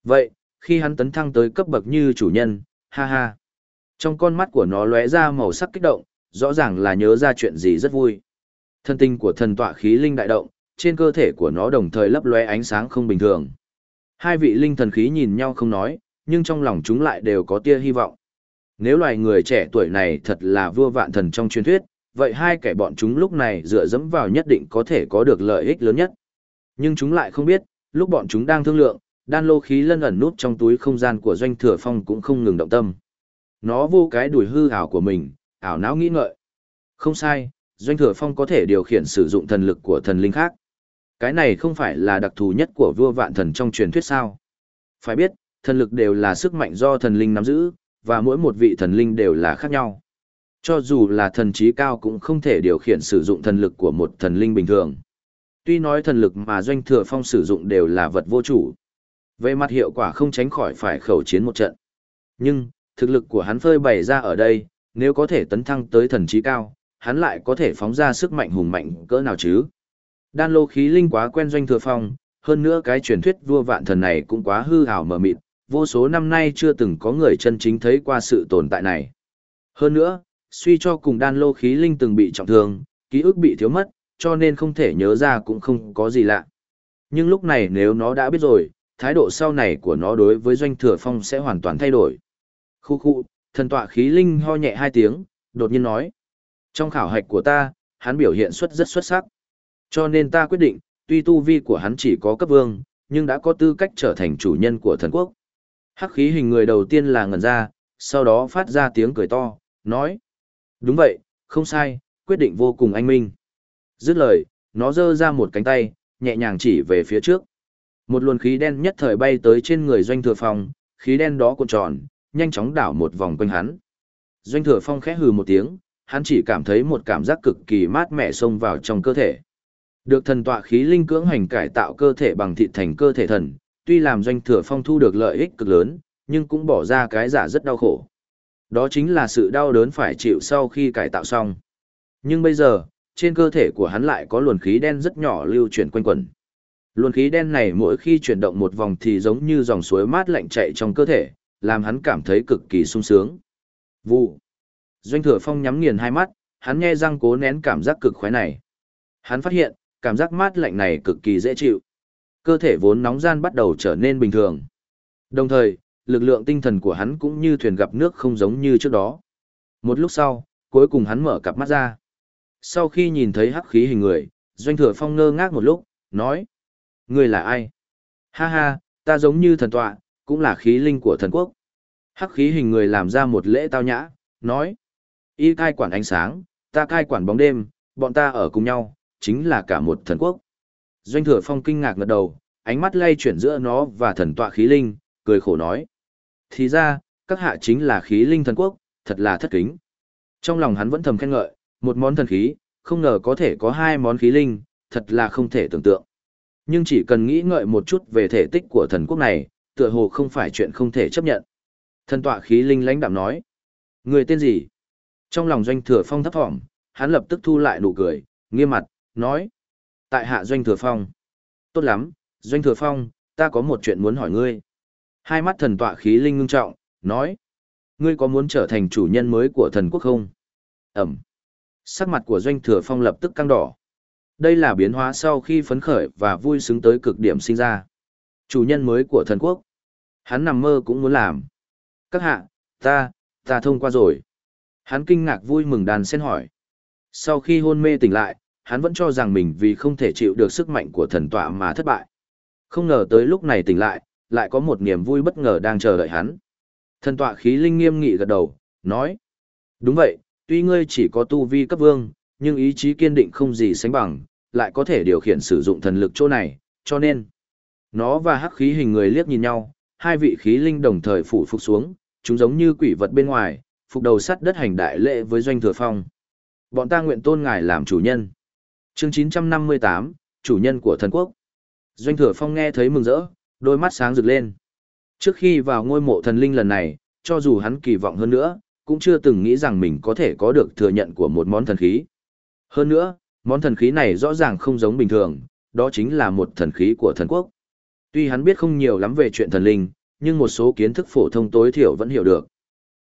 Vậy, khi hắn tấn thăng tới cấp bậc như chủ nhân, ha ha. Trong con mắt của nó lóe ra màu sắc kích động, rõ ràng là nhớ ra chuyện gì rất vui. Thân tinh của thần tọa khí linh đại động, trên cơ thể của nó đồng thời lấp lóe ánh sáng không bình thường. Hai vị linh thần khí nhìn nhau không nói, nhưng trong lòng chúng lại đều có tia hy vọng. Nếu loài người trẻ tuổi này thật là vua vạn thần trong truyền thuyết, vậy hai kẻ bọn chúng lúc này dựa dẫm vào nhất định có thể có được lợi ích lớn nhất. Nhưng chúng lại không biết, lúc bọn chúng đang thương lượng, đan lô khí lân ẩn nút trong túi không gian của doanh thừa phong cũng không ngừng động tâm. Nó vô cái đùi hư ảo của mình, ảo não nghĩ ngợi. Không sai, doanh thừa phong có thể điều khiển sử dụng thần lực của thần linh khác. Cái này không phải là đặc thù nhất của vua vạn thần trong truyền thuyết sao. Phải biết, thần lực đều là sức mạnh do thần linh nắm giữ, và mỗi một vị thần linh đều là khác nhau. Cho dù là thần trí cao cũng không thể điều khiển sử dụng thần lực của một thần linh bình thường. Tuy nói thần lực mà doanh thừa phong sử dụng đều là vật vô chủ. Về mặt hiệu quả không tránh khỏi phải khẩu chiến một trận. Nhưng, thực lực của hắn phơi bày ra ở đây, nếu có thể tấn thăng tới thần trí cao, hắn lại có thể phóng ra sức mạnh hùng mạnh cỡ nào chứ. Đan lô khí linh quá quen doanh thừa phong, hơn nữa cái truyền thuyết vua vạn thần này cũng quá hư ảo mờ mịt, vô số năm nay chưa từng có người chân chính thấy qua sự tồn tại này. Hơn nữa, suy cho cùng đan lô khí linh từng bị trọng thương, ký ức bị thiếu mất, cho nên không thể nhớ ra cũng không có gì lạ. Nhưng lúc này nếu nó đã biết rồi, thái độ sau này của nó đối với doanh thừa phong sẽ hoàn toàn thay đổi. Khu khu, thần tọa khí linh ho nhẹ hai tiếng, đột nhiên nói. Trong khảo hạch của ta, hắn biểu hiện xuất rất xuất sắc. Cho nên ta quyết định, tuy tu vi của hắn chỉ có cấp vương, nhưng đã có tư cách trở thành chủ nhân của thần quốc. Hắc khí hình người đầu tiên là ngẩn ra, sau đó phát ra tiếng cười to, nói. Đúng vậy, không sai, quyết định vô cùng anh minh. Dứt lời, nó giơ ra một cánh tay, nhẹ nhàng chỉ về phía trước. Một luồng khí đen nhất thời bay tới trên người doanh thừa phong, khí đen đó cuộn tròn, nhanh chóng đảo một vòng quanh hắn. Doanh thừa phong khẽ hừ một tiếng, hắn chỉ cảm thấy một cảm giác cực kỳ mát mẻ xông vào trong cơ thể. Được thần tọa khí linh cưỡng hành cải tạo cơ thể bằng thịt thành cơ thể thần, tuy làm doanh thừa phong thu được lợi ích cực lớn, nhưng cũng bỏ ra cái giả rất đau khổ. Đó chính là sự đau đớn phải chịu sau khi cải tạo xong. Nhưng bây giờ, trên cơ thể của hắn lại có luồng khí đen rất nhỏ lưu chuyển quanh quẩn. Luồng khí đen này mỗi khi chuyển động một vòng thì giống như dòng suối mát lạnh chạy trong cơ thể, làm hắn cảm thấy cực kỳ sung sướng. Vụ. Doanh thừa phong nhắm nghiền hai mắt, hắn nghe răng cố nén cảm giác cực khoái này. Hắn phát hiện, cảm giác mát lạnh này cực kỳ dễ chịu. Cơ thể vốn nóng gian bắt đầu trở nên bình thường. Đồng thời, lực lượng tinh thần của hắn cũng như thuyền gặp nước không giống như trước đó. Một lúc sau, cuối cùng hắn mở cặp mắt ra. Sau khi nhìn thấy hắc khí hình người, Doanh Thừa Phong ngơ ngác một lúc, nói. Người là ai? Ha ha, ta giống như thần tọa, cũng là khí linh của thần quốc. Hắc khí hình người làm ra một lễ tao nhã, nói. Y cai quản ánh sáng, ta cai quản bóng đêm, bọn ta ở cùng nhau, chính là cả một thần quốc. Doanh thừa phong kinh ngạc ngật đầu, ánh mắt lay chuyển giữa nó và thần tọa khí linh, cười khổ nói. Thì ra, các hạ chính là khí linh thần quốc, thật là thất kính. Trong lòng hắn vẫn thầm khen ngợi, một món thần khí, không ngờ có thể có hai món khí linh, thật là không thể tưởng tượng. Nhưng chỉ cần nghĩ ngợi một chút về thể tích của thần quốc này, tựa hồ không phải chuyện không thể chấp nhận. Thần tọa khí linh lãnh đạm nói. Người tên gì? Trong lòng doanh thừa phong thấp thỏm, hắn lập tức thu lại nụ cười, nghiêm mặt, nói. Tại hạ doanh thừa phong. Tốt lắm, doanh thừa phong, ta có một chuyện muốn hỏi ngươi. Hai mắt thần tọa khí linh ngưng trọng, nói. Ngươi có muốn trở thành chủ nhân mới của thần quốc không? Ẩm. Sắc mặt của doanh thừa phong lập tức căng đỏ. Đây là biến hóa sau khi phấn khởi và vui sướng tới cực điểm sinh ra. Chủ nhân mới của thần quốc. Hắn nằm mơ cũng muốn làm. Các hạ, ta, ta thông qua rồi. Hắn kinh ngạc vui mừng đàn sen hỏi. Sau khi hôn mê tỉnh lại, hắn vẫn cho rằng mình vì không thể chịu được sức mạnh của thần tọa mà thất bại. Không ngờ tới lúc này tỉnh lại, lại có một niềm vui bất ngờ đang chờ đợi hắn. Thần tọa khí linh nghiêm nghị gật đầu, nói. Đúng vậy, tuy ngươi chỉ có tu vi cấp vương, nhưng ý chí kiên định không gì sánh bằng, lại có thể điều khiển sử dụng thần lực chỗ này, cho nên. Nó và hắc khí hình người liếc nhìn nhau, hai vị khí linh đồng thời phủ phục xuống, chúng giống như quỷ vật bên ngoài, phục đầu sắt đất hành đại lễ với doanh thừa phong. Bọn ta nguyện tôn ngài làm chủ nhân. Chương 958, chủ nhân của thần quốc. Doanh thừa phong nghe thấy mừng rỡ, đôi mắt sáng rực lên. Trước khi vào ngôi mộ thần linh lần này, cho dù hắn kỳ vọng hơn nữa, cũng chưa từng nghĩ rằng mình có thể có được thừa nhận của một món thần khí. Hơn nữa, món thần khí này rõ ràng không giống bình thường, đó chính là một thần khí của thần quốc. Tuy hắn biết không nhiều lắm về chuyện thần linh, nhưng một số kiến thức phổ thông tối thiểu vẫn hiểu được.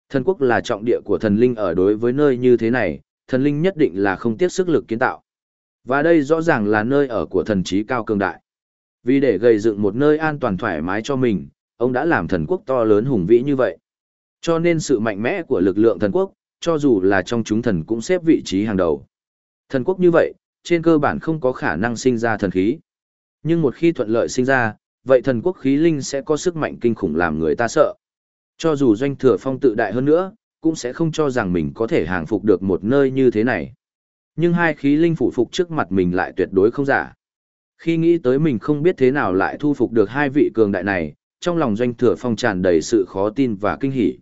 Thần quốc là trọng địa của thần linh ở đối với nơi như thế này, thần linh nhất định là không tiếc sức lực kiến tạo. Và đây rõ ràng là nơi ở của thần trí cao cường đại. Vì để gây dựng một nơi an toàn thoải mái cho mình, ông đã làm thần quốc to lớn hùng vĩ như vậy. Cho nên sự mạnh mẽ của lực lượng thần quốc, cho dù là trong chúng thần cũng xếp vị trí hàng đầu. Thần quốc như vậy, trên cơ bản không có khả năng sinh ra thần khí. Nhưng một khi thuận lợi sinh ra, vậy thần quốc khí linh sẽ có sức mạnh kinh khủng làm người ta sợ. Cho dù doanh thừa phong tự đại hơn nữa, cũng sẽ không cho rằng mình có thể hàng phục được một nơi như thế này. Nhưng hai khí linh phụ phục trước mặt mình lại tuyệt đối không giả. Khi nghĩ tới mình không biết thế nào lại thu phục được hai vị cường đại này, trong lòng doanh thừa phong tràn đầy sự khó tin và kinh hỉ.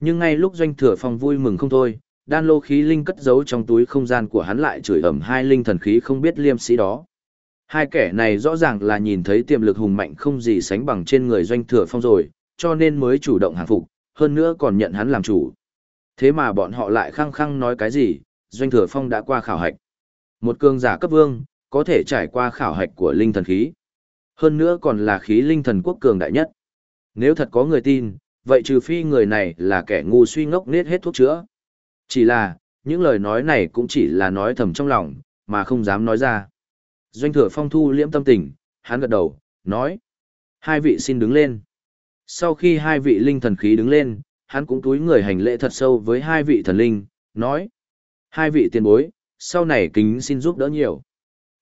Nhưng ngay lúc doanh thừa phong vui mừng không thôi, đan lô khí linh cất giấu trong túi không gian của hắn lại chửi ẩm hai linh thần khí không biết liêm sĩ đó. Hai kẻ này rõ ràng là nhìn thấy tiềm lực hùng mạnh không gì sánh bằng trên người doanh thừa phong rồi, cho nên mới chủ động hàng phục, hơn nữa còn nhận hắn làm chủ. Thế mà bọn họ lại khăng khăng nói cái gì, doanh thừa phong đã qua khảo hạch. Một cường giả cấp vương, có thể trải qua khảo hạch của linh thần khí. Hơn nữa còn là khí linh thần quốc cường đại nhất. Nếu thật có người tin, vậy trừ phi người này là kẻ ngu suy ngốc nết hết thuốc chữa. Chỉ là, những lời nói này cũng chỉ là nói thầm trong lòng, mà không dám nói ra. Doanh thừa phong thu liễm tâm tình, hắn gật đầu, nói. Hai vị xin đứng lên. Sau khi hai vị linh thần khí đứng lên, hắn cũng túi người hành lễ thật sâu với hai vị thần linh, nói. Hai vị tiền bối, sau này kính xin giúp đỡ nhiều.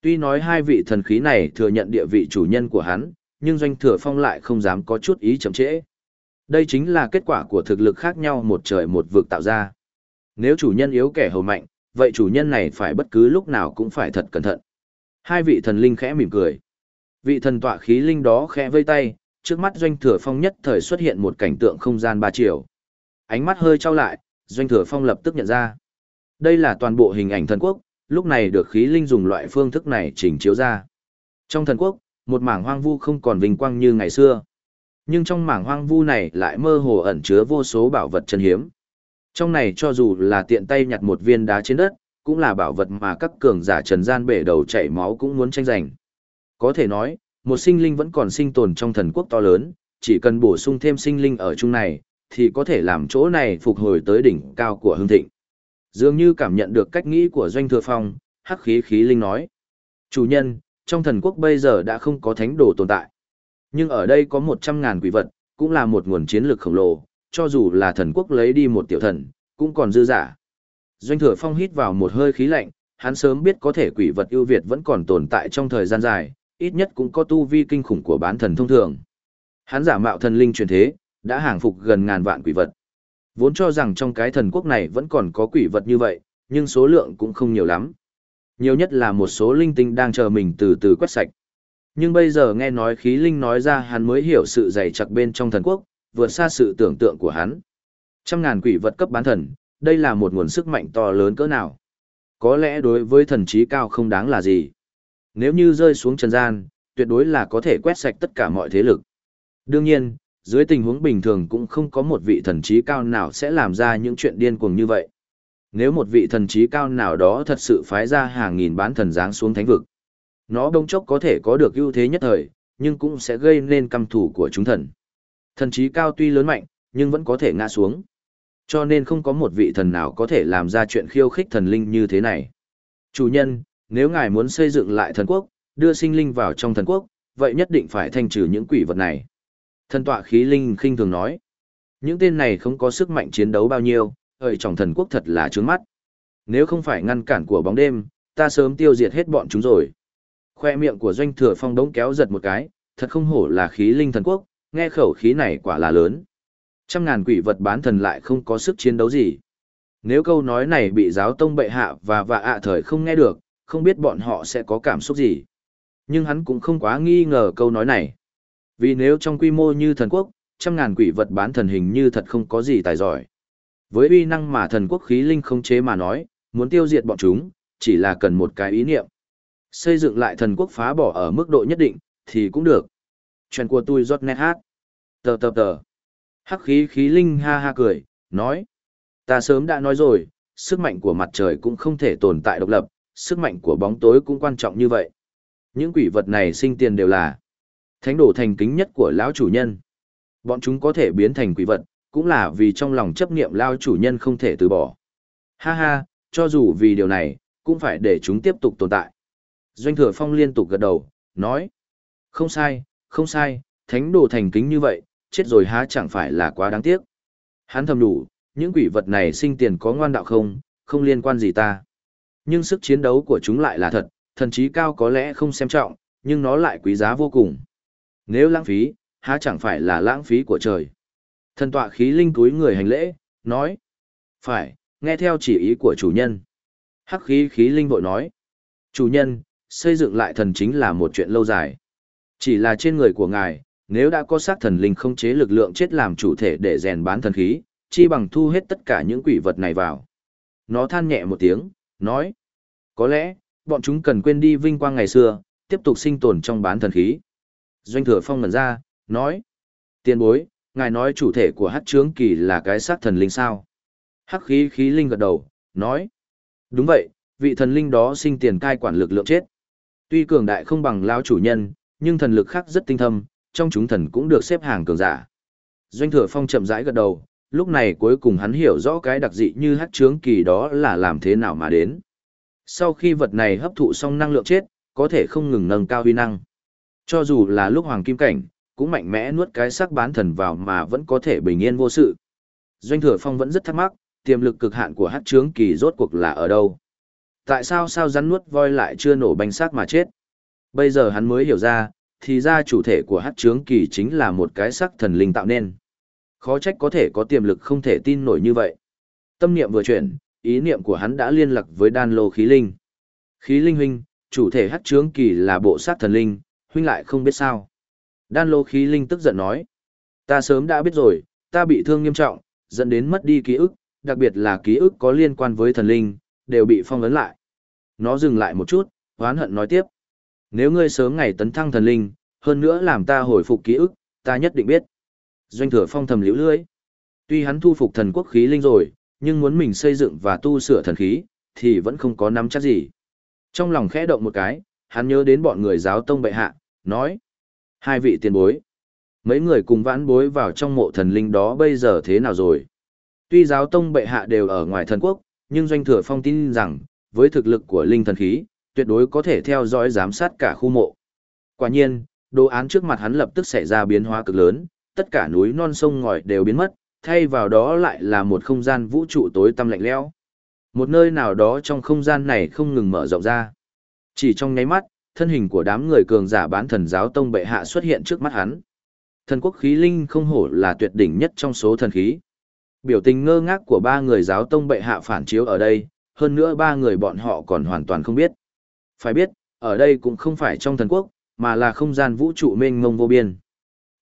Tuy nói hai vị thần khí này thừa nhận địa vị chủ nhân của hắn, nhưng doanh thừa phong lại không dám có chút ý chậm trễ. Đây chính là kết quả của thực lực khác nhau một trời một vực tạo ra. Nếu chủ nhân yếu kẻ hầu mạnh, vậy chủ nhân này phải bất cứ lúc nào cũng phải thật cẩn thận. Hai vị thần linh khẽ mỉm cười. Vị thần tọa khí linh đó khẽ vây tay, trước mắt doanh thừa phong nhất thời xuất hiện một cảnh tượng không gian ba chiều. Ánh mắt hơi trao lại, doanh thừa phong lập tức nhận ra. Đây là toàn bộ hình ảnh thần quốc, lúc này được khí linh dùng loại phương thức này chỉnh chiếu ra. Trong thần quốc, một mảng hoang vu không còn vinh quang như ngày xưa. Nhưng trong mảng hoang vu này lại mơ hồ ẩn chứa vô số bảo vật chân hiếm. Trong này cho dù là tiện tay nhặt một viên đá trên đất, cũng là bảo vật mà các cường giả trần gian bể đầu chảy máu cũng muốn tranh giành. Có thể nói, một sinh linh vẫn còn sinh tồn trong thần quốc to lớn, chỉ cần bổ sung thêm sinh linh ở chung này, thì có thể làm chỗ này phục hồi tới đỉnh cao của hương thịnh. Dường như cảm nhận được cách nghĩ của Doanh Thừa Phong, hắc khí khí linh nói. Chủ nhân, trong thần quốc bây giờ đã không có thánh đồ tồn tại. Nhưng ở đây có một trăm ngàn quỷ vật, cũng là một nguồn chiến lược khổng lồ, cho dù là thần quốc lấy đi một tiểu thần, cũng còn dư giả. Doanh Thừa Phong hít vào một hơi khí lạnh, hắn sớm biết có thể quỷ vật ưu việt vẫn còn tồn tại trong thời gian dài, ít nhất cũng có tu vi kinh khủng của bán thần thông thường. Hắn giả mạo thần linh truyền thế, đã hàng phục gần ngàn vạn quỷ vật. Vốn cho rằng trong cái thần quốc này vẫn còn có quỷ vật như vậy, nhưng số lượng cũng không nhiều lắm. Nhiều nhất là một số linh tinh đang chờ mình từ từ quét sạch. Nhưng bây giờ nghe nói khí linh nói ra hắn mới hiểu sự dày chặt bên trong thần quốc, vượt xa sự tưởng tượng của hắn. Trăm ngàn quỷ vật cấp bán thần, đây là một nguồn sức mạnh to lớn cỡ nào. Có lẽ đối với thần trí cao không đáng là gì. Nếu như rơi xuống trần gian, tuyệt đối là có thể quét sạch tất cả mọi thế lực. Đương nhiên, dưới tình huống bình thường cũng không có một vị thần trí cao nào sẽ làm ra những chuyện điên cuồng như vậy. Nếu một vị thần trí cao nào đó thật sự phái ra hàng nghìn bán thần giáng xuống thánh vực, nó đông chốc có thể có được ưu thế nhất thời, nhưng cũng sẽ gây nên căm thủ của chúng thần. Thần trí cao tuy lớn mạnh, nhưng vẫn có thể ngã xuống. Cho nên không có một vị thần nào có thể làm ra chuyện khiêu khích thần linh như thế này. Chủ nhân, nếu ngài muốn xây dựng lại thần quốc, đưa sinh linh vào trong thần quốc, vậy nhất định phải thanh trừ những quỷ vật này. Thần tọa khí linh khinh thường nói. Những tên này không có sức mạnh chiến đấu bao nhiêu, ở trong thần quốc thật là trướng mắt. Nếu không phải ngăn cản của bóng đêm, ta sớm tiêu diệt hết bọn chúng rồi. Khoe miệng của doanh thừa phong đống kéo giật một cái, thật không hổ là khí linh thần quốc, nghe khẩu khí này quả là lớn. Trăm ngàn quỷ vật bán thần lại không có sức chiến đấu gì. Nếu câu nói này bị giáo tông bệ hạ và vạ ạ thời không nghe được, không biết bọn họ sẽ có cảm xúc gì. Nhưng hắn cũng không quá nghi ngờ câu nói này. Vì nếu trong quy mô như thần quốc, trăm ngàn quỷ vật bán thần hình như thật không có gì tài giỏi. Với uy năng mà thần quốc khí linh không chế mà nói, muốn tiêu diệt bọn chúng, chỉ là cần một cái ý niệm. Xây dựng lại thần quốc phá bỏ ở mức độ nhất định, thì cũng được. Chuyện của tôi rót nét hát. Tờ tờ tờ. Hắc khí khí linh ha ha cười, nói. Ta sớm đã nói rồi, sức mạnh của mặt trời cũng không thể tồn tại độc lập, sức mạnh của bóng tối cũng quan trọng như vậy. Những quỷ vật này sinh tiền đều là thánh đồ thành kính nhất của lão chủ nhân. Bọn chúng có thể biến thành quỷ vật, cũng là vì trong lòng chấp niệm lao chủ nhân không thể từ bỏ. Ha ha, cho dù vì điều này, cũng phải để chúng tiếp tục tồn tại. Doanh thừa phong liên tục gật đầu, nói. Không sai, không sai, thánh đồ thành kính như vậy, chết rồi há chẳng phải là quá đáng tiếc. Hắn thầm đủ, những quỷ vật này sinh tiền có ngoan đạo không, không liên quan gì ta. Nhưng sức chiến đấu của chúng lại là thật, thần trí cao có lẽ không xem trọng, nhưng nó lại quý giá vô cùng. Nếu lãng phí, há chẳng phải là lãng phí của trời. Thần tọa khí linh túi người hành lễ, nói. Phải, nghe theo chỉ ý của chủ nhân. Hắc khí khí linh vội nói. Chủ nhân, xây dựng lại thần chính là một chuyện lâu dài. Chỉ là trên người của ngài, nếu đã có xác thần linh không chế lực lượng chết làm chủ thể để rèn bán thần khí, chi bằng thu hết tất cả những quỷ vật này vào. Nó than nhẹ một tiếng, nói. Có lẽ, bọn chúng cần quên đi vinh quang ngày xưa, tiếp tục sinh tồn trong bán thần khí. Doanh thừa phong ngần ra, nói. Tiên bối, ngài nói chủ thể của hát trướng kỳ là cái xác thần linh sao? Hắc khí khí linh gật đầu, nói. Đúng vậy, vị thần linh đó sinh tiền cai quản lực lượng chết. Tuy cường đại không bằng lao chủ nhân, nhưng thần lực khác rất tinh thâm, trong chúng thần cũng được xếp hàng cường giả. Doanh thừa phong chậm rãi gật đầu, lúc này cuối cùng hắn hiểu rõ cái đặc dị như hát trướng kỳ đó là làm thế nào mà đến. Sau khi vật này hấp thụ xong năng lượng chết, có thể không ngừng nâng cao huy năng. Cho dù là lúc hoàng kim cảnh, cũng mạnh mẽ nuốt cái sắc bán thần vào mà vẫn có thể bình yên vô sự. Doanh thừa phong vẫn rất thắc mắc, tiềm lực cực hạn của hát trướng kỳ rốt cuộc là ở đâu? Tại sao sao rắn nuốt voi lại chưa nổ bánh xác mà chết? Bây giờ hắn mới hiểu ra, thì ra chủ thể của hát trướng kỳ chính là một cái sắc thần linh tạo nên. Khó trách có thể có tiềm lực không thể tin nổi như vậy. Tâm niệm vừa chuyển, ý niệm của hắn đã liên lạc với đan lô khí linh. Khí linh huynh, chủ thể hát trướng kỳ là bộ sát thần linh, huynh lại không biết sao. Đan lô khí linh tức giận nói. Ta sớm đã biết rồi, ta bị thương nghiêm trọng, dẫn đến mất đi ký ức, đặc biệt là ký ức có liên quan với thần linh, đều bị phong ấn lại. Nó dừng lại một chút, hoán hận nói tiếp. Nếu ngươi sớm ngày tấn thăng thần linh, hơn nữa làm ta hồi phục ký ức, ta nhất định biết. Doanh thừa phong thầm liễu lưỡi. Tuy hắn thu phục thần quốc khí linh rồi, nhưng muốn mình xây dựng và tu sửa thần khí, thì vẫn không có nắm chắc gì. Trong lòng khẽ động một cái, hắn nhớ đến bọn người giáo tông bệ hạ, nói. Hai vị tiền bối. Mấy người cùng vãn bối vào trong mộ thần linh đó bây giờ thế nào rồi? Tuy giáo tông bệ hạ đều ở ngoài thần quốc, nhưng doanh thừa phong tin rằng, với thực lực của linh thần khí, tuyệt đối có thể theo dõi giám sát cả khu mộ. Quả nhiên, đồ án trước mặt hắn lập tức xảy ra biến hóa cực lớn, tất cả núi non sông ngòi đều biến mất, thay vào đó lại là một không gian vũ trụ tối tăm lạnh lẽo. Một nơi nào đó trong không gian này không ngừng mở rộng ra. Chỉ trong nháy mắt, thân hình của đám người cường giả bán thần giáo tông bệ hạ xuất hiện trước mắt hắn. Thần quốc khí linh không hổ là tuyệt đỉnh nhất trong số thần khí. Biểu tình ngơ ngác của ba người giáo tông bệ hạ phản chiếu ở đây, hơn nữa ba người bọn họ còn hoàn toàn không biết. Phải biết, ở đây cũng không phải trong thần quốc, mà là không gian vũ trụ mênh mông vô biên.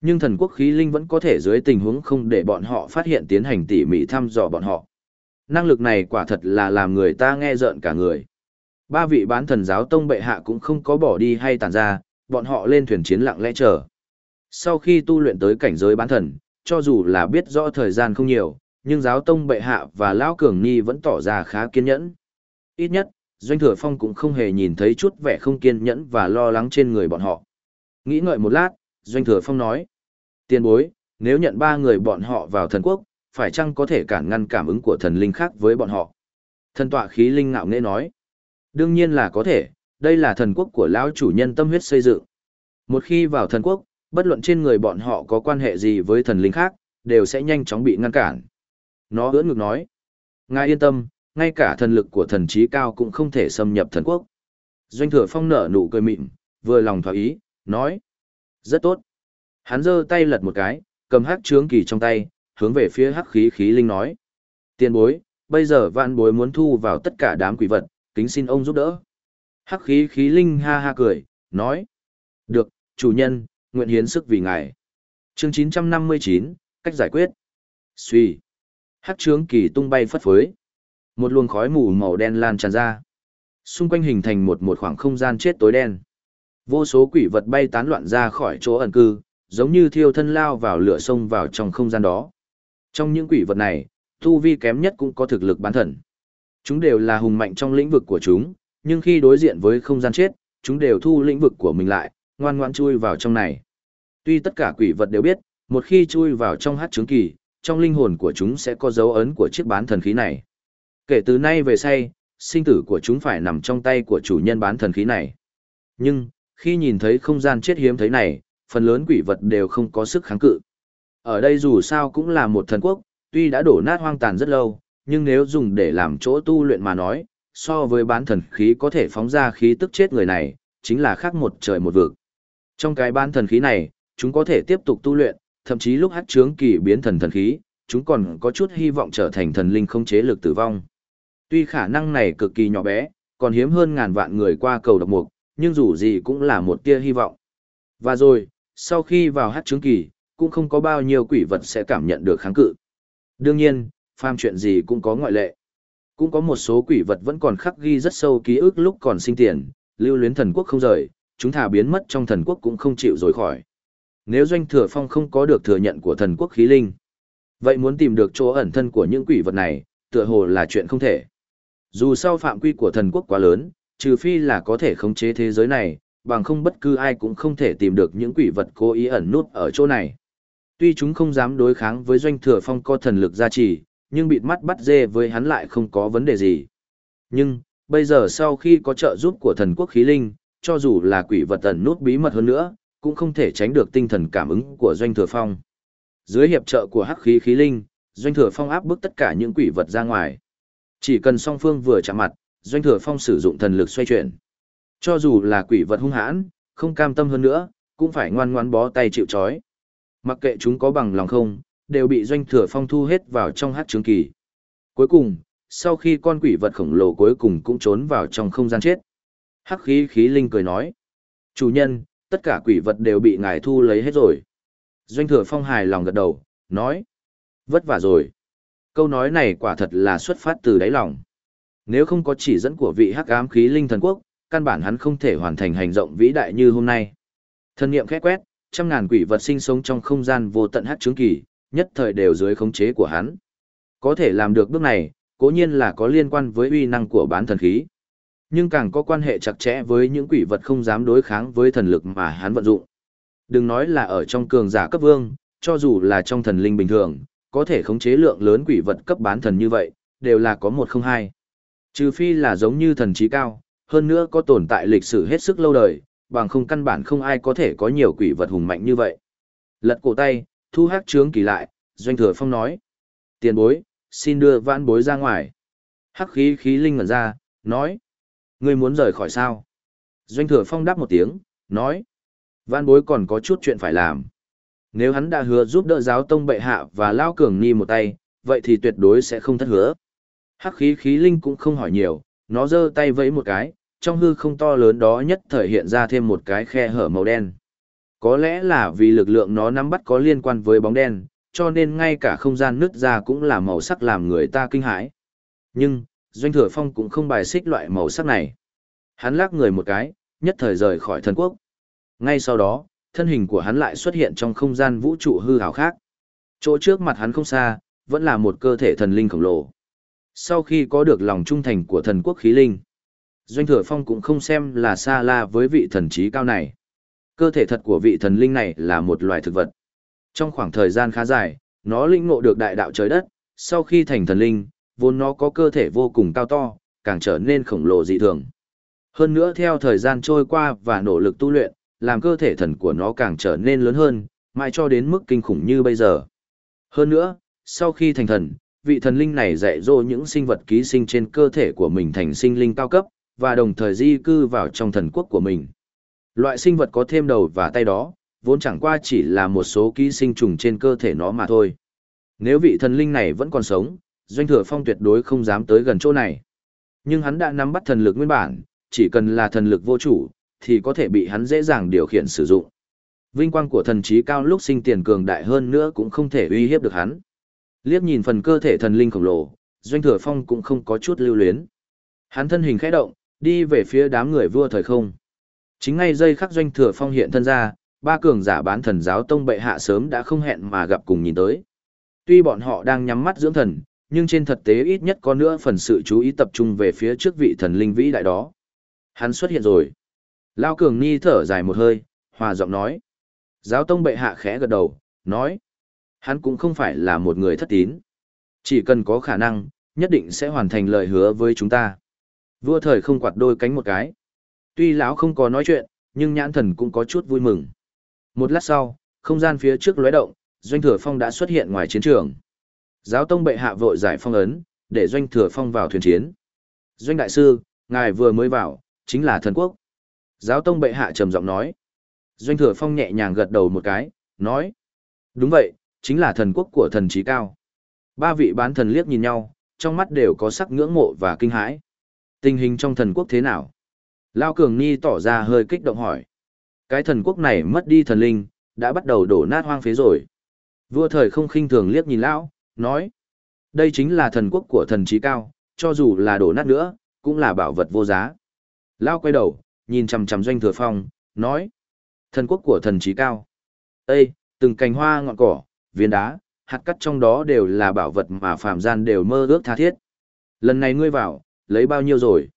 Nhưng thần quốc khí linh vẫn có thể dưới tình huống không để bọn họ phát hiện tiến hành tỉ mỉ thăm dò bọn họ. Năng lực này quả thật là làm người ta nghe rợn cả người. Ba vị bán thần giáo tông bệ hạ cũng không có bỏ đi hay tàn ra, bọn họ lên thuyền chiến lặng lẽ chờ. Sau khi tu luyện tới cảnh giới bán thần, cho dù là biết rõ thời gian không nhiều, nhưng giáo tông bệ hạ và lão cường ni vẫn tỏ ra khá kiên nhẫn. Ít nhất, doanh thừa phong cũng không hề nhìn thấy chút vẻ không kiên nhẫn và lo lắng trên người bọn họ. Nghĩ ngợi một lát, doanh thừa phong nói. "Tiền bối, nếu nhận ba người bọn họ vào thần quốc, phải chăng có thể cản ngăn cảm ứng của thần linh khác với bọn họ? Thần tọa khí linh ngạo nghễ nói. Đương nhiên là có thể, đây là thần quốc của lão chủ nhân tâm huyết xây dựng. Một khi vào thần quốc, bất luận trên người bọn họ có quan hệ gì với thần linh khác, đều sẽ nhanh chóng bị ngăn cản. Nó ưỡn ngực nói. Ngài yên tâm, ngay cả thần lực của thần trí cao cũng không thể xâm nhập thần quốc. Doanh thừa phong nở nụ cười mịn, vừa lòng thỏa ý, nói. Rất tốt. Hắn giơ tay lật một cái, cầm hắc trướng kỳ trong tay, hướng về phía hắc khí khí linh nói. tiên bối, bây giờ vạn bối muốn thu vào tất cả đám quỷ vật, kính xin ông giúp đỡ. Hắc khí khí linh ha ha cười, nói. Được, chủ nhân, nguyện hiến sức vì ngài. Chương 959, cách giải quyết. Suy. Hắc trướng kỳ tung bay phất phới. Một luồng khói mù màu đen lan tràn ra. Xung quanh hình thành một một khoảng không gian chết tối đen. Vô số quỷ vật bay tán loạn ra khỏi chỗ ẩn cư, giống như thiêu thân lao vào lửa sông vào trong không gian đó. Trong những quỷ vật này, tu vi kém nhất cũng có thực lực bán thần. Chúng đều là hùng mạnh trong lĩnh vực của chúng, nhưng khi đối diện với không gian chết, chúng đều thu lĩnh vực của mình lại, ngoan ngoãn chui vào trong này. Tuy tất cả quỷ vật đều biết, một khi chui vào trong hát trướng kỳ, trong linh hồn của chúng sẽ có dấu ấn của chiếc bán thần khí này. Kể từ nay về sau, sinh tử của chúng phải nằm trong tay của chủ nhân bán thần khí này. Nhưng, khi nhìn thấy không gian chết hiếm thấy này, phần lớn quỷ vật đều không có sức kháng cự. Ở đây dù sao cũng là một thần quốc, tuy đã đổ nát hoang tàn rất lâu, nhưng nếu dùng để làm chỗ tu luyện mà nói, so với bán thần khí có thể phóng ra khí tức chết người này, chính là khác một trời một vực. Trong cái bán thần khí này, chúng có thể tiếp tục tu luyện, thậm chí lúc hát trướng kỳ biến thần thần khí, chúng còn có chút hy vọng trở thành thần linh không chế lực tử vong. Tuy khả năng này cực kỳ nhỏ bé, còn hiếm hơn ngàn vạn người qua cầu độc mục, nhưng dù gì cũng là một tia hy vọng. Và rồi, sau khi vào hát chứng kỳ, cũng không có bao nhiêu quỷ vật sẽ cảm nhận được kháng cự. Đương nhiên, phàm chuyện gì cũng có ngoại lệ. Cũng có một số quỷ vật vẫn còn khắc ghi rất sâu ký ức lúc còn sinh tiền, lưu luyến thần quốc không rời, chúng thà biến mất trong thần quốc cũng không chịu rời khỏi. Nếu doanh thừa phong không có được thừa nhận của thần quốc khí linh, vậy muốn tìm được chỗ ẩn thân của những quỷ vật này, tựa hồ là chuyện không thể. Dù sau phạm quy của thần quốc quá lớn, trừ phi là có thể khống chế thế giới này, bằng không bất cứ ai cũng không thể tìm được những quỷ vật cố ý ẩn nút ở chỗ này. Tuy chúng không dám đối kháng với doanh thừa phong có thần lực gia trì, nhưng bịt mắt bắt dê với hắn lại không có vấn đề gì. Nhưng, bây giờ sau khi có trợ giúp của thần quốc khí linh, cho dù là quỷ vật ẩn nút bí mật hơn nữa, cũng không thể tránh được tinh thần cảm ứng của Doanh Thừa Phong. Dưới hiệp trợ của hắc khí khí linh, Doanh Thừa Phong áp bức tất cả những quỷ vật ra ngoài. Chỉ cần song phương vừa chạm mặt, Doanh Thừa Phong sử dụng thần lực xoay chuyển. Cho dù là quỷ vật hung hãn, không cam tâm hơn nữa, cũng phải ngoan ngoãn bó tay chịu trói. Mặc kệ chúng có bằng lòng không, đều bị Doanh Thừa Phong thu hết vào trong hát trướng kỳ. Cuối cùng, sau khi con quỷ vật khổng lồ cuối cùng cũng trốn vào trong không gian chết. Hắc khí khí linh cười nói. Chủ nhân, tất cả quỷ vật đều bị ngài thu lấy hết rồi. Doanh thừa phong hài lòng gật đầu, nói. Vất vả rồi. Câu nói này quả thật là xuất phát từ đáy lòng. Nếu không có chỉ dẫn của vị hắc ám khí linh thần quốc, căn bản hắn không thể hoàn thành hành động vĩ đại như hôm nay. Thân niệm khẽ quét, trăm ngàn quỷ vật sinh sống trong không gian vô tận hắc chứng kỳ, nhất thời đều dưới khống chế của hắn. Có thể làm được bước này, cố nhiên là có liên quan với uy năng của bán thần khí. Nhưng càng có quan hệ chặt chẽ với những quỷ vật không dám đối kháng với thần lực mà hắn vận dụng. Đừng nói là ở trong cường giả cấp vương, cho dù là trong thần linh bình thường, có thể khống chế lượng lớn quỷ vật cấp bán thần như vậy, đều là có một không hai. Trừ phi là giống như thần trí cao, hơn nữa có tồn tại lịch sử hết sức lâu đời, bằng không căn bản không ai có thể có nhiều quỷ vật hùng mạnh như vậy. Lật cổ tay, thu hắc trướng kỳ lại, doanh thừa phong nói. Tiền bối, xin đưa vãn bối ra ngoài. Hắc khí khí linh ngẩn ra, nói. Ngươi muốn rời khỏi sao? Doanh thừa phong đáp một tiếng, nói. Vãn bối còn có chút chuyện phải làm. Nếu hắn đã hứa giúp đỡ giáo tông bệ hạ và lao cường ni một tay, vậy thì tuyệt đối sẽ không thất hứa. Hắc khí khí linh cũng không hỏi nhiều, nó giơ tay vẫy một cái, trong hư không to lớn đó nhất thời hiện ra thêm một cái khe hở màu đen. Có lẽ là vì lực lượng nó nắm bắt có liên quan với bóng đen, cho nên ngay cả không gian nứt ra cũng là màu sắc làm người ta kinh hãi. Nhưng, Doanh Thừa Phong cũng không bài xích loại màu sắc này. Hắn lắc người một cái, nhất thời rời khỏi thần quốc. Ngay sau đó, thân hình của hắn lại xuất hiện trong không gian vũ trụ hư hào khác. Chỗ trước mặt hắn không xa, vẫn là một cơ thể thần linh khổng lồ. Sau khi có được lòng trung thành của thần quốc khí linh, Doanh Thừa Phong cũng không xem là xa la với vị thần trí cao này. Cơ thể thật của vị thần linh này là một loài thực vật. Trong khoảng thời gian khá dài, nó lĩnh ngộ được đại đạo trời đất, sau khi thành thần linh, vốn nó có cơ thể vô cùng cao to, càng trở nên khổng lồ dị thường. Hơn nữa theo thời gian trôi qua và nỗ lực tu luyện, làm cơ thể thần của nó càng trở nên lớn hơn, mãi cho đến mức kinh khủng như bây giờ. Hơn nữa, sau khi thành thần, vị thần linh này dạy dỗ những sinh vật ký sinh trên cơ thể của mình thành sinh linh cao cấp, và đồng thời di cư vào trong thần quốc của mình. Loại sinh vật có thêm đầu và tay đó, vốn chẳng qua chỉ là một số ký sinh trùng trên cơ thể nó mà thôi. Nếu vị thần linh này vẫn còn sống, Doanh Thừa Phong tuyệt đối không dám tới gần chỗ này. Nhưng hắn đã nắm bắt thần lực nguyên bản, chỉ cần là thần lực vô chủ, thì có thể bị hắn dễ dàng điều khiển sử dụng. Vinh quang của thần trí cao lúc sinh tiền cường đại hơn nữa cũng không thể uy hiếp được hắn. Liếc nhìn phần cơ thể thần linh khổng lồ, Doanh Thừa Phong cũng không có chút lưu luyến. Hắn thân hình khẽ động, đi về phía đám người vua thời không. Chính ngay giây khắc Doanh Thừa Phong hiện thân ra, ba cường giả bán thần giáo tông bệ hạ sớm đã không hẹn mà gặp cùng nhìn tới. Tuy bọn họ đang nhắm mắt dưỡng thần, nhưng trên thực tế ít nhất có nữa phần sự chú ý tập trung về phía trước vị thần linh vĩ đại đó. Hắn xuất hiện rồi. Lao cường ni thở dài một hơi, hòa giọng nói. Giáo tông bệ hạ khẽ gật đầu, nói. Hắn cũng không phải là một người thất tín. Chỉ cần có khả năng, nhất định sẽ hoàn thành lời hứa với chúng ta. Vua thời không quạt đôi cánh một cái. Tuy lão không có nói chuyện, nhưng nhãn thần cũng có chút vui mừng. Một lát sau, không gian phía trước lóe động, Doanh Thừa Phong đã xuất hiện ngoài chiến trường. Giáo tông bệ hạ vội giải phong ấn, để Doanh Thừa Phong vào thuyền chiến. Doanh đại sư, ngài vừa mới vào, chính là thần quốc. Giáo tông bệ hạ trầm giọng nói. Doanh Thừa Phong nhẹ nhàng gật đầu một cái, nói. Đúng vậy, chính là thần quốc của thần trí cao. Ba vị bán thần liếc nhìn nhau, trong mắt đều có sắc ngưỡng mộ và kinh hãi. Tình hình trong thần quốc thế nào? Lao Cường Ni tỏ ra hơi kích động hỏi. Cái thần quốc này mất đi thần linh, đã bắt đầu đổ nát hoang phế rồi. Vua thời không khinh thường liếc nhìn lão, nói. Đây chính là thần quốc của thần trí cao, cho dù là đổ nát nữa, cũng là bảo vật vô giá. Lão quay đầu, nhìn chằm chằm doanh thừa phong, nói. Thần quốc của thần trí cao. Ê, từng cành hoa ngọn cỏ, viên đá, hạt cắt trong đó đều là bảo vật mà phàm gian đều mơ ước tha thiết. Lần này ngươi vào, lấy bao nhiêu rồi?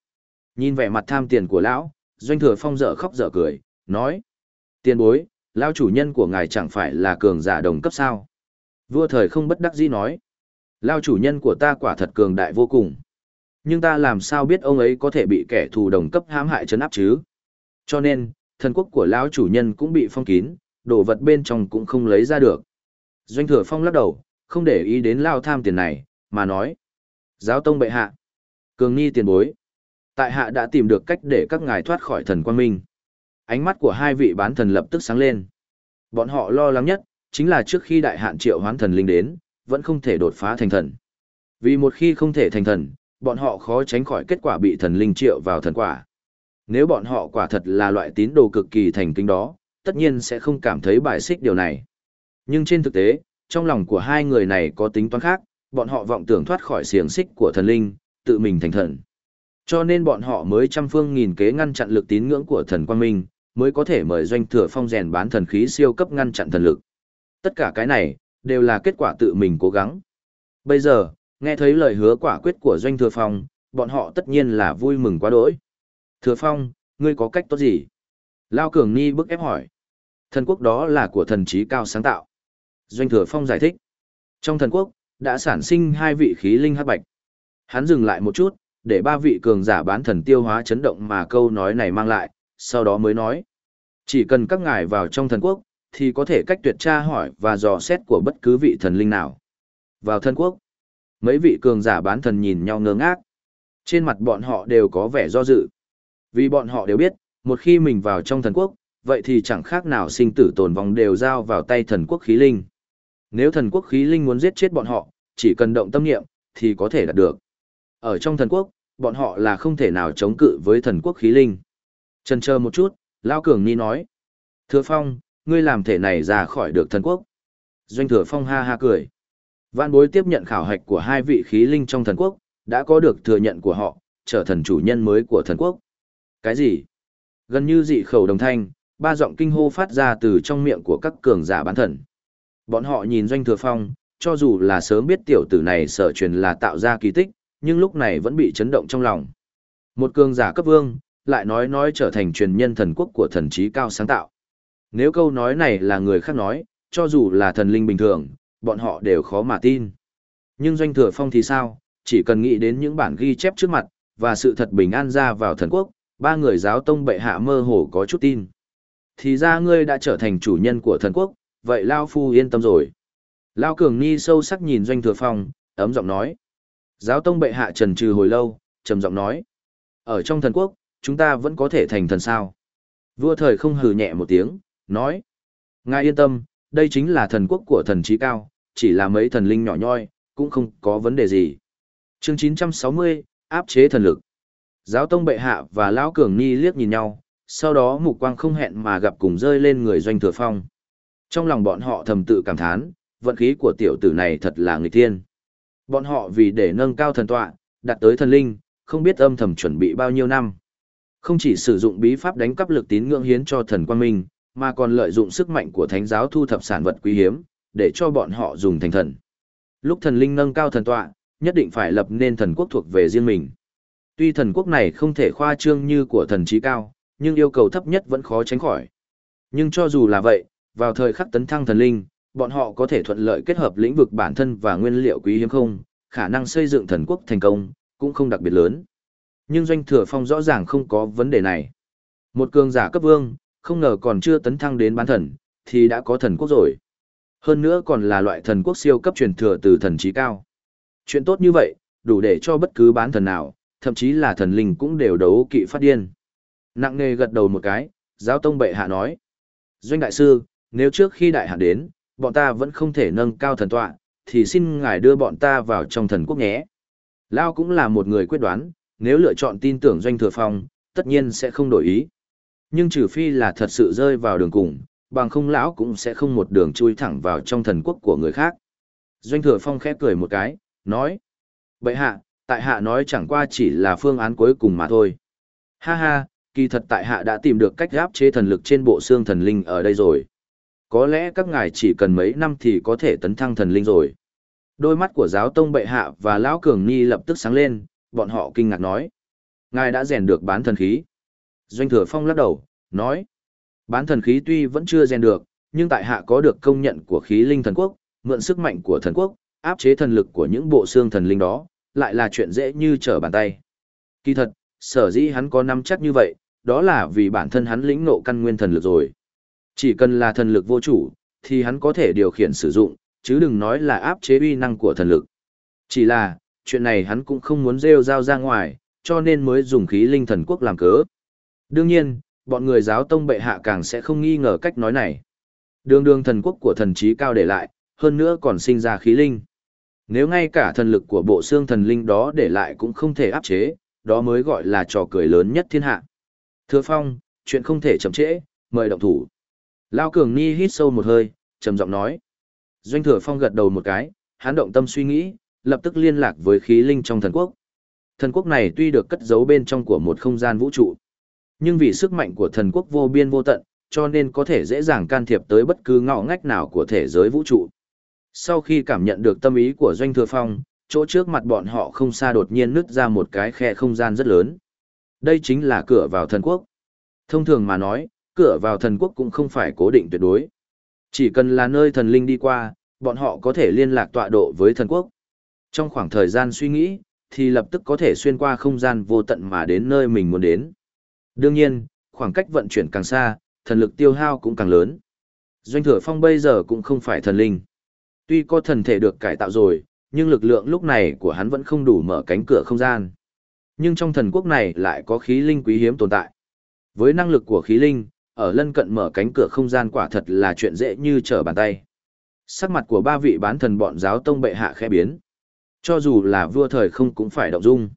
Nhìn vẻ mặt tham tiền của lão, doanh thừa phong dở khóc dở cười, nói. Tiền bối, lao chủ nhân của ngài chẳng phải là cường giả đồng cấp sao. Vua thời không bất đắc dĩ nói. Lao chủ nhân của ta quả thật cường đại vô cùng. Nhưng ta làm sao biết ông ấy có thể bị kẻ thù đồng cấp hãm hại chấn áp chứ? Cho nên, thần quốc của lão chủ nhân cũng bị phong kín, đồ vật bên trong cũng không lấy ra được. Doanh thừa phong lắc đầu, không để ý đến lao tham tiền này, mà nói. Giáo tông bệ hạ. Cường nghi tiền bối. Tại hạ đã tìm được cách để các ngài thoát khỏi thần quan minh. Ánh mắt của hai vị bán thần lập tức sáng lên. Bọn họ lo lắng nhất, chính là trước khi đại hạn triệu hoán thần linh đến, vẫn không thể đột phá thành thần. Vì một khi không thể thành thần, bọn họ khó tránh khỏi kết quả bị thần linh triệu vào thần quả. Nếu bọn họ quả thật là loại tín đồ cực kỳ thành kính đó, tất nhiên sẽ không cảm thấy bài xích điều này. Nhưng trên thực tế, trong lòng của hai người này có tính toán khác, bọn họ vọng tưởng thoát khỏi xiềng xích của thần linh, tự mình thành thần. Cho nên bọn họ mới trăm phương nghìn kế ngăn chặn lực tín ngưỡng của thần quang minh, mới có thể mời doanh thừa phong rèn bán thần khí siêu cấp ngăn chặn thần lực. Tất cả cái này, đều là kết quả tự mình cố gắng. Bây giờ, nghe thấy lời hứa quả quyết của doanh thừa phong, bọn họ tất nhiên là vui mừng quá đỗi. Thừa phong, ngươi có cách tốt gì? Lao Cường Ni bức ép hỏi. Thần quốc đó là của thần trí cao sáng tạo. Doanh thừa phong giải thích. Trong thần quốc, đã sản sinh hai vị khí linh hắc bạch. Hắn dừng lại một chút, để ba vị cường giả bán thần tiêu hóa chấn động mà câu nói này mang lại, sau đó mới nói. Chỉ cần các ngài vào trong thần quốc, thì có thể cách tuyệt tra hỏi và dò xét của bất cứ vị thần linh nào. Vào thần quốc, mấy vị cường giả bán thần nhìn nhau ngơ ngác. Trên mặt bọn họ đều có vẻ do dự. Vì bọn họ đều biết, một khi mình vào trong thần quốc, vậy thì chẳng khác nào sinh tử tồn vong đều giao vào tay thần quốc khí linh. Nếu thần quốc khí linh muốn giết chết bọn họ, chỉ cần động tâm niệm, thì có thể đạt được. Ở trong thần quốc, bọn họ là không thể nào chống cự với thần quốc khí linh. Chần chờ một chút, Lao Cường Ni nói. Thừa Phong, ngươi làm thể này ra khỏi được thần quốc. Doanh Thừa Phong ha ha cười. Vạn bối tiếp nhận khảo hạch của hai vị khí linh trong thần quốc, đã có được thừa nhận của họ, trở thần chủ nhân mới của thần quốc. Cái gì? Gần như dị khẩu đồng thanh, ba giọng kinh hô phát ra từ trong miệng của các cường giả bán thần. Bọn họ nhìn Doanh Thừa Phong, cho dù là sớm biết tiểu tử này sở truyền là tạo ra kỳ tích, nhưng lúc này vẫn bị chấn động trong lòng. Một cường giả cấp vương, lại nói nói trở thành truyền nhân thần quốc của thần trí cao sáng tạo. Nếu câu nói này là người khác nói, cho dù là thần linh bình thường, bọn họ đều khó mà tin. Nhưng Doanh Thừa Phong thì sao, chỉ cần nghĩ đến những bản ghi chép trước mặt, và sự thật bình an ra vào thần quốc, ba người giáo tông bệ hạ mơ hồ có chút tin. Thì ra ngươi đã trở thành chủ nhân của thần quốc, vậy Lao Phu yên tâm rồi. Lao Cường Ni sâu sắc nhìn Doanh Thừa Phong, ấm giọng nói. Giáo tông bệ hạ trần trừ hồi lâu, trầm giọng nói. Ở trong thần quốc, chúng ta vẫn có thể thành thần sao. Vua thời không hừ nhẹ một tiếng, nói. Ngài yên tâm, đây chính là thần quốc của thần trí cao, chỉ là mấy thần linh nhỏ nhoi, cũng không có vấn đề gì. chương 960, áp chế thần lực. Giáo tông bệ hạ và lão cường ni liếc nhìn nhau, sau đó mục quang không hẹn mà gặp cùng rơi lên người doanh thừa phong. Trong lòng bọn họ thầm tự cảm thán, vận khí của tiểu tử này thật là người tiên Bọn họ vì để nâng cao thần tọa, đạt tới thần linh, không biết âm thầm chuẩn bị bao nhiêu năm. Không chỉ sử dụng bí pháp đánh cắp lực tín ngưỡng hiến cho thần quan minh, mà còn lợi dụng sức mạnh của thánh giáo thu thập sản vật quý hiếm, để cho bọn họ dùng thành thần. Lúc thần linh nâng cao thần tọa, nhất định phải lập nên thần quốc thuộc về riêng mình. Tuy thần quốc này không thể khoa trương như của thần trí cao, nhưng yêu cầu thấp nhất vẫn khó tránh khỏi. Nhưng cho dù là vậy, vào thời khắc tấn thăng thần linh, bọn họ có thể thuận lợi kết hợp lĩnh vực bản thân và nguyên liệu quý hiếm không, khả năng xây dựng thần quốc thành công, cũng không đặc biệt lớn. Nhưng doanh thừa phong rõ ràng không có vấn đề này. Một cường giả cấp vương, không ngờ còn chưa tấn thăng đến bán thần, thì đã có thần quốc rồi. Hơn nữa còn là loại thần quốc siêu cấp truyền thừa từ thần trí cao. Chuyện tốt như vậy, đủ để cho bất cứ bán thần nào, thậm chí là thần linh cũng đều đấu kỵ phát điên. Nặng nề gật đầu một cái, giáo tông bệ hạ nói. Doanh đại sư, nếu trước khi đại hạ đến, bọn ta vẫn không thể nâng cao thần tọa, thì xin ngài đưa bọn ta vào trong thần quốc nhé. Lao cũng là một người quyết đoán, nếu lựa chọn tin tưởng doanh thừa phong, tất nhiên sẽ không đổi ý. Nhưng trừ phi là thật sự rơi vào đường cùng, bằng không lão cũng sẽ không một đường chui thẳng vào trong thần quốc của người khác. Doanh thừa phong khẽ cười một cái, nói. Bậy hạ, tại hạ nói chẳng qua chỉ là phương án cuối cùng mà thôi. Ha ha, kỳ thật tại hạ đã tìm được cách áp chế thần lực trên bộ xương thần linh ở đây rồi. Có lẽ các ngài chỉ cần mấy năm thì có thể tấn thăng thần linh rồi. Đôi mắt của giáo tông bệ hạ và lão cường ni lập tức sáng lên, bọn họ kinh ngạc nói. Ngài đã rèn được bán thần khí. Doanh thừa phong lắc đầu, nói. Bán thần khí tuy vẫn chưa rèn được, nhưng tại hạ có được công nhận của khí linh thần quốc, mượn sức mạnh của thần quốc, áp chế thần lực của những bộ xương thần linh đó, lại là chuyện dễ như trở bàn tay. Kỳ thật, sở dĩ hắn có nắm chắc như vậy, đó là vì bản thân hắn lĩnh ngộ căn nguyên thần lực rồi. Chỉ cần là thần lực vô chủ, thì hắn có thể điều khiển sử dụng, chứ đừng nói là áp chế uy năng của thần lực. Chỉ là, chuyện này hắn cũng không muốn rêu rao ra ngoài, cho nên mới dùng khí linh thần quốc làm cớ. Đương nhiên, bọn người giáo tông bệ hạ càng sẽ không nghi ngờ cách nói này. Đường đường thần quốc của thần trí cao để lại, hơn nữa còn sinh ra khí linh. Nếu ngay cả thần lực của bộ xương thần linh đó để lại cũng không thể áp chế, đó mới gọi là trò cười lớn nhất thiên hạ. Thưa Phong, chuyện không thể chậm trễ, mời động thủ. Lao Cường Ni hít sâu một hơi, trầm giọng nói. Doanh Thừa Phong gật đầu một cái, hắn động tâm suy nghĩ, lập tức liên lạc với khí linh trong thần quốc. Thần quốc này tuy được cất giấu bên trong của một không gian vũ trụ, nhưng vì sức mạnh của thần quốc vô biên vô tận, cho nên có thể dễ dàng can thiệp tới bất cứ ngõ ngách nào của thể giới vũ trụ. Sau khi cảm nhận được tâm ý của Doanh Thừa Phong, chỗ trước mặt bọn họ không xa đột nhiên nứt ra một cái khe không gian rất lớn. Đây chính là cửa vào thần quốc. Thông thường mà nói, cửa vào thần quốc cũng không phải cố định tuyệt đối. Chỉ cần là nơi thần linh đi qua, bọn họ có thể liên lạc tọa độ với thần quốc. Trong khoảng thời gian suy nghĩ, thì lập tức có thể xuyên qua không gian vô tận mà đến nơi mình muốn đến. Đương nhiên, khoảng cách vận chuyển càng xa, thần lực tiêu hao cũng càng lớn. Doanh thừa phong bây giờ cũng không phải thần linh. Tuy có thần thể được cải tạo rồi, nhưng lực lượng lúc này của hắn vẫn không đủ mở cánh cửa không gian. Nhưng trong thần quốc này lại có khí linh quý hiếm tồn tại. Với năng lực của khí linh, ở lân cận mở cánh cửa không gian quả thật là chuyện dễ như trở bàn tay. Sắc mặt của ba vị bán thần bọn giáo tông bệ hạ khẽ biến. Cho dù là vua thời không cũng phải động dung.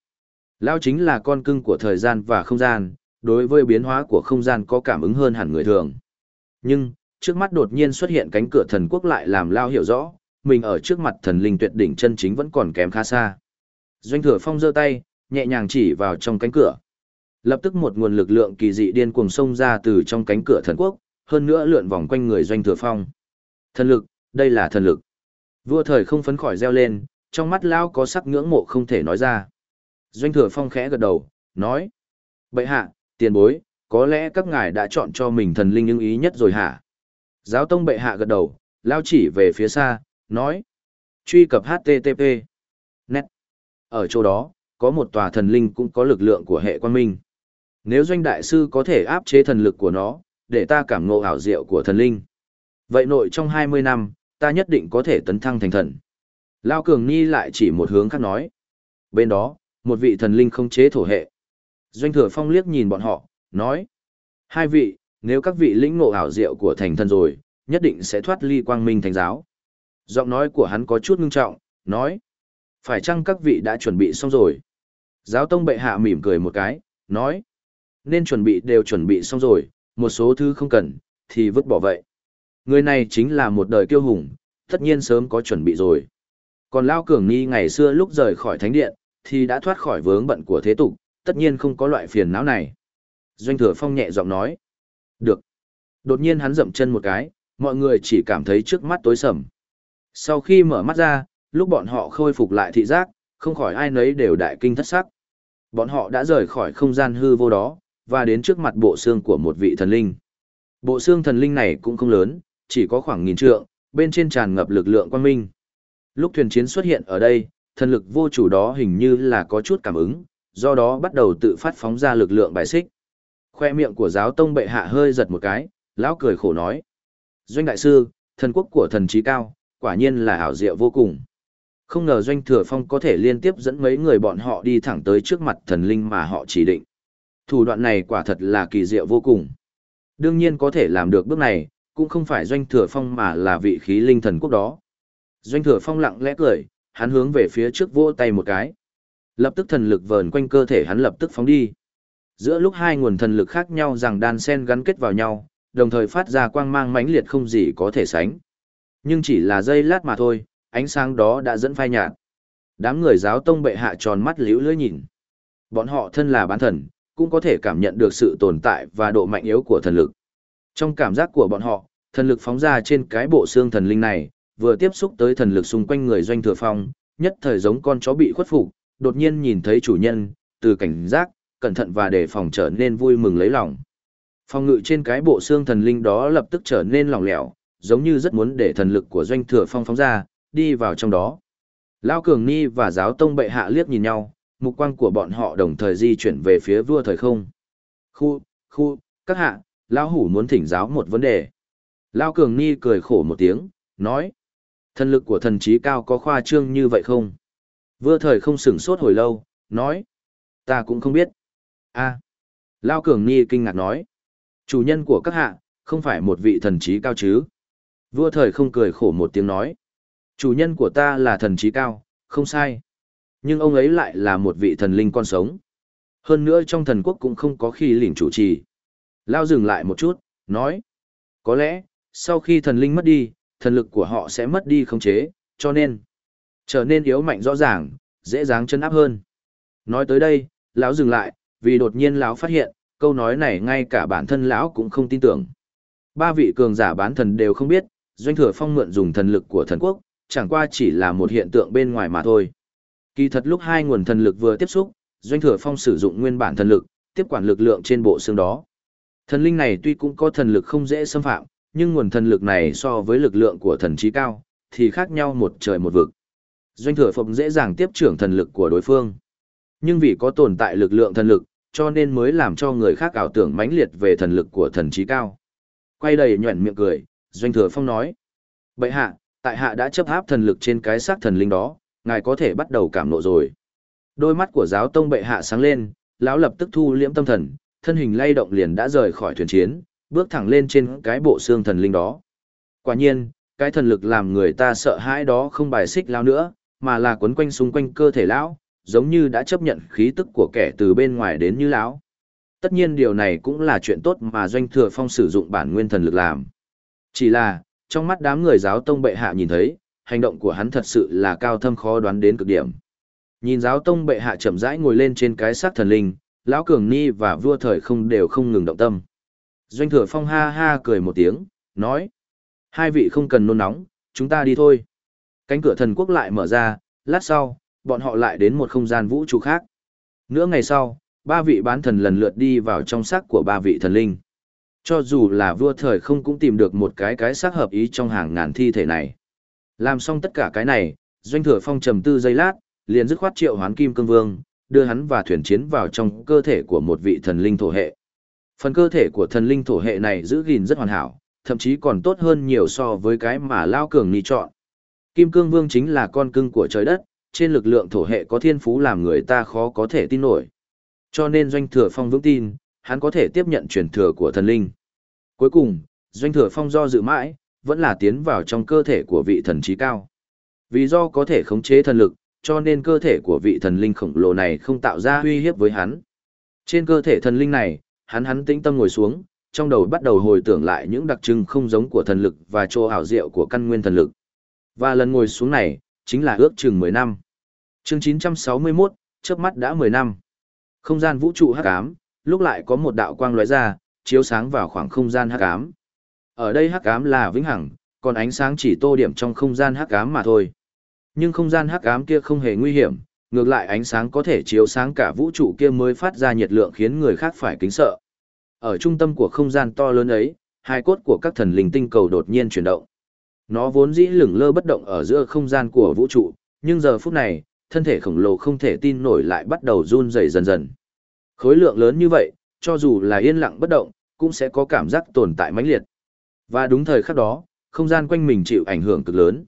Lao chính là con cưng của thời gian và không gian, đối với biến hóa của không gian có cảm ứng hơn hẳn người thường. Nhưng, trước mắt đột nhiên xuất hiện cánh cửa thần quốc lại làm Lao hiểu rõ, mình ở trước mặt thần linh tuyệt đỉnh chân chính vẫn còn kém khá xa. Doanh thừa phong giơ tay, nhẹ nhàng chỉ vào trong cánh cửa. Lập tức một nguồn lực lượng kỳ dị điên cuồng xông ra từ trong cánh cửa thần quốc, hơn nữa lượn vòng quanh người doanh thừa phong. Thần lực, đây là thần lực. Vua thời không phấn khỏi reo lên, trong mắt lão có sắc ngưỡng mộ không thể nói ra. Doanh thừa phong khẽ gật đầu, nói. Bậy hạ, tiền bối, có lẽ các ngài đã chọn cho mình thần linh ưng ý nhất rồi hả? Giáo tông bệ hạ gật đầu, lao chỉ về phía xa, nói. Truy cập HTTP. Net. Ở chỗ đó, có một tòa thần linh cũng có lực lượng của hệ quan minh. Nếu doanh đại sư có thể áp chế thần lực của nó, để ta cảm ngộ ảo diệu của thần linh. Vậy nội trong 20 năm, ta nhất định có thể tấn thăng thành thần. Lao Cường Ni lại chỉ một hướng khác nói. Bên đó, một vị thần linh không chế thổ hệ. Doanh thừa phong liếc nhìn bọn họ, nói. Hai vị, nếu các vị lĩnh ngộ ảo diệu của thành thần rồi, nhất định sẽ thoát ly quang minh thành giáo. Giọng nói của hắn có chút ngưng trọng, nói. Phải chăng các vị đã chuẩn bị xong rồi? Giáo tông bệ hạ mỉm cười một cái, nói. Nên chuẩn bị đều chuẩn bị xong rồi, một số thứ không cần, thì vứt bỏ vậy. Người này chính là một đời kiêu hùng, tất nhiên sớm có chuẩn bị rồi. Còn Lao Cường Ni ngày xưa lúc rời khỏi thánh điện, thì đã thoát khỏi vướng bận của thế tục, tất nhiên không có loại phiền não này. Doanh thừa phong nhẹ giọng nói. Được. Đột nhiên hắn dậm chân một cái, mọi người chỉ cảm thấy trước mắt tối sầm. Sau khi mở mắt ra, lúc bọn họ khôi phục lại thị giác, không khỏi ai nấy đều đại kinh thất sắc. Bọn họ đã rời khỏi không gian hư vô đó, và đến trước mặt bộ xương của một vị thần linh. Bộ xương thần linh này cũng không lớn, chỉ có khoảng nghìn trượng, bên trên tràn ngập lực lượng quang minh. Lúc thuyền chiến xuất hiện ở đây, thần lực vô chủ đó hình như là có chút cảm ứng, do đó bắt đầu tự phát phóng ra lực lượng bài xích. Khoe miệng của giáo tông bệ hạ hơi giật một cái, lão cười khổ nói. Doanh đại sư, thần quốc của thần trí cao, quả nhiên là ảo diệu vô cùng. Không ngờ Doanh Thừa Phong có thể liên tiếp dẫn mấy người bọn họ đi thẳng tới trước mặt thần linh mà họ chỉ định. Thủ đoạn này quả thật là kỳ diệu vô cùng. Đương nhiên có thể làm được bước này, cũng không phải Doanh Thừa Phong mà là vị khí linh thần quốc đó. Doanh Thừa Phong lặng lẽ cười, hắn hướng về phía trước vỗ tay một cái. Lập tức thần lực vờn quanh cơ thể hắn lập tức phóng đi. Giữa lúc hai nguồn thần lực khác nhau rằng đan sen gắn kết vào nhau, đồng thời phát ra quang mang mãnh liệt không gì có thể sánh. Nhưng chỉ là giây lát mà thôi, ánh sáng đó đã dẫn phai nhạt. Đám người giáo tông bệ hạ tròn mắt liễu lưỡi nhìn. Bọn họ thân là bán thần, cũng có thể cảm nhận được sự tồn tại và độ mạnh yếu của thần lực. Trong cảm giác của bọn họ, thần lực phóng ra trên cái bộ xương thần linh này, vừa tiếp xúc tới thần lực xung quanh người doanh thừa phong, nhất thời giống con chó bị khuất phục, đột nhiên nhìn thấy chủ nhân, từ cảnh giác, cẩn thận và đề phòng trở nên vui mừng lấy lòng. Phong ngự trên cái bộ xương thần linh đó lập tức trở nên lỏng lẻo, giống như rất muốn để thần lực của doanh thừa phong phóng ra, đi vào trong đó. Lao Cường Ni và giáo tông bệ hạ liếc nhìn nhau, mục quang của bọn họ đồng thời di chuyển về phía vua thời không. Khu, Khu, các hạ, lão hủ muốn thỉnh giáo một vấn đề. Lão Cường Ni cười khổ một tiếng, nói. Thần lực của thần trí cao có khoa trương như vậy không? Vừa thời không sửng sốt hồi lâu, nói. Ta cũng không biết. a à. Lão Cường Ni kinh ngạc nói. Chủ nhân của các hạ, không phải một vị thần trí cao chứ? Vua thời không cười khổ một tiếng nói. Chủ nhân của ta là thần trí cao, không sai. Nhưng ông ấy lại là một vị thần linh con sống. Hơn nữa trong thần quốc cũng không có khi lỉnh chủ trì. Lao dừng lại một chút, nói. Có lẽ, sau khi thần linh mất đi, thần lực của họ sẽ mất đi khống chế, cho nên trở nên yếu mạnh rõ ràng, dễ dàng chân áp hơn. Nói tới đây, lão dừng lại, vì đột nhiên lão phát hiện, câu nói này ngay cả bản thân lão cũng không tin tưởng. Ba vị cường giả bán thần đều không biết, doanh thừa phong mượn dùng thần lực của thần quốc, chẳng qua chỉ là một hiện tượng bên ngoài mà thôi. Kỳ thật lúc hai nguồn thần lực vừa tiếp xúc, doanh thừa phong sử dụng nguyên bản thần lực, tiếp quản lực lượng trên bộ xương đó. Thần linh này tuy cũng có thần lực không dễ xâm phạm, nhưng nguồn thần lực này so với lực lượng của thần trí cao, thì khác nhau một trời một vực. Doanh thừa phong dễ dàng tiếp trưởng thần lực của đối phương. Nhưng vì có tồn tại lực lượng thần lực, cho nên mới làm cho người khác ảo tưởng mãnh liệt về thần lực của thần trí cao. Quay đầy nhuẩn miệng cười, Doanh Thừa Phong nói. Bậy hạ, tại hạ đã chấp áp thần lực trên cái xác thần linh đó, ngài có thể bắt đầu cảm nộ rồi. Đôi mắt của giáo tông bệ hạ sáng lên, lão lập tức thu liễm tâm thần, thân hình lay động liền đã rời khỏi thuyền chiến, bước thẳng lên trên cái bộ xương thần linh đó. Quả nhiên, cái thần lực làm người ta sợ hãi đó không bài xích lão nữa, mà là quấn quanh xung quanh cơ thể lão, giống như đã chấp nhận khí tức của kẻ từ bên ngoài đến như lão. Tất nhiên điều này cũng là chuyện tốt mà doanh thừa phong sử dụng bản nguyên thần lực làm. Chỉ là, trong mắt đám người giáo tông bệ hạ nhìn thấy, hành động của hắn thật sự là cao thâm khó đoán đến cực điểm. Nhìn giáo tông bệ hạ chậm rãi ngồi lên trên cái xác thần linh, lão cường ni và vua thời không đều không ngừng động tâm. Doanh thừa phong ha ha cười một tiếng, nói. Hai vị không cần nôn nóng, chúng ta đi thôi. Cánh cửa thần quốc lại mở ra, lát sau, bọn họ lại đến một không gian vũ trụ khác. Nửa ngày sau, ba vị bán thần lần lượt đi vào trong xác của ba vị thần linh. Cho dù là vua thời không cũng tìm được một cái cái xác hợp ý trong hàng ngàn thi thể này. Làm xong tất cả cái này, doanh thừa phong trầm tư giây lát, liền dứt khoát triệu hoán kim cương vương, đưa hắn và thuyền chiến vào trong cơ thể của một vị thần linh thổ hệ. Phần cơ thể của thần linh thổ hệ này giữ gìn rất hoàn hảo, thậm chí còn tốt hơn nhiều so với cái mà Lao Cường ni chọn. Kim cương vương chính là con cưng của trời đất, trên lực lượng thổ hệ có thiên phú làm người ta khó có thể tin nổi. Cho nên doanh thừa phong vững tin, hắn có thể tiếp nhận truyền thừa của thần linh. Cuối cùng, doanh thừa phong do dự mãi, vẫn là tiến vào trong cơ thể của vị thần trí cao. Vì do có thể khống chế thần lực, cho nên cơ thể của vị thần linh khổng lồ này không tạo ra uy hiếp với hắn. Trên cơ thể thần linh này, hắn hắn tĩnh tâm ngồi xuống, trong đầu bắt đầu hồi tưởng lại những đặc trưng không giống của thần lực và chỗ ảo diệu của căn nguyên thần lực. Và lần ngồi xuống này, chính là ước chừng 10 năm. Chương 961, chớp mắt đã 10 năm. Không gian vũ trụ hắc ám, lúc lại có một đạo quang lóe ra, chiếu sáng vào khoảng không gian hắc ám. Ở đây hắc ám là vĩnh hằng, còn ánh sáng chỉ tô điểm trong không gian hắc ám mà thôi. Nhưng không gian hắc ám kia không hề nguy hiểm, ngược lại ánh sáng có thể chiếu sáng cả vũ trụ kia mới phát ra nhiệt lượng khiến người khác phải kính sợ. Ở trung tâm của không gian to lớn ấy, hai cốt của các thần linh tinh cầu đột nhiên chuyển động. Nó vốn dĩ lửng lơ bất động ở giữa không gian của vũ trụ, nhưng giờ phút này, thân thể khổng lồ không thể tin nổi lại bắt đầu run rẩy dần dần. Khối lượng lớn như vậy, cho dù là yên lặng bất động, cũng sẽ có cảm giác tồn tại mãnh liệt. Và đúng thời khắc đó, không gian quanh mình chịu ảnh hưởng cực lớn.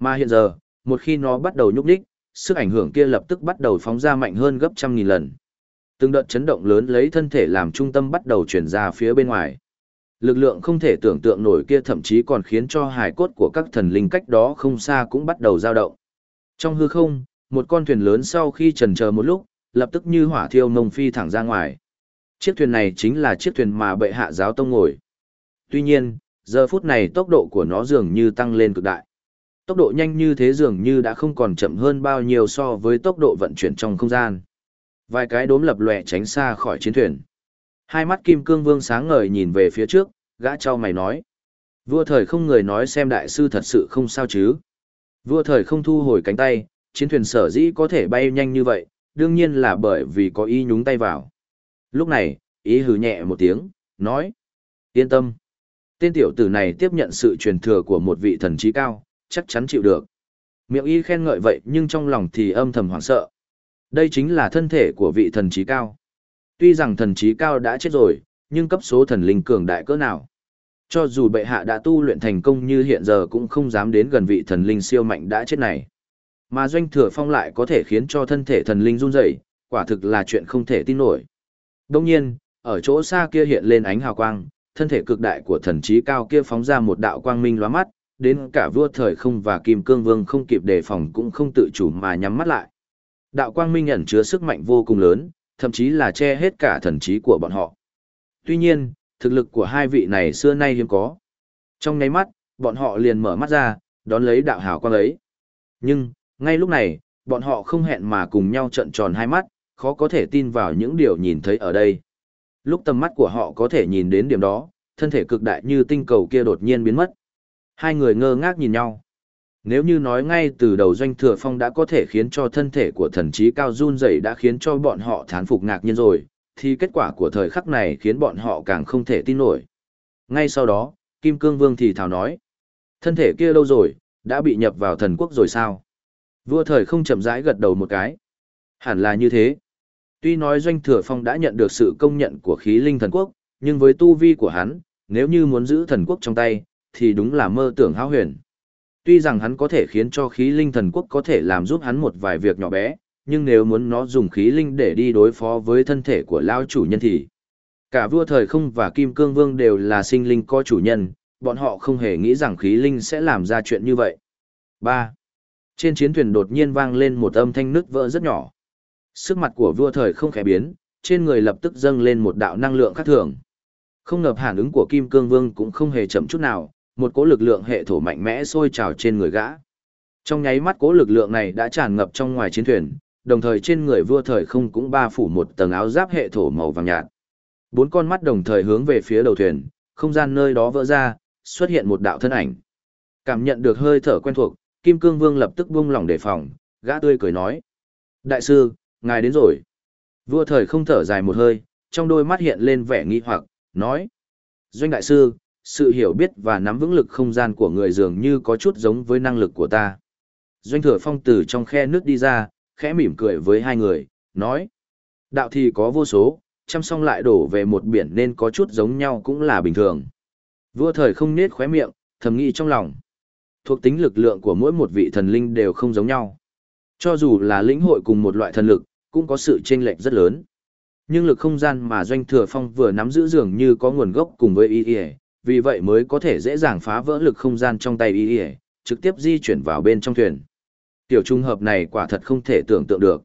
Mà hiện giờ, một khi nó bắt đầu nhúc nhích, sức ảnh hưởng kia lập tức bắt đầu phóng ra mạnh hơn gấp trăm nghìn lần. Từng đợt chấn động lớn lấy thân thể làm trung tâm bắt đầu chuyển ra phía bên ngoài. Lực lượng không thể tưởng tượng nổi kia thậm chí còn khiến cho hài cốt của các thần linh cách đó không xa cũng bắt đầu dao động. Trong hư không, một con thuyền lớn sau khi trần chờ một lúc, lập tức như hỏa thiêu nông phi thẳng ra ngoài. Chiếc thuyền này chính là chiếc thuyền mà bệ hạ giáo tông ngồi. Tuy nhiên, giờ phút này tốc độ của nó dường như tăng lên cực đại. Tốc độ nhanh như thế dường như đã không còn chậm hơn bao nhiêu so với tốc độ vận chuyển trong không gian. Vài cái đốm lập lòe tránh xa khỏi chiến thuyền. Hai mắt kim cương vương sáng ngời nhìn về phía trước, gã trao mày nói. Vua thời không người nói xem đại sư thật sự không sao chứ. Vua thời không thu hồi cánh tay, chiến thuyền sở dĩ có thể bay nhanh như vậy, đương nhiên là bởi vì có ý nhúng tay vào. Lúc này, ý hừ nhẹ một tiếng, nói. Yên tâm. Tên tiểu tử này tiếp nhận sự truyền thừa của một vị thần trí cao, chắc chắn chịu được. Miệng y khen ngợi vậy nhưng trong lòng thì âm thầm hoảng sợ. Đây chính là thân thể của vị thần trí cao. Tuy rằng thần trí cao đã chết rồi, nhưng cấp số thần linh cường đại cỡ nào. Cho dù bệ hạ đã tu luyện thành công như hiện giờ cũng không dám đến gần vị thần linh siêu mạnh đã chết này. Mà doanh thừa phong lại có thể khiến cho thân thể thần linh run rẩy, quả thực là chuyện không thể tin nổi. Đồng nhiên, ở chỗ xa kia hiện lên ánh hào quang, thân thể cực đại của thần trí cao kia phóng ra một đạo quang minh lóa mắt, đến cả vua thời không và kim cương vương không kịp đề phòng cũng không tự chủ mà nhắm mắt lại. Đạo quang minh ẩn chứa sức mạnh vô cùng lớn, thậm chí là che hết cả thần trí của bọn họ. Tuy nhiên, thực lực của hai vị này xưa nay hiếm có. Trong nháy mắt, bọn họ liền mở mắt ra, đón lấy đạo hào quang ấy. Nhưng, ngay lúc này, bọn họ không hẹn mà cùng nhau trận tròn hai mắt, khó có thể tin vào những điều nhìn thấy ở đây. Lúc tầm mắt của họ có thể nhìn đến điểm đó, thân thể cực đại như tinh cầu kia đột nhiên biến mất. Hai người ngơ ngác nhìn nhau. Nếu như nói ngay từ đầu doanh thừa phong đã có thể khiến cho thân thể của thần trí cao run dày đã khiến cho bọn họ thán phục ngạc nhiên rồi, thì kết quả của thời khắc này khiến bọn họ càng không thể tin nổi. Ngay sau đó, Kim Cương Vương thì thào nói, thân thể kia lâu rồi, đã bị nhập vào thần quốc rồi sao? Vua thời không chậm rãi gật đầu một cái. Hẳn là như thế. Tuy nói Doanh Thừa Phong đã nhận được sự công nhận của khí linh thần quốc, nhưng với tu vi của hắn, nếu như muốn giữ thần quốc trong tay, thì đúng là mơ tưởng hao huyền. Tuy rằng hắn có thể khiến cho khí linh thần quốc có thể làm giúp hắn một vài việc nhỏ bé, nhưng nếu muốn nó dùng khí linh để đi đối phó với thân thể của lao chủ nhân thì cả vua thời không và kim cương vương đều là sinh linh có chủ nhân, bọn họ không hề nghĩ rằng khí linh sẽ làm ra chuyện như vậy. 3. Trên chiến thuyền đột nhiên vang lên một âm thanh nứt vỡ rất nhỏ. Sức mặt của vua thời không khẽ biến, trên người lập tức dâng lên một đạo năng lượng khác thường. Không ngờ phản ứng của Kim Cương Vương cũng không hề chậm chút nào, một cỗ lực lượng hệ thổ mạnh mẽ sôi trào trên người gã. Trong nháy mắt cỗ lực lượng này đã tràn ngập trong ngoài chiến thuyền, đồng thời trên người vua thời không cũng ba phủ một tầng áo giáp hệ thổ màu vàng nhạt. Bốn con mắt đồng thời hướng về phía đầu thuyền, không gian nơi đó vỡ ra, xuất hiện một đạo thân ảnh. Cảm nhận được hơi thở quen thuộc, Kim Cương Vương lập tức buông lỏng đề phòng, gã tươi cười nói. Đại sư, ngài đến rồi. Vua thời không thở dài một hơi, trong đôi mắt hiện lên vẻ nghi hoặc, nói. Doanh đại sư, sự hiểu biết và nắm vững lực không gian của người dường như có chút giống với năng lực của ta. Doanh thừa phong từ trong khe nước đi ra, khẽ mỉm cười với hai người, nói. Đạo thì có vô số, chăm song lại đổ về một biển nên có chút giống nhau cũng là bình thường. Vua thời không nết khóe miệng, thầm nghĩ trong lòng. Thuộc tính lực lượng của mỗi một vị thần linh đều không giống nhau. Cho dù là lĩnh hội cùng một loại thần lực, cũng có sự chênh lệch rất lớn. Nhưng lực không gian mà Doanh Thừa Phong vừa nắm giữ dường như có nguồn gốc cùng với y vì vậy mới có thể dễ dàng phá vỡ lực không gian trong tay y trực tiếp di chuyển vào bên trong thuyền. Tiểu trung hợp này quả thật không thể tưởng tượng được.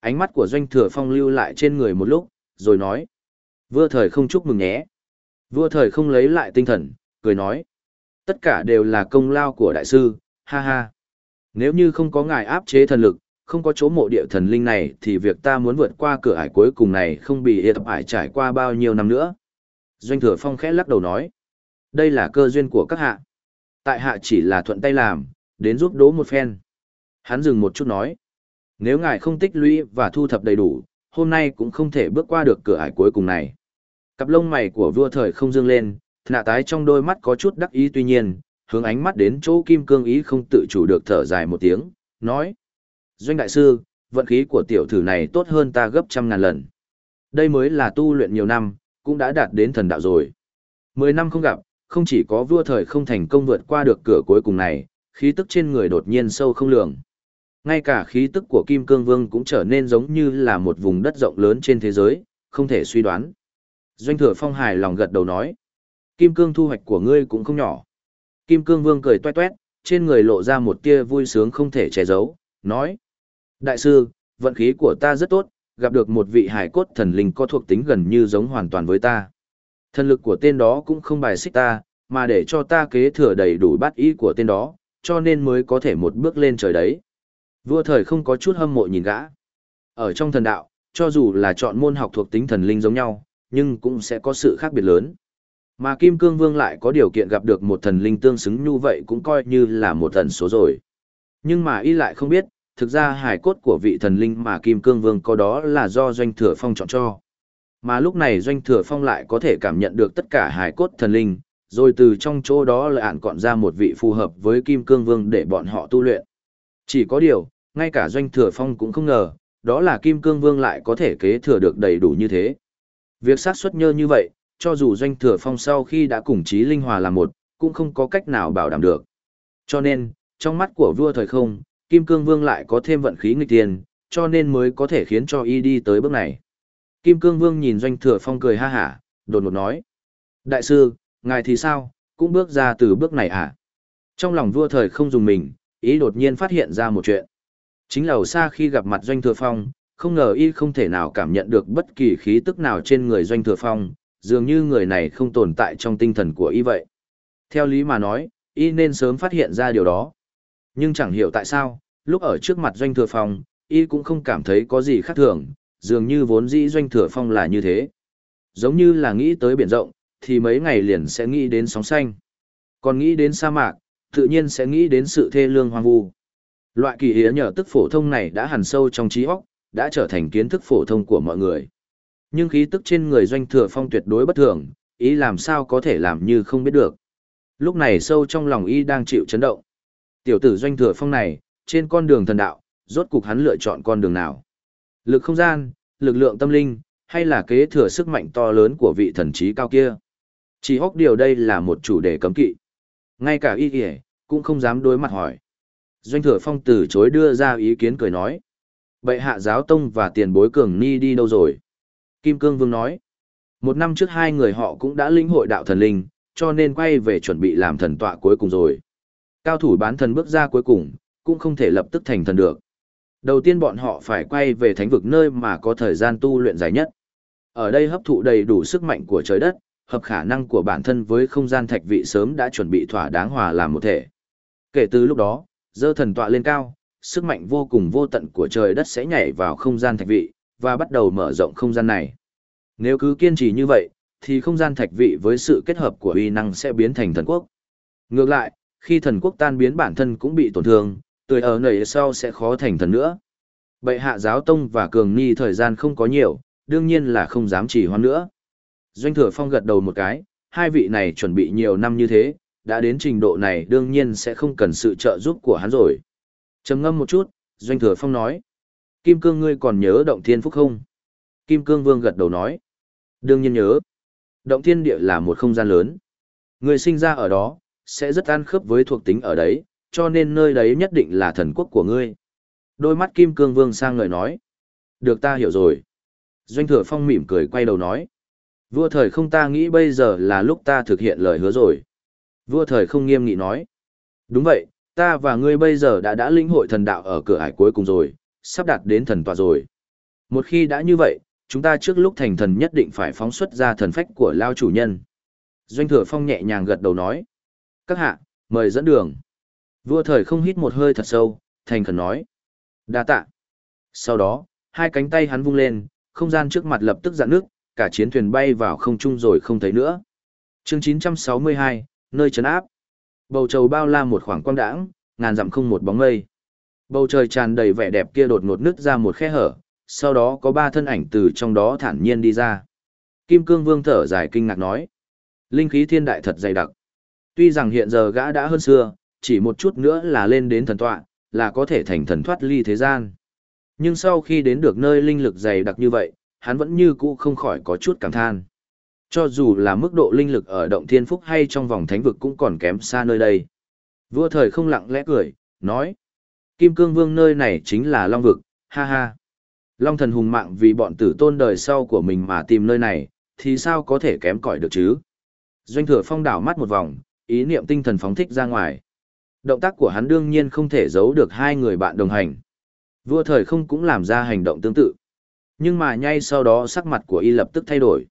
Ánh mắt của Doanh Thừa Phong lưu lại trên người một lúc, rồi nói. Vua thời không chúc mừng nhé. Vua thời không lấy lại tinh thần, cười nói. Tất cả đều là công lao của đại sư, ha ha. Nếu như không có ngài áp chế thần lực, không có chỗ mộ địa thần linh này thì việc ta muốn vượt qua cửa ải cuối cùng này không bị hiệp ải trải qua bao nhiêu năm nữa. Doanh thừa phong khẽ lắc đầu nói. Đây là cơ duyên của các hạ. Tại hạ chỉ là thuận tay làm, đến giúp đố một phen. Hắn dừng một chút nói. Nếu ngài không tích lũy và thu thập đầy đủ, hôm nay cũng không thể bước qua được cửa ải cuối cùng này. Cặp lông mày của vua thời không dương lên, nạ tái trong đôi mắt có chút đắc ý tuy nhiên, hướng ánh mắt đến chỗ kim cương ý không tự chủ được thở dài một tiếng, nói. Doanh đại sư, vận khí của tiểu thử này tốt hơn ta gấp trăm ngàn lần. Đây mới là tu luyện nhiều năm, cũng đã đạt đến thần đạo rồi. Mười năm không gặp, không chỉ có vua thời không thành công vượt qua được cửa cuối cùng này, khí tức trên người đột nhiên sâu không lường. Ngay cả khí tức của Kim Cương Vương cũng trở nên giống như là một vùng đất rộng lớn trên thế giới, không thể suy đoán. Doanh thừa phong hài lòng gật đầu nói. Kim Cương thu hoạch của ngươi cũng không nhỏ. Kim Cương Vương cười toét toét, trên người lộ ra một tia vui sướng không thể che giấu, nói. Đại sư, vận khí của ta rất tốt, gặp được một vị hải cốt thần linh có thuộc tính gần như giống hoàn toàn với ta. Thần lực của tên đó cũng không bài xích ta, mà để cho ta kế thừa đầy đủ bát ý của tên đó, cho nên mới có thể một bước lên trời đấy. Vua thời không có chút hâm mộ nhìn gã. Ở trong thần đạo, cho dù là chọn môn học thuộc tính thần linh giống nhau, nhưng cũng sẽ có sự khác biệt lớn. Mà Kim Cương Vương lại có điều kiện gặp được một thần linh tương xứng như vậy cũng coi như là một thần số rồi. Nhưng mà y lại không biết, thực ra hải cốt của vị thần linh mà Kim Cương Vương có đó là do Doanh Thừa Phong chọn cho. Mà lúc này Doanh Thừa Phong lại có thể cảm nhận được tất cả hải cốt thần linh, rồi từ trong chỗ đó lại ạn cọn ra một vị phù hợp với Kim Cương Vương để bọn họ tu luyện. Chỉ có điều, ngay cả Doanh Thừa Phong cũng không ngờ, đó là Kim Cương Vương lại có thể kế thừa được đầy đủ như thế. Việc sát xuất nhơ như vậy, cho dù doanh thừa phong sau khi đã cùng trí linh hòa làm một, cũng không có cách nào bảo đảm được. Cho nên, trong mắt của vua thời không, Kim Cương Vương lại có thêm vận khí nghịch tiền, cho nên mới có thể khiến cho y đi tới bước này. Kim Cương Vương nhìn doanh thừa phong cười ha hả, đột ngột nói. Đại sư, ngài thì sao, cũng bước ra từ bước này à? Trong lòng vua thời không dùng mình, ý đột nhiên phát hiện ra một chuyện. Chính lầu xa khi gặp mặt doanh thừa phong, không ngờ y không thể nào cảm nhận được bất kỳ khí tức nào trên người doanh thừa phong, dường như người này không tồn tại trong tinh thần của y vậy. Theo lý mà nói, y nên sớm phát hiện ra điều đó. Nhưng chẳng hiểu tại sao, lúc ở trước mặt doanh thừa phong, y cũng không cảm thấy có gì khác thường, dường như vốn dĩ doanh thừa phong là như thế. Giống như là nghĩ tới biển rộng, thì mấy ngày liền sẽ nghĩ đến sóng xanh. Còn nghĩ đến sa mạc, tự nhiên sẽ nghĩ đến sự thê lương hoang vu. Loại kỳ hiến nhờ tức phổ thông này đã hằn sâu trong trí óc, đã trở thành kiến thức phổ thông của mọi người. Nhưng khí tức trên người doanh thừa phong tuyệt đối bất thường, ý làm sao có thể làm như không biết được. Lúc này sâu trong lòng y đang chịu chấn động. Tiểu tử doanh thừa phong này, trên con đường thần đạo, rốt cục hắn lựa chọn con đường nào? Lực không gian, lực lượng tâm linh, hay là kế thừa sức mạnh to lớn của vị thần trí cao kia? Chỉ hóc điều đây là một chủ đề cấm kỵ. Ngay cả y kìa, cũng không dám đối mặt hỏi. Doanh thừa phong từ chối đưa ra ý kiến cười nói. Bệ hạ giáo tông và tiền bối cường ni đi đâu rồi? Kim Cương Vương nói. Một năm trước hai người họ cũng đã linh hội đạo thần linh, cho nên quay về chuẩn bị làm thần tọa cuối cùng rồi. Cao thủ bán thần bước ra cuối cùng, cũng không thể lập tức thành thần được. Đầu tiên bọn họ phải quay về thánh vực nơi mà có thời gian tu luyện dài nhất. Ở đây hấp thụ đầy đủ sức mạnh của trời đất, hợp khả năng của bản thân với không gian thạch vị sớm đã chuẩn bị thỏa đáng hòa làm một thể. Kể từ lúc đó, dơ thần tọa lên cao, sức mạnh vô cùng vô tận của trời đất sẽ nhảy vào không gian thạch vị, và bắt đầu mở rộng không gian này. Nếu cứ kiên trì như vậy, thì không gian thạch vị với sự kết hợp của uy năng sẽ biến thành thần quốc. Ngược lại, khi thần quốc tan biến bản thân cũng bị tổn thương, tuổi ở nảy sau sẽ khó thành thần nữa. Bệ hạ giáo tông và cường ni thời gian không có nhiều, đương nhiên là không dám chỉ hoan nữa. Doanh thừa phong gật đầu một cái, hai vị này chuẩn bị nhiều năm như thế, đã đến trình độ này đương nhiên sẽ không cần sự trợ giúp của hắn rồi. trầm ngâm một chút, Doanh thừa phong nói. Kim cương ngươi còn nhớ động thiên phúc không? Kim cương vương gật đầu nói. Đương nhiên nhớ. Động thiên địa là một không gian lớn. Người sinh ra ở đó, sẽ rất ăn khớp với thuộc tính ở đấy, cho nên nơi đấy nhất định là thần quốc của ngươi. Đôi mắt Kim Cương Vương sang người nói. Được ta hiểu rồi. Doanh thừa phong mỉm cười quay đầu nói. Vua thời không ta nghĩ bây giờ là lúc ta thực hiện lời hứa rồi. Vua thời không nghiêm nghị nói. Đúng vậy, ta và ngươi bây giờ đã đã lĩnh hội thần đạo ở cửa ải cuối cùng rồi, sắp đạt đến thần tòa rồi. Một khi đã như vậy, chúng ta trước lúc thành thần nhất định phải phóng xuất ra thần phách của lao chủ nhân. Doanh thừa phong nhẹ nhàng gật đầu nói. Các hạ, mời dẫn đường. Vua thời không hít một hơi thật sâu, thành khẩn nói. đa tạ. Sau đó, hai cánh tay hắn vung lên, không gian trước mặt lập tức dạn nước, cả chiến thuyền bay vào không trung rồi không thấy nữa. chương 962, nơi trấn áp. Bầu trời bao la một khoảng quang đãng, ngàn dặm không một bóng mây. Bầu trời tràn đầy vẻ đẹp kia đột ngột nứt ra một khe hở, sau đó có ba thân ảnh từ trong đó thản nhiên đi ra. Kim Cương Vương thở dài kinh ngạc nói. Linh khí thiên đại thật dày đặc. Tuy rằng hiện giờ gã đã hơn xưa, chỉ một chút nữa là lên đến thần tọa, là có thể thành thần thoát ly thế gian. Nhưng sau khi đến được nơi linh lực dày đặc như vậy, hắn vẫn như cũ không khỏi có chút cảm than. Cho dù là mức độ linh lực ở động thiên phúc hay trong vòng thánh vực cũng còn kém xa nơi đây. Vua thời không lặng lẽ cười, nói. Kim cương vương nơi này chính là Long vực, ha ha. Long thần hùng mạng vì bọn tử tôn đời sau của mình mà tìm nơi này, thì sao có thể kém cỏi được chứ? Doanh thừa phong đảo mắt một vòng, ý niệm tinh thần phóng thích ra ngoài. Động tác của hắn đương nhiên không thể giấu được hai người bạn đồng hành. Vua thời không cũng làm ra hành động tương tự. Nhưng mà ngay sau đó sắc mặt của y lập tức thay đổi.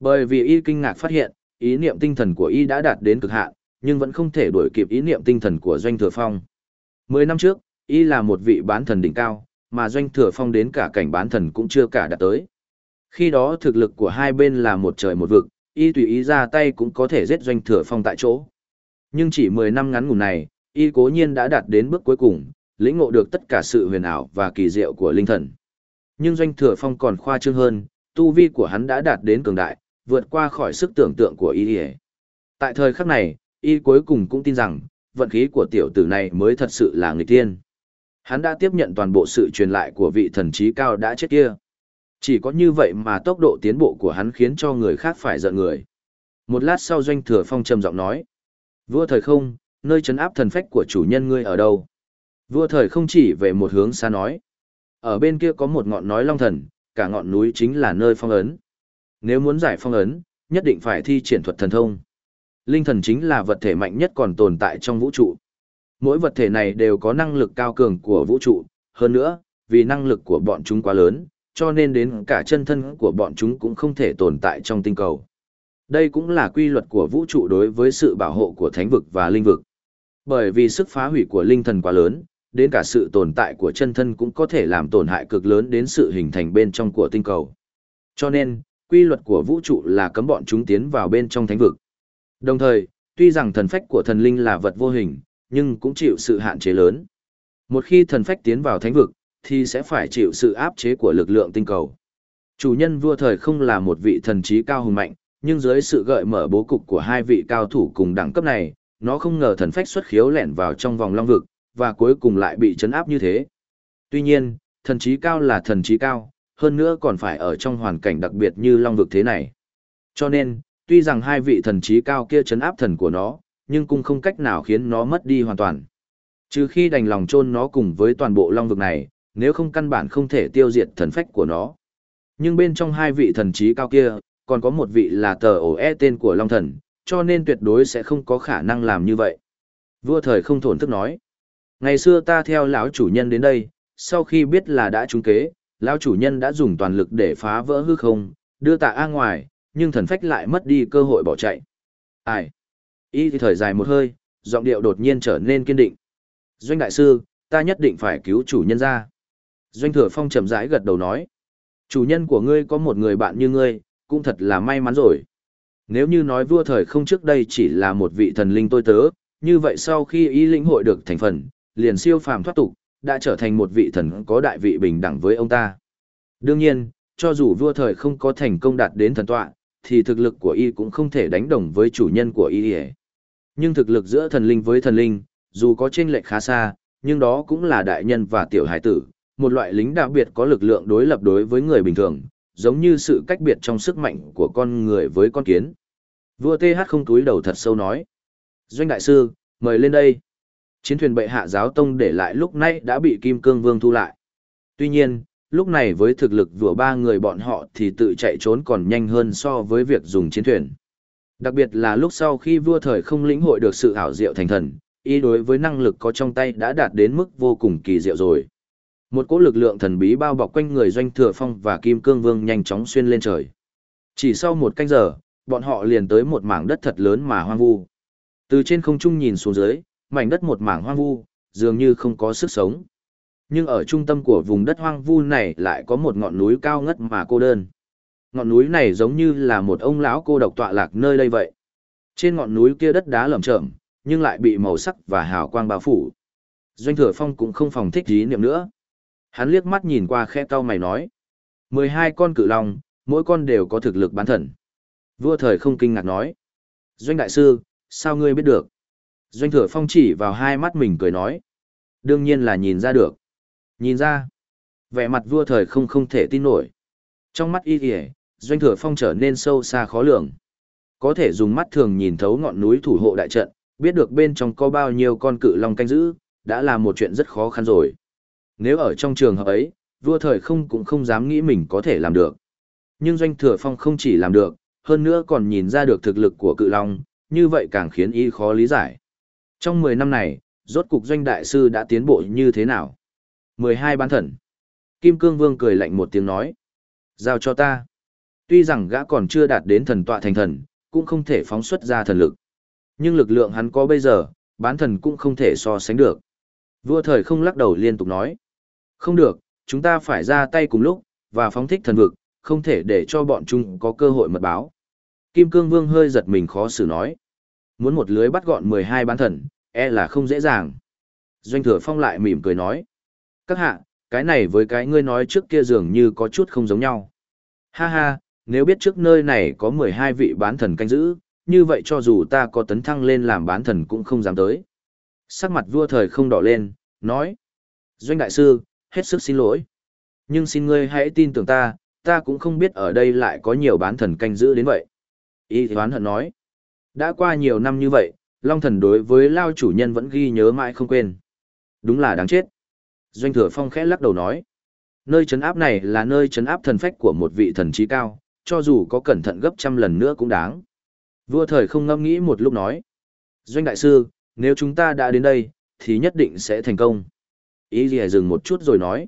Bởi vì y kinh ngạc phát hiện, ý niệm tinh thần của y đã đạt đến cực hạn, nhưng vẫn không thể đuổi kịp ý niệm tinh thần của Doanh Thừa Phong. Mười năm trước, y là một vị bán thần đỉnh cao, mà Doanh Thừa Phong đến cả cảnh bán thần cũng chưa cả đạt tới. Khi đó thực lực của hai bên là một trời một vực, y tùy ý ra tay cũng có thể giết Doanh Thừa Phong tại chỗ. Nhưng chỉ 10 năm ngắn ngủn này, y cố nhiên đã đạt đến bước cuối cùng, lĩnh ngộ được tất cả sự huyền ảo và kỳ diệu của linh thần. Nhưng Doanh Thừa Phong còn khoa trương hơn, tu vi của hắn đã đạt đến cường đại, vượt qua khỏi sức tưởng tượng của y. Tại thời khắc này, y cuối cùng cũng tin rằng, vận khí của tiểu tử này mới thật sự là người tiên. Hắn đã tiếp nhận toàn bộ sự truyền lại của vị thần trí cao đã chết kia. Chỉ có như vậy mà tốc độ tiến bộ của hắn khiến cho người khác phải giận người. Một lát sau doanh thừa phong trầm giọng nói. Vua thời không, nơi trấn áp thần phách của chủ nhân ngươi ở đâu? Vua thời không chỉ về một hướng xa nói. Ở bên kia có một ngọn nói long thần, cả ngọn núi chính là nơi phong ấn. Nếu muốn giải phong ấn, nhất định phải thi triển thuật thần thông. Linh thần chính là vật thể mạnh nhất còn tồn tại trong vũ trụ. Mỗi vật thể này đều có năng lực cao cường của vũ trụ, hơn nữa, vì năng lực của bọn chúng quá lớn, cho nên đến cả chân thân của bọn chúng cũng không thể tồn tại trong tinh cầu. Đây cũng là quy luật của vũ trụ đối với sự bảo hộ của thánh vực và linh vực. Bởi vì sức phá hủy của linh thần quá lớn, đến cả sự tồn tại của chân thân cũng có thể làm tổn hại cực lớn đến sự hình thành bên trong của tinh cầu. Cho nên, quy luật của vũ trụ là cấm bọn chúng tiến vào bên trong thánh vực. Đồng thời, tuy rằng thần phách của thần linh là vật vô hình, nhưng cũng chịu sự hạn chế lớn. Một khi thần phách tiến vào thánh vực, thì sẽ phải chịu sự áp chế của lực lượng tinh cầu. Chủ nhân vua thời không là một vị thần trí cao hùng mạnh, nhưng dưới sự gợi mở bố cục của hai vị cao thủ cùng đẳng cấp này, nó không ngờ thần phách xuất khiếu lẻn vào trong vòng long vực, và cuối cùng lại bị chấn áp như thế. Tuy nhiên, thần trí cao là thần trí cao, hơn nữa còn phải ở trong hoàn cảnh đặc biệt như long vực thế này. Cho nên, tuy rằng hai vị thần trí cao kia chấn áp thần của nó, nhưng cũng không cách nào khiến nó mất đi hoàn toàn. Trừ khi đành lòng chôn nó cùng với toàn bộ long vực này, nếu không căn bản không thể tiêu diệt thần phách của nó. Nhưng bên trong hai vị thần trí cao kia, còn có một vị là tờ ổ e tên của long thần, cho nên tuyệt đối sẽ không có khả năng làm như vậy. Vua thời không thổn thức nói. Ngày xưa ta theo lão chủ nhân đến đây, sau khi biết là đã trúng kế, lão chủ nhân đã dùng toàn lực để phá vỡ hư không, đưa tạ A ngoài, nhưng thần phách lại mất đi cơ hội bỏ chạy. Ai? Y thì thời dài một hơi, giọng điệu đột nhiên trở nên kiên định. Doanh đại sư, ta nhất định phải cứu chủ nhân ra. Doanh thừa phong chậm rãi gật đầu nói. Chủ nhân của ngươi có một người bạn như ngươi, cũng thật là may mắn rồi. Nếu như nói vua thời không trước đây chỉ là một vị thần linh tôi tớ, như vậy sau khi ý lĩnh hội được thành phần, liền siêu phàm thoát tục, đã trở thành một vị thần có đại vị bình đẳng với ông ta. Đương nhiên, cho dù vua thời không có thành công đạt đến thần tọa, thì thực lực của y cũng không thể đánh đồng với chủ nhân của y. Nhưng thực lực giữa thần linh với thần linh, dù có chênh lệch khá xa, nhưng đó cũng là đại nhân và tiểu hải tử, một loại lính đặc biệt có lực lượng đối lập đối với người bình thường, giống như sự cách biệt trong sức mạnh của con người với con kiến. Vua TH không túi đầu thật sâu nói. Doanh đại sư, mời lên đây. Chiến thuyền bệ hạ giáo tông để lại lúc nãy đã bị Kim Cương Vương thu lại. Tuy nhiên, lúc này với thực lực vừa ba người bọn họ thì tự chạy trốn còn nhanh hơn so với việc dùng chiến thuyền. Đặc biệt là lúc sau khi vua thời không lĩnh hội được sự ảo diệu thành thần, y đối với năng lực có trong tay đã đạt đến mức vô cùng kỳ diệu rồi. Một cỗ lực lượng thần bí bao bọc quanh người doanh thừa phong và kim cương vương nhanh chóng xuyên lên trời. Chỉ sau một canh giờ, bọn họ liền tới một mảng đất thật lớn mà hoang vu. Từ trên không trung nhìn xuống dưới, mảnh đất một mảng hoang vu, dường như không có sức sống. Nhưng ở trung tâm của vùng đất hoang vu này lại có một ngọn núi cao ngất mà cô đơn. Ngọn núi này giống như là một ông lão cô độc tọa lạc nơi đây vậy. Trên ngọn núi kia đất đá lởm chởm, nhưng lại bị màu sắc và hào quang bao phủ. Doanh Thừa Phong cũng không phòng thích ý niệm nữa. Hắn liếc mắt nhìn qua khe cau mày nói. mười hai con cự long, mỗi con đều có thực lực bán thần. Vua thời không kinh ngạc nói. Doanh đại sư, sao ngươi biết được? Doanh thừa phong chỉ vào hai mắt mình cười nói. Đương nhiên là nhìn ra được. Nhìn ra. Vẻ mặt vua thời không không thể tin nổi. Trong mắt y kìa, doanh thừa phong trở nên sâu xa khó lường. Có thể dùng mắt thường nhìn thấu ngọn núi thủ hộ đại trận, biết được bên trong có bao nhiêu con cự long canh giữ, đã là một chuyện rất khó khăn rồi. Nếu ở trong trường hợp ấy, vua thời không cũng không dám nghĩ mình có thể làm được. Nhưng doanh thừa phong không chỉ làm được, hơn nữa còn nhìn ra được thực lực của cự long, như vậy càng khiến y khó lý giải. Trong 10 năm này, rốt cục doanh đại sư đã tiến bộ như thế nào? 12 bán thần. Kim Cương Vương cười lạnh một tiếng nói. Giao cho ta. Tuy rằng gã còn chưa đạt đến thần tọa thành thần, cũng không thể phóng xuất ra thần lực. Nhưng lực lượng hắn có bây giờ, bán thần cũng không thể so sánh được. Vua thời không lắc đầu liên tục nói. Không được, chúng ta phải ra tay cùng lúc, và phóng thích thần vực, không thể để cho bọn chúng có cơ hội mật báo. Kim Cương Vương hơi giật mình khó xử nói. Muốn một lưới bắt gọn 12 bán thần, e là không dễ dàng. Doanh thừa phong lại mỉm cười nói. Các hạ, cái này với cái ngươi nói trước kia dường như có chút không giống nhau. Ha ha, nếu biết trước nơi này có 12 vị bán thần canh giữ, như vậy cho dù ta có tấn thăng lên làm bán thần cũng không dám tới. Sắc mặt vua thời không đỏ lên, nói. Doanh đại sư, hết sức xin lỗi. Nhưng xin ngươi hãy tin tưởng ta, ta cũng không biết ở đây lại có nhiều bán thần canh giữ đến vậy. Y hoán hận nói, đã qua nhiều năm như vậy, Long thần đối với lao chủ nhân vẫn ghi nhớ mãi không quên. Đúng là đáng chết. Doanh thừa phong khẽ lắc đầu nói, nơi chấn áp này là nơi chấn áp thần phách của một vị thần trí cao, cho dù có cẩn thận gấp trăm lần nữa cũng đáng. Vua thời không ngâm nghĩ một lúc nói, Doanh đại sư, nếu chúng ta đã đến đây, thì nhất định sẽ thành công. Ý gì dừng một chút rồi nói,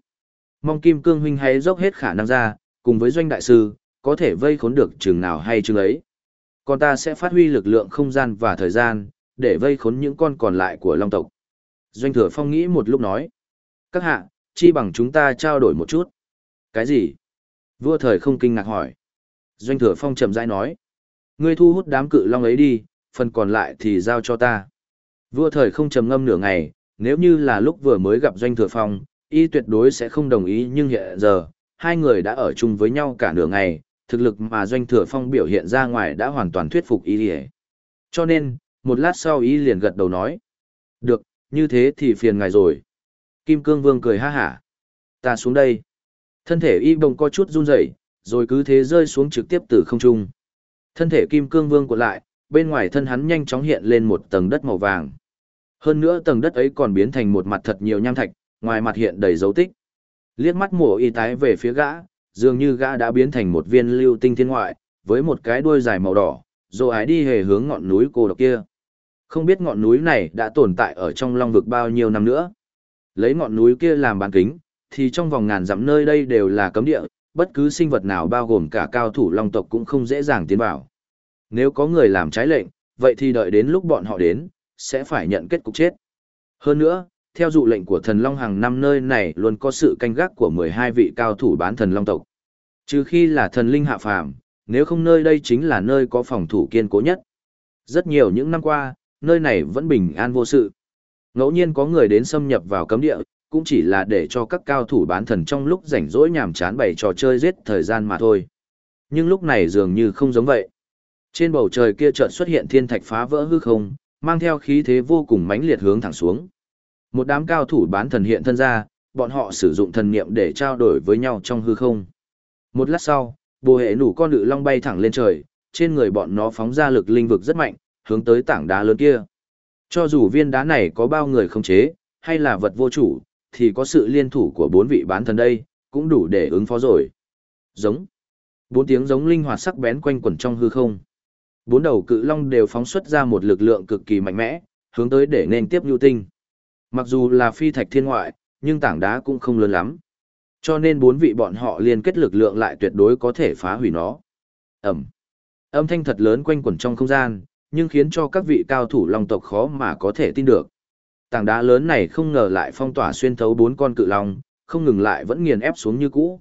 mong kim cương huynh hãy dốc hết khả năng ra, cùng với doanh đại sư, có thể vây khốn được chừng nào hay chừng ấy. Còn ta sẽ phát huy lực lượng không gian và thời gian, để vây khốn những con còn lại của long tộc. Doanh thừa phong nghĩ một lúc nói. Các hạ, chi bằng chúng ta trao đổi một chút. Cái gì? Vua thời không kinh ngạc hỏi. Doanh thừa phong chậm rãi nói. Ngươi thu hút đám cự long ấy đi, phần còn lại thì giao cho ta. Vua thời không trầm ngâm nửa ngày, nếu như là lúc vừa mới gặp doanh thừa phong, y tuyệt đối sẽ không đồng ý nhưng hiện giờ, hai người đã ở chung với nhau cả nửa ngày, thực lực mà doanh thừa phong biểu hiện ra ngoài đã hoàn toàn thuyết phục y Cho nên, một lát sau y liền gật đầu nói. Được, như thế thì phiền ngài rồi. Kim Cương Vương cười ha hả. Ta xuống đây. Thân thể y bồng có chút run rẩy, rồi cứ thế rơi xuống trực tiếp từ không trung. Thân thể Kim Cương Vương cuộn lại, bên ngoài thân hắn nhanh chóng hiện lên một tầng đất màu vàng. Hơn nữa tầng đất ấy còn biến thành một mặt thật nhiều nham thạch, ngoài mặt hiện đầy dấu tích. Liếc mắt mổ y tái về phía gã, dường như gã đã biến thành một viên lưu tinh thiên ngoại, với một cái đuôi dài màu đỏ, rồi ái đi hề hướng ngọn núi cô độc kia. Không biết ngọn núi này đã tồn tại ở trong long vực bao nhiêu năm nữa. Lấy ngọn núi kia làm bàn kính, thì trong vòng ngàn dặm nơi đây đều là cấm địa, bất cứ sinh vật nào bao gồm cả cao thủ long tộc cũng không dễ dàng tiến vào. Nếu có người làm trái lệnh, vậy thì đợi đến lúc bọn họ đến, sẽ phải nhận kết cục chết. Hơn nữa, theo dụ lệnh của thần long hàng năm nơi này luôn có sự canh gác của 12 vị cao thủ bán thần long tộc. Trừ khi là thần linh hạ phàm, nếu không nơi đây chính là nơi có phòng thủ kiên cố nhất. Rất nhiều những năm qua, nơi này vẫn bình an vô sự. Ngẫu nhiên có người đến xâm nhập vào cấm địa, cũng chỉ là để cho các cao thủ bán thần trong lúc rảnh rỗi nhàm chán bày trò chơi giết thời gian mà thôi. Nhưng lúc này dường như không giống vậy. Trên bầu trời kia chợt xuất hiện thiên thạch phá vỡ hư không, mang theo khí thế vô cùng mãnh liệt hướng thẳng xuống. Một đám cao thủ bán thần hiện thân ra, bọn họ sử dụng thần niệm để trao đổi với nhau trong hư không. Một lát sau, bồ hệ nủ con lự long bay thẳng lên trời, trên người bọn nó phóng ra lực linh vực rất mạnh, hướng tới tảng đá lớn kia. Cho dù viên đá này có bao người không chế, hay là vật vô chủ, thì có sự liên thủ của bốn vị bán thần đây, cũng đủ để ứng phó rồi. Giống. Bốn tiếng giống linh hoạt sắc bén quanh quẩn trong hư không. Bốn đầu cự long đều phóng xuất ra một lực lượng cực kỳ mạnh mẽ, hướng tới để nên tiếp nhu tinh. Mặc dù là phi thạch thiên ngoại, nhưng tảng đá cũng không lớn lắm. Cho nên bốn vị bọn họ liên kết lực lượng lại tuyệt đối có thể phá hủy nó. Ẩm. Âm thanh thật lớn quanh quẩn trong không gian, nhưng khiến cho các vị cao thủ long tộc khó mà có thể tin được. Tảng đá lớn này không ngờ lại phong tỏa xuyên thấu bốn con cự long, không ngừng lại vẫn nghiền ép xuống như cũ.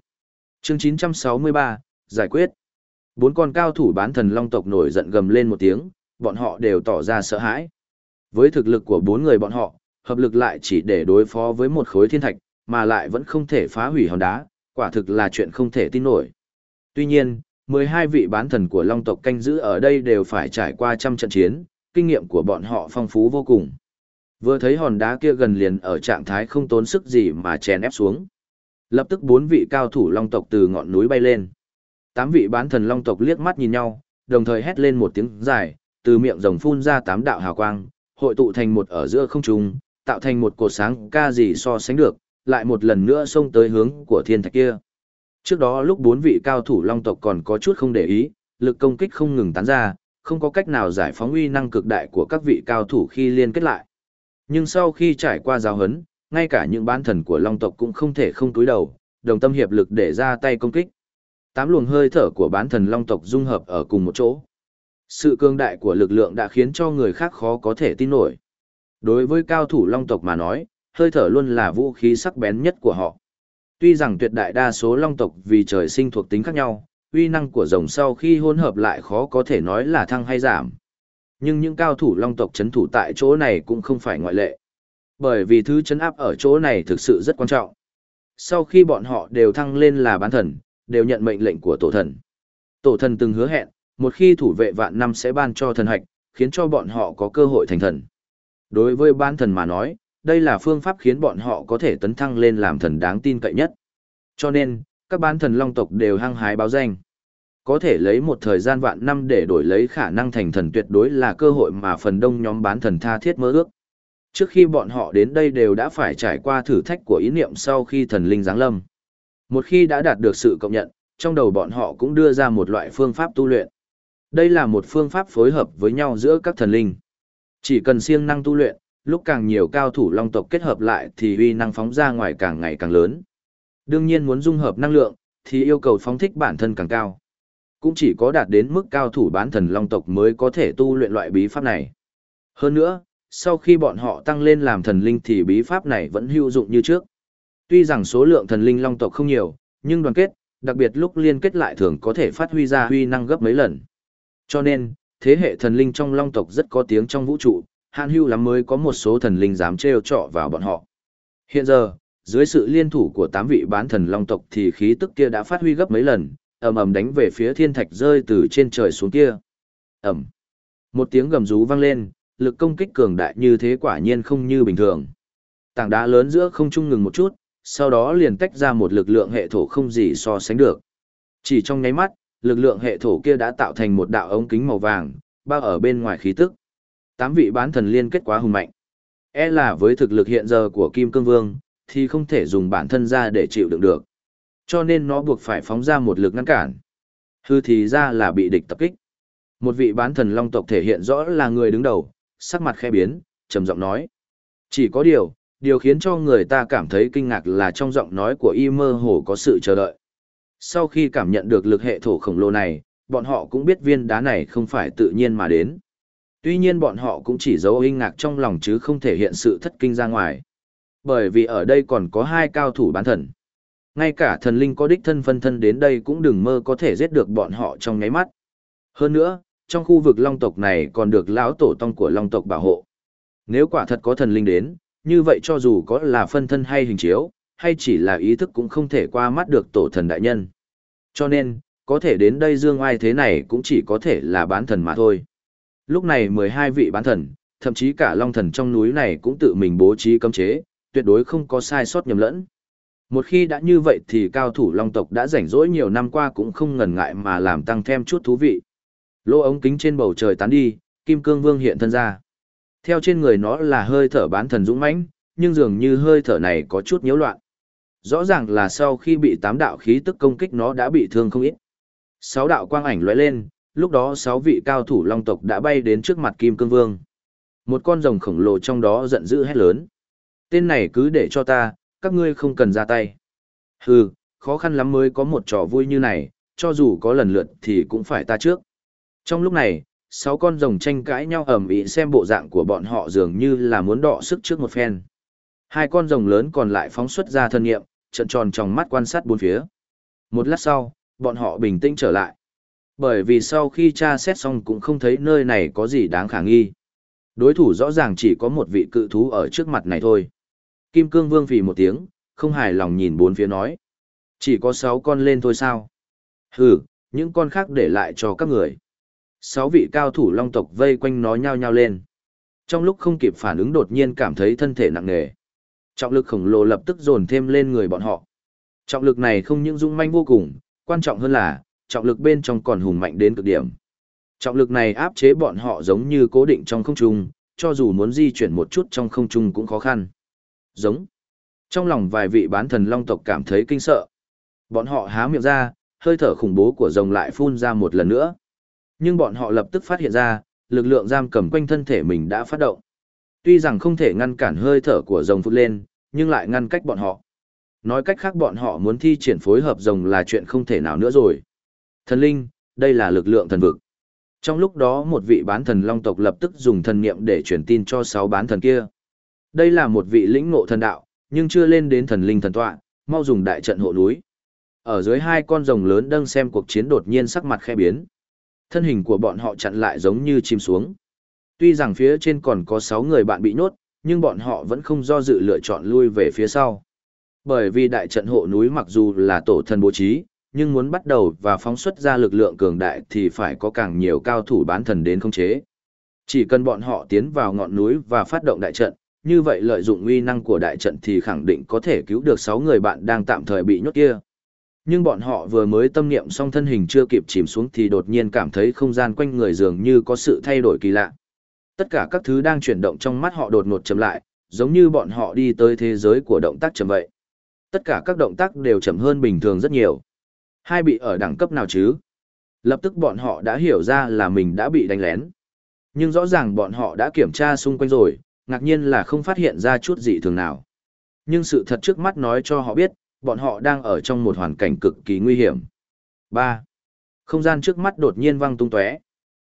Chương 963, giải quyết. Bốn con cao thủ bán thần long tộc nổi giận gầm lên một tiếng, bọn họ đều tỏ ra sợ hãi. Với thực lực của bốn người bọn họ, hợp lực lại chỉ để đối phó với một khối thiên thạch, mà lại vẫn không thể phá hủy hòn đá, quả thực là chuyện không thể tin nổi. Tuy nhiên, 12 vị bán thần của Long tộc canh giữ ở đây đều phải trải qua trăm trận chiến, kinh nghiệm của bọn họ phong phú vô cùng. Vừa thấy hòn đá kia gần liền ở trạng thái không tốn sức gì mà chèn ép xuống. Lập tức bốn vị cao thủ Long tộc từ ngọn núi bay lên. Tám vị bán thần Long tộc liếc mắt nhìn nhau, đồng thời hét lên một tiếng dài, từ miệng rồng phun ra tám đạo hào quang, hội tụ thành một ở giữa không trung, tạo thành một cột sáng ca gì so sánh được, lại một lần nữa xông tới hướng của thiên thạch kia. Trước đó lúc bốn vị cao thủ long tộc còn có chút không để ý, lực công kích không ngừng tán ra, không có cách nào giải phóng uy năng cực đại của các vị cao thủ khi liên kết lại. Nhưng sau khi trải qua giáo hấn, ngay cả những bán thần của long tộc cũng không thể không túi đầu, đồng tâm hiệp lực để ra tay công kích. Tám luồng hơi thở của bán thần long tộc dung hợp ở cùng một chỗ. Sự cương đại của lực lượng đã khiến cho người khác khó có thể tin nổi. Đối với cao thủ long tộc mà nói, hơi thở luôn là vũ khí sắc bén nhất của họ. Tuy rằng tuyệt đại đa số long tộc vì trời sinh thuộc tính khác nhau, uy năng của rồng sau khi hỗn hợp lại khó có thể nói là thăng hay giảm. Nhưng những cao thủ long tộc chấn thủ tại chỗ này cũng không phải ngoại lệ. Bởi vì thứ chấn áp ở chỗ này thực sự rất quan trọng. Sau khi bọn họ đều thăng lên là bán thần, đều nhận mệnh lệnh của tổ thần. Tổ thần từng hứa hẹn, một khi thủ vệ vạn năm sẽ ban cho thần hạch, khiến cho bọn họ có cơ hội thành thần. Đối với bán thần mà nói, đây là phương pháp khiến bọn họ có thể tấn thăng lên làm thần đáng tin cậy nhất. Cho nên, Các bán thần long tộc đều hăng hái báo danh. Có thể lấy một thời gian vạn năm để đổi lấy khả năng thành thần tuyệt đối là cơ hội mà phần đông nhóm bán thần tha thiết mơ ước. Trước khi bọn họ đến đây đều đã phải trải qua thử thách của ý niệm sau khi thần linh giáng lâm. Một khi đã đạt được sự công nhận, trong đầu bọn họ cũng đưa ra một loại phương pháp tu luyện. Đây là một phương pháp phối hợp với nhau giữa các thần linh. Chỉ cần siêng năng tu luyện, lúc càng nhiều cao thủ long tộc kết hợp lại thì uy năng phóng ra ngoài càng ngày càng lớn. Đương nhiên muốn dung hợp năng lượng, thì yêu cầu phóng thích bản thân càng cao. Cũng chỉ có đạt đến mức cao thủ bán thần long tộc mới có thể tu luyện loại bí pháp này. Hơn nữa, sau khi bọn họ tăng lên làm thần linh thì bí pháp này vẫn hữu dụng như trước. Tuy rằng số lượng thần linh long tộc không nhiều, nhưng đoàn kết, đặc biệt lúc liên kết lại thường có thể phát huy ra huy năng gấp mấy lần. Cho nên, thế hệ thần linh trong long tộc rất có tiếng trong vũ trụ, hạn hưu lắm mới có một số thần linh dám trêu trọ vào bọn họ. Hiện giờ, dưới sự liên thủ của tám vị bán thần long tộc thì khí tức kia đã phát huy gấp mấy lần, ầm ầm đánh về phía thiên thạch rơi từ trên trời xuống kia. Ầm. Một tiếng gầm rú vang lên, lực công kích cường đại như thế quả nhiên không như bình thường. Tảng đá lớn giữa không trung ngừng một chút, sau đó liền tách ra một lực lượng hệ thổ không gì so sánh được. Chỉ trong nháy mắt, lực lượng hệ thổ kia đã tạo thành một đạo ống kính màu vàng, bao ở bên ngoài khí tức. Tám vị bán thần liên kết quá hùng mạnh. E là với thực lực hiện giờ của Kim Cương Vương, thì không thể dùng bản thân ra để chịu đựng được. Cho nên nó buộc phải phóng ra một lực ngăn cản. Hư thì ra là bị địch tập kích. Một vị bán thần long tộc thể hiện rõ là người đứng đầu, sắc mặt khẽ biến, trầm giọng nói. Chỉ có điều, điều khiến cho người ta cảm thấy kinh ngạc là trong giọng nói của y mơ hồ có sự chờ đợi. Sau khi cảm nhận được lực hệ thổ khổng lồ này, bọn họ cũng biết viên đá này không phải tự nhiên mà đến. Tuy nhiên bọn họ cũng chỉ giấu kinh ngạc trong lòng chứ không thể hiện sự thất kinh ra ngoài. Bởi vì ở đây còn có hai cao thủ bán thần. Ngay cả thần linh có đích thân phân thân đến đây cũng đừng mơ có thể giết được bọn họ trong nháy mắt. Hơn nữa, trong khu vực long tộc này còn được lão tổ tông của long tộc bảo hộ. Nếu quả thật có thần linh đến, như vậy cho dù có là phân thân hay hình chiếu, hay chỉ là ý thức cũng không thể qua mắt được tổ thần đại nhân. Cho nên, có thể đến đây dương ai thế này cũng chỉ có thể là bán thần mà thôi. Lúc này 12 vị bán thần, thậm chí cả long thần trong núi này cũng tự mình bố trí cấm chế, tuyệt đối không có sai sót nhầm lẫn. Một khi đã như vậy thì cao thủ long tộc đã rảnh rỗi nhiều năm qua cũng không ngần ngại mà làm tăng thêm chút thú vị. Lỗ ống kính trên bầu trời tán đi, kim cương vương hiện thân ra. Theo trên người nó là hơi thở bán thần dũng mãnh, nhưng dường như hơi thở này có chút nhiễu loạn. Rõ ràng là sau khi bị tám đạo khí tức công kích nó đã bị thương không ít. Sáu đạo quang ảnh lóe lên, lúc đó sáu vị cao thủ long tộc đã bay đến trước mặt Kim Cương Vương. Một con rồng khổng lồ trong đó giận dữ hét lớn. Tên này cứ để cho ta, các ngươi không cần ra tay. Hừ, khó khăn lắm mới có một trò vui như này, cho dù có lần lượt thì cũng phải ta trước. Trong lúc này, sáu con rồng tranh cãi nhau ầm ĩ xem bộ dạng của bọn họ dường như là muốn đọ sức trước một phen. Hai con rồng lớn còn lại phóng xuất ra thân nghiệm, trận tròn trong mắt quan sát bốn phía. Một lát sau, bọn họ bình tĩnh trở lại. Bởi vì sau khi tra xét xong cũng không thấy nơi này có gì đáng khả nghi. Đối thủ rõ ràng chỉ có một vị cự thú ở trước mặt này thôi. Kim Cương Vương vì một tiếng, không hài lòng nhìn bốn phía nói. Chỉ có sáu con lên thôi sao? Hừ, những con khác để lại cho các người. Sáu vị cao thủ long tộc vây quanh nó nhao nhao lên. Trong lúc không kịp phản ứng đột nhiên cảm thấy thân thể nặng nề. Trọng lực khổng lồ lập tức dồn thêm lên người bọn họ. Trọng lực này không những dũng manh vô cùng, quan trọng hơn là, trọng lực bên trong còn hùng mạnh đến cực điểm. Trọng lực này áp chế bọn họ giống như cố định trong không trung, cho dù muốn di chuyển một chút trong không trung cũng khó khăn. Giống. Trong lòng vài vị bán thần long tộc cảm thấy kinh sợ. Bọn họ há miệng ra, hơi thở khủng bố của rồng lại phun ra một lần nữa. Nhưng bọn họ lập tức phát hiện ra, lực lượng giam cầm quanh thân thể mình đã phát động. Tuy rằng không thể ngăn cản hơi thở của rồng phút lên, nhưng lại ngăn cách bọn họ. Nói cách khác bọn họ muốn thi triển phối hợp rồng là chuyện không thể nào nữa rồi. Thần linh, đây là lực lượng thần vực. Trong lúc đó một vị bán thần long tộc lập tức dùng thần niệm để truyền tin cho sáu bán thần kia. Đây là một vị lĩnh ngộ thần đạo, nhưng chưa lên đến thần linh thần tọa, mau dùng đại trận hộ núi. Ở dưới hai con rồng lớn đang xem cuộc chiến đột nhiên sắc mặt khe biến. Thân hình của bọn họ chặn lại giống như chim xuống. Tuy rằng phía trên còn có 6 người bạn bị nhốt, nhưng bọn họ vẫn không do dự lựa chọn lui về phía sau. Bởi vì đại trận hộ núi mặc dù là tổ thần bố trí, nhưng muốn bắt đầu và phóng xuất ra lực lượng cường đại thì phải có càng nhiều cao thủ bán thần đến khống chế. Chỉ cần bọn họ tiến vào ngọn núi và phát động đại trận, như vậy lợi dụng uy năng của đại trận thì khẳng định có thể cứu được 6 người bạn đang tạm thời bị nhốt kia. Nhưng bọn họ vừa mới tâm niệm xong thân hình chưa kịp chìm xuống thì đột nhiên cảm thấy không gian quanh người dường như có sự thay đổi kỳ lạ. Tất cả các thứ đang chuyển động trong mắt họ đột ngột chậm lại, giống như bọn họ đi tới thế giới của động tác chậm vậy. Tất cả các động tác đều chậm hơn bình thường rất nhiều. Hai bị ở đẳng cấp nào chứ? Lập tức bọn họ đã hiểu ra là mình đã bị đánh lén. Nhưng rõ ràng bọn họ đã kiểm tra xung quanh rồi, ngạc nhiên là không phát hiện ra chút gì thường nào. Nhưng sự thật trước mắt nói cho họ biết, bọn họ đang ở trong một hoàn cảnh cực kỳ nguy hiểm. 3. Không gian trước mắt đột nhiên văng tung tóe.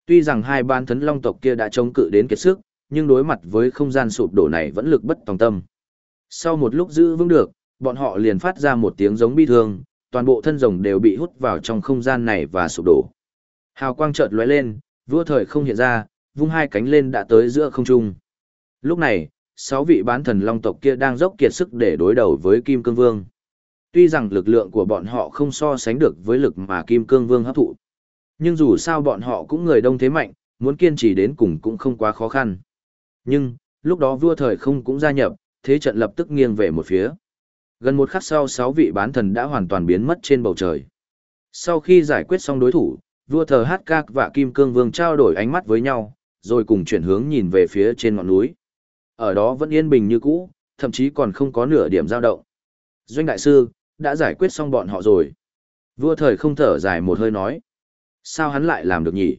Tuy rằng hai ban thấn long tộc kia đã chống cự đến kiệt sức, nhưng đối mặt với không gian sụp đổ này vẫn lực bất tòng tâm. Sau một lúc giữ vững được, bọn họ liền phát ra một tiếng giống bi thương, toàn bộ thân rồng đều bị hút vào trong không gian này và sụp đổ. Hào quang chợt lóe lên, vua thời không hiện ra, vung hai cánh lên đã tới giữa không trung. Lúc này, sáu vị bán thần long tộc kia đang dốc kiệt sức để đối đầu với Kim Cương Vương. Tuy rằng lực lượng của bọn họ không so sánh được với lực mà Kim Cương Vương hấp thụ. Nhưng dù sao bọn họ cũng người đông thế mạnh, muốn kiên trì đến cùng cũng không quá khó khăn. Nhưng, lúc đó vua thời không cũng gia nhập, thế trận lập tức nghiêng về một phía. Gần một khắc sau sáu vị bán thần đã hoàn toàn biến mất trên bầu trời. Sau khi giải quyết xong đối thủ, vua thờ Hát Ca và Kim Cương Vương trao đổi ánh mắt với nhau, rồi cùng chuyển hướng nhìn về phía trên ngọn núi. Ở đó vẫn yên bình như cũ, thậm chí còn không có nửa điểm dao động. Doanh đại sư, đã giải quyết xong bọn họ rồi. Vua thời không thở dài một hơi nói. Sao hắn lại làm được nhỉ?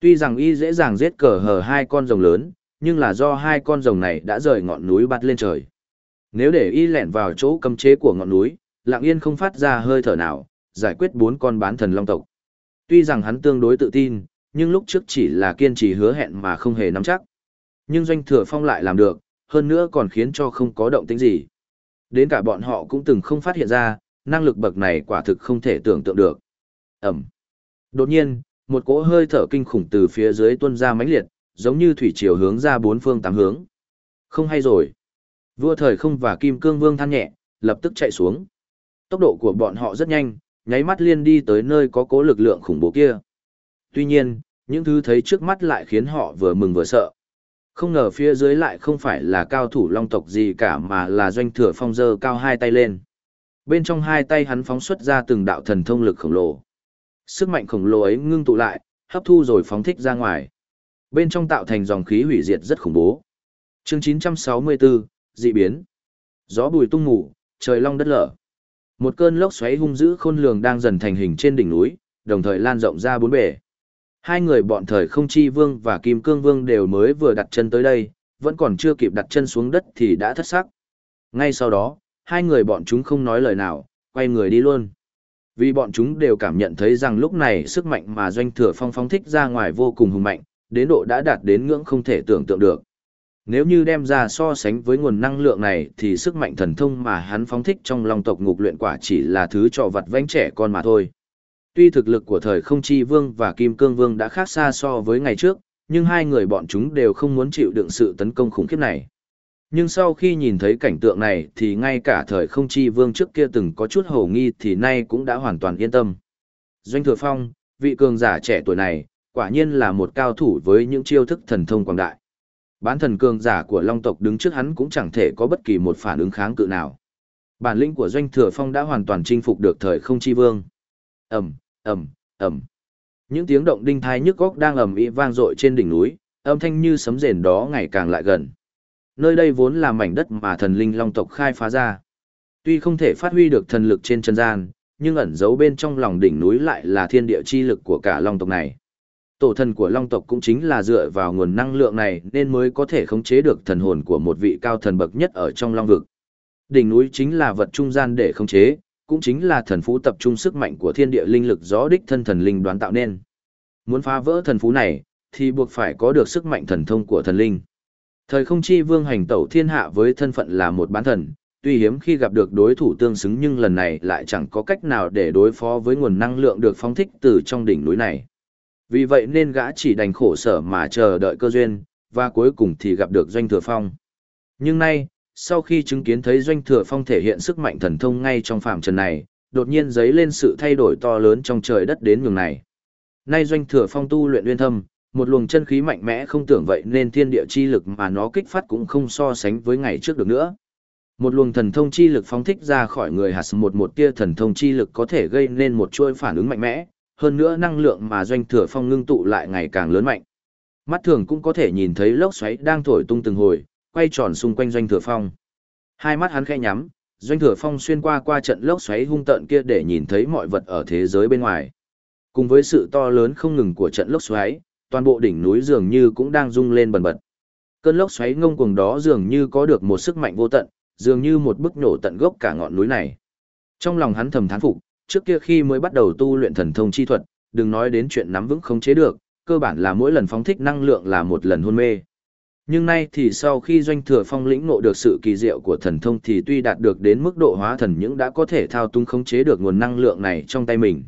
Tuy rằng y dễ dàng giết cờ hờ hai con rồng lớn, nhưng là do hai con rồng này đã rời ngọn núi bắt lên trời. Nếu để y lẹn vào chỗ cấm chế của ngọn núi, lặng yên không phát ra hơi thở nào, giải quyết bốn con bán thần long tộc. Tuy rằng hắn tương đối tự tin, nhưng lúc trước chỉ là kiên trì hứa hẹn mà không hề nắm chắc. Nhưng doanh thừa phong lại làm được, hơn nữa còn khiến cho không có động tĩnh gì. Đến cả bọn họ cũng từng không phát hiện ra, năng lực bậc này quả thực không thể tưởng tượng được. Ẩm. Đột nhiên, một cỗ hơi thở kinh khủng từ phía dưới tuôn ra mãnh liệt, giống như thủy triều hướng ra bốn phương tám hướng. Không hay rồi. Vua thời không và Kim Cương Vương than nhẹ, lập tức chạy xuống. Tốc độ của bọn họ rất nhanh, nháy mắt liên đi tới nơi có cố lực lượng khủng bố kia. Tuy nhiên, những thứ thấy trước mắt lại khiến họ vừa mừng vừa sợ. Không ngờ phía dưới lại không phải là cao thủ long tộc gì cả mà là doanh thừa phong dơ cao hai tay lên. Bên trong hai tay hắn phóng xuất ra từng đạo thần thông lực khổng lồ. Sức mạnh khổng lồ ấy ngưng tụ lại, hấp thu rồi phóng thích ra ngoài. Bên trong tạo thành dòng khí hủy diệt rất khủng bố. Chương 964, dị biến. Gió bùi tung ngủ, trời long đất lở. Một cơn lốc xoáy hung dữ khôn lường đang dần thành hình trên đỉnh núi, đồng thời lan rộng ra bốn bể. Hai người bọn thời không chi vương và kim cương vương đều mới vừa đặt chân tới đây, vẫn còn chưa kịp đặt chân xuống đất thì đã thất sắc. Ngay sau đó, hai người bọn chúng không nói lời nào, quay người đi luôn. Vì bọn chúng đều cảm nhận thấy rằng lúc này sức mạnh mà doanh thừa phong phong thích ra ngoài vô cùng hùng mạnh, đến độ đã đạt đến ngưỡng không thể tưởng tượng được. Nếu như đem ra so sánh với nguồn năng lượng này thì sức mạnh thần thông mà hắn phóng thích trong lòng tộc ngục luyện quả chỉ là thứ trò vặt vãnh trẻ con mà thôi. Tuy thực lực của thời không chi vương và kim cương vương đã khác xa so với ngày trước, nhưng hai người bọn chúng đều không muốn chịu đựng sự tấn công khủng khiếp này. Nhưng sau khi nhìn thấy cảnh tượng này thì ngay cả thời không chi vương trước kia từng có chút hổ nghi thì nay cũng đã hoàn toàn yên tâm. Doanh thừa phong, vị cường giả trẻ tuổi này, quả nhiên là một cao thủ với những chiêu thức thần thông quảng đại. Bán thần cường giả của Long tộc đứng trước hắn cũng chẳng thể có bất kỳ một phản ứng kháng cự nào. Bản lĩnh của Doanh Thừa Phong đã hoàn toàn chinh phục được thời không chi vương. Ầm, ầm, ầm. Những tiếng động đinh thai nhức góc đang ầm ĩ vang dội trên đỉnh núi, âm thanh như sấm rền đó ngày càng lại gần. Nơi đây vốn là mảnh đất mà thần linh Long tộc khai phá ra. Tuy không thể phát huy được thần lực trên chân gian, nhưng ẩn giấu bên trong lòng đỉnh núi lại là thiên địa chi lực của cả Long tộc này. Tổ thần của Long tộc cũng chính là dựa vào nguồn năng lượng này nên mới có thể khống chế được thần hồn của một vị cao thần bậc nhất ở trong Long vực. Đỉnh núi chính là vật trung gian để khống chế, cũng chính là thần phú tập trung sức mạnh của thiên địa linh lực gió đích thân thần linh đoán tạo nên. Muốn phá vỡ thần phú này, thì buộc phải có được sức mạnh thần thông của thần linh. Thời không chi vương hành tẩu thiên hạ với thân phận là một bán thần, tuy hiếm khi gặp được đối thủ tương xứng nhưng lần này lại chẳng có cách nào để đối phó với nguồn năng lượng được phóng thích từ trong đỉnh núi này. Vì vậy nên gã chỉ đành khổ sở mà chờ đợi cơ duyên, và cuối cùng thì gặp được Doanh Thừa Phong. Nhưng nay, sau khi chứng kiến thấy Doanh Thừa Phong thể hiện sức mạnh thần thông ngay trong phạm trần này, đột nhiên dấy lên sự thay đổi to lớn trong trời đất đến nhường này. Nay Doanh Thừa Phong tu luyện uyên thâm, một luồng chân khí mạnh mẽ không tưởng vậy nên thiên địa chi lực mà nó kích phát cũng không so sánh với ngày trước được nữa. Một luồng thần thông chi lực phóng thích ra khỏi người hạt một một tia thần thông chi lực có thể gây nên một chuỗi phản ứng mạnh mẽ, hơn nữa năng lượng mà doanh thừa phong ngưng tụ lại ngày càng lớn mạnh. Mắt thường cũng có thể nhìn thấy lốc xoáy đang thổi tung từng hồi, quay tròn xung quanh doanh thừa phong. Hai mắt hắn khẽ nhắm, doanh thừa phong xuyên qua qua trận lốc xoáy hung tợn kia để nhìn thấy mọi vật ở thế giới bên ngoài. Cùng với sự to lớn không ngừng của trận lốc xoáy, toàn bộ đỉnh núi dường như cũng đang rung lên bần bật. Cơn lốc xoáy ngông cuồng đó dường như có được một sức mạnh vô tận, dường như một bức nổ tận gốc cả ngọn núi này. Trong lòng hắn thầm thán phục, trước kia khi mới bắt đầu tu luyện thần thông chi thuật, đừng nói đến chuyện nắm vững không chế được, cơ bản là mỗi lần phóng thích năng lượng là một lần hôn mê. Nhưng nay thì sau khi doanh thừa phong lĩnh ngộ được sự kỳ diệu của thần thông thì tuy đạt được đến mức độ hóa thần những đã có thể thao túng khống chế được nguồn năng lượng này trong tay mình.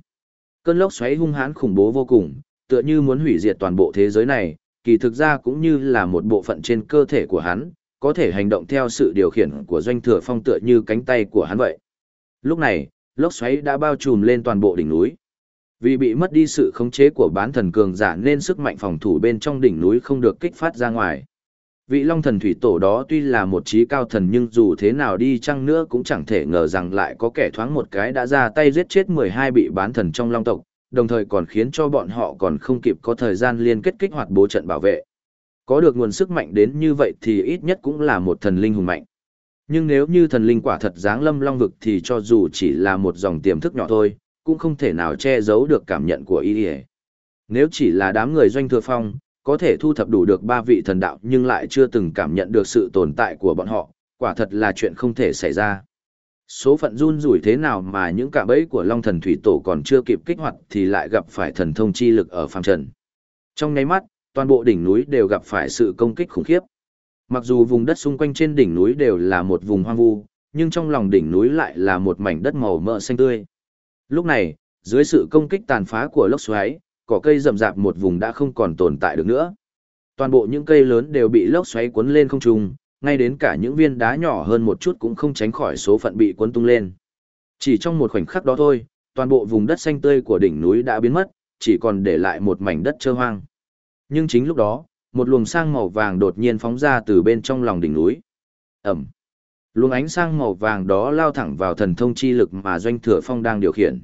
Cơn lốc xoáy hung hãn khủng bố vô cùng, tựa như muốn hủy diệt toàn bộ thế giới này, kỳ thực ra cũng như là một bộ phận trên cơ thể của hắn, có thể hành động theo sự điều khiển của doanh thừa phong tựa như cánh tay của hắn vậy. Lúc này, lốc xoáy đã bao trùm lên toàn bộ đỉnh núi. Vì bị mất đi sự khống chế của bán thần cường giả nên sức mạnh phòng thủ bên trong đỉnh núi không được kích phát ra ngoài. Vị Long thần thủy tổ đó tuy là một trí cao thần nhưng dù thế nào đi chăng nữa cũng chẳng thể ngờ rằng lại có kẻ thoáng một cái đã ra tay giết chết 12 bị bán thần trong Long tộc, đồng thời còn khiến cho bọn họ còn không kịp có thời gian liên kết kích hoạt bố trận bảo vệ. Có được nguồn sức mạnh đến như vậy thì ít nhất cũng là một thần linh hùng mạnh. Nhưng nếu như thần linh quả thật dáng lâm long vực thì cho dù chỉ là một dòng tiềm thức nhỏ thôi, cũng không thể nào che giấu được cảm nhận của y Nếu chỉ là đám người doanh thừa phong, có thể thu thập đủ được ba vị thần đạo nhưng lại chưa từng cảm nhận được sự tồn tại của bọn họ, quả thật là chuyện không thể xảy ra. Số phận run rủi thế nào mà những cạm bẫy của Long Thần Thủy Tổ còn chưa kịp kích hoạt thì lại gặp phải thần thông chi lực ở phàm trần. Trong nháy mắt, toàn bộ đỉnh núi đều gặp phải sự công kích khủng khiếp. Mặc dù vùng đất xung quanh trên đỉnh núi đều là một vùng hoang vu, nhưng trong lòng đỉnh núi lại là một mảnh đất màu mỡ xanh tươi. Lúc này, dưới sự công kích tàn phá của lốc xoáy, cỏ cây rậm rạp một vùng đã không còn tồn tại được nữa. Toàn bộ những cây lớn đều bị lốc xoáy cuốn lên không trung, ngay đến cả những viên đá nhỏ hơn một chút cũng không tránh khỏi số phận bị cuốn tung lên. Chỉ trong một khoảnh khắc đó thôi, toàn bộ vùng đất xanh tươi của đỉnh núi đã biến mất, chỉ còn để lại một mảnh đất trơ hoang. Nhưng chính lúc đó, một luồng sang màu vàng đột nhiên phóng ra từ bên trong lòng đỉnh núi. Ẩm. Luồng ánh sang màu vàng đó lao thẳng vào thần thông chi lực mà Doanh Thừa Phong đang điều khiển.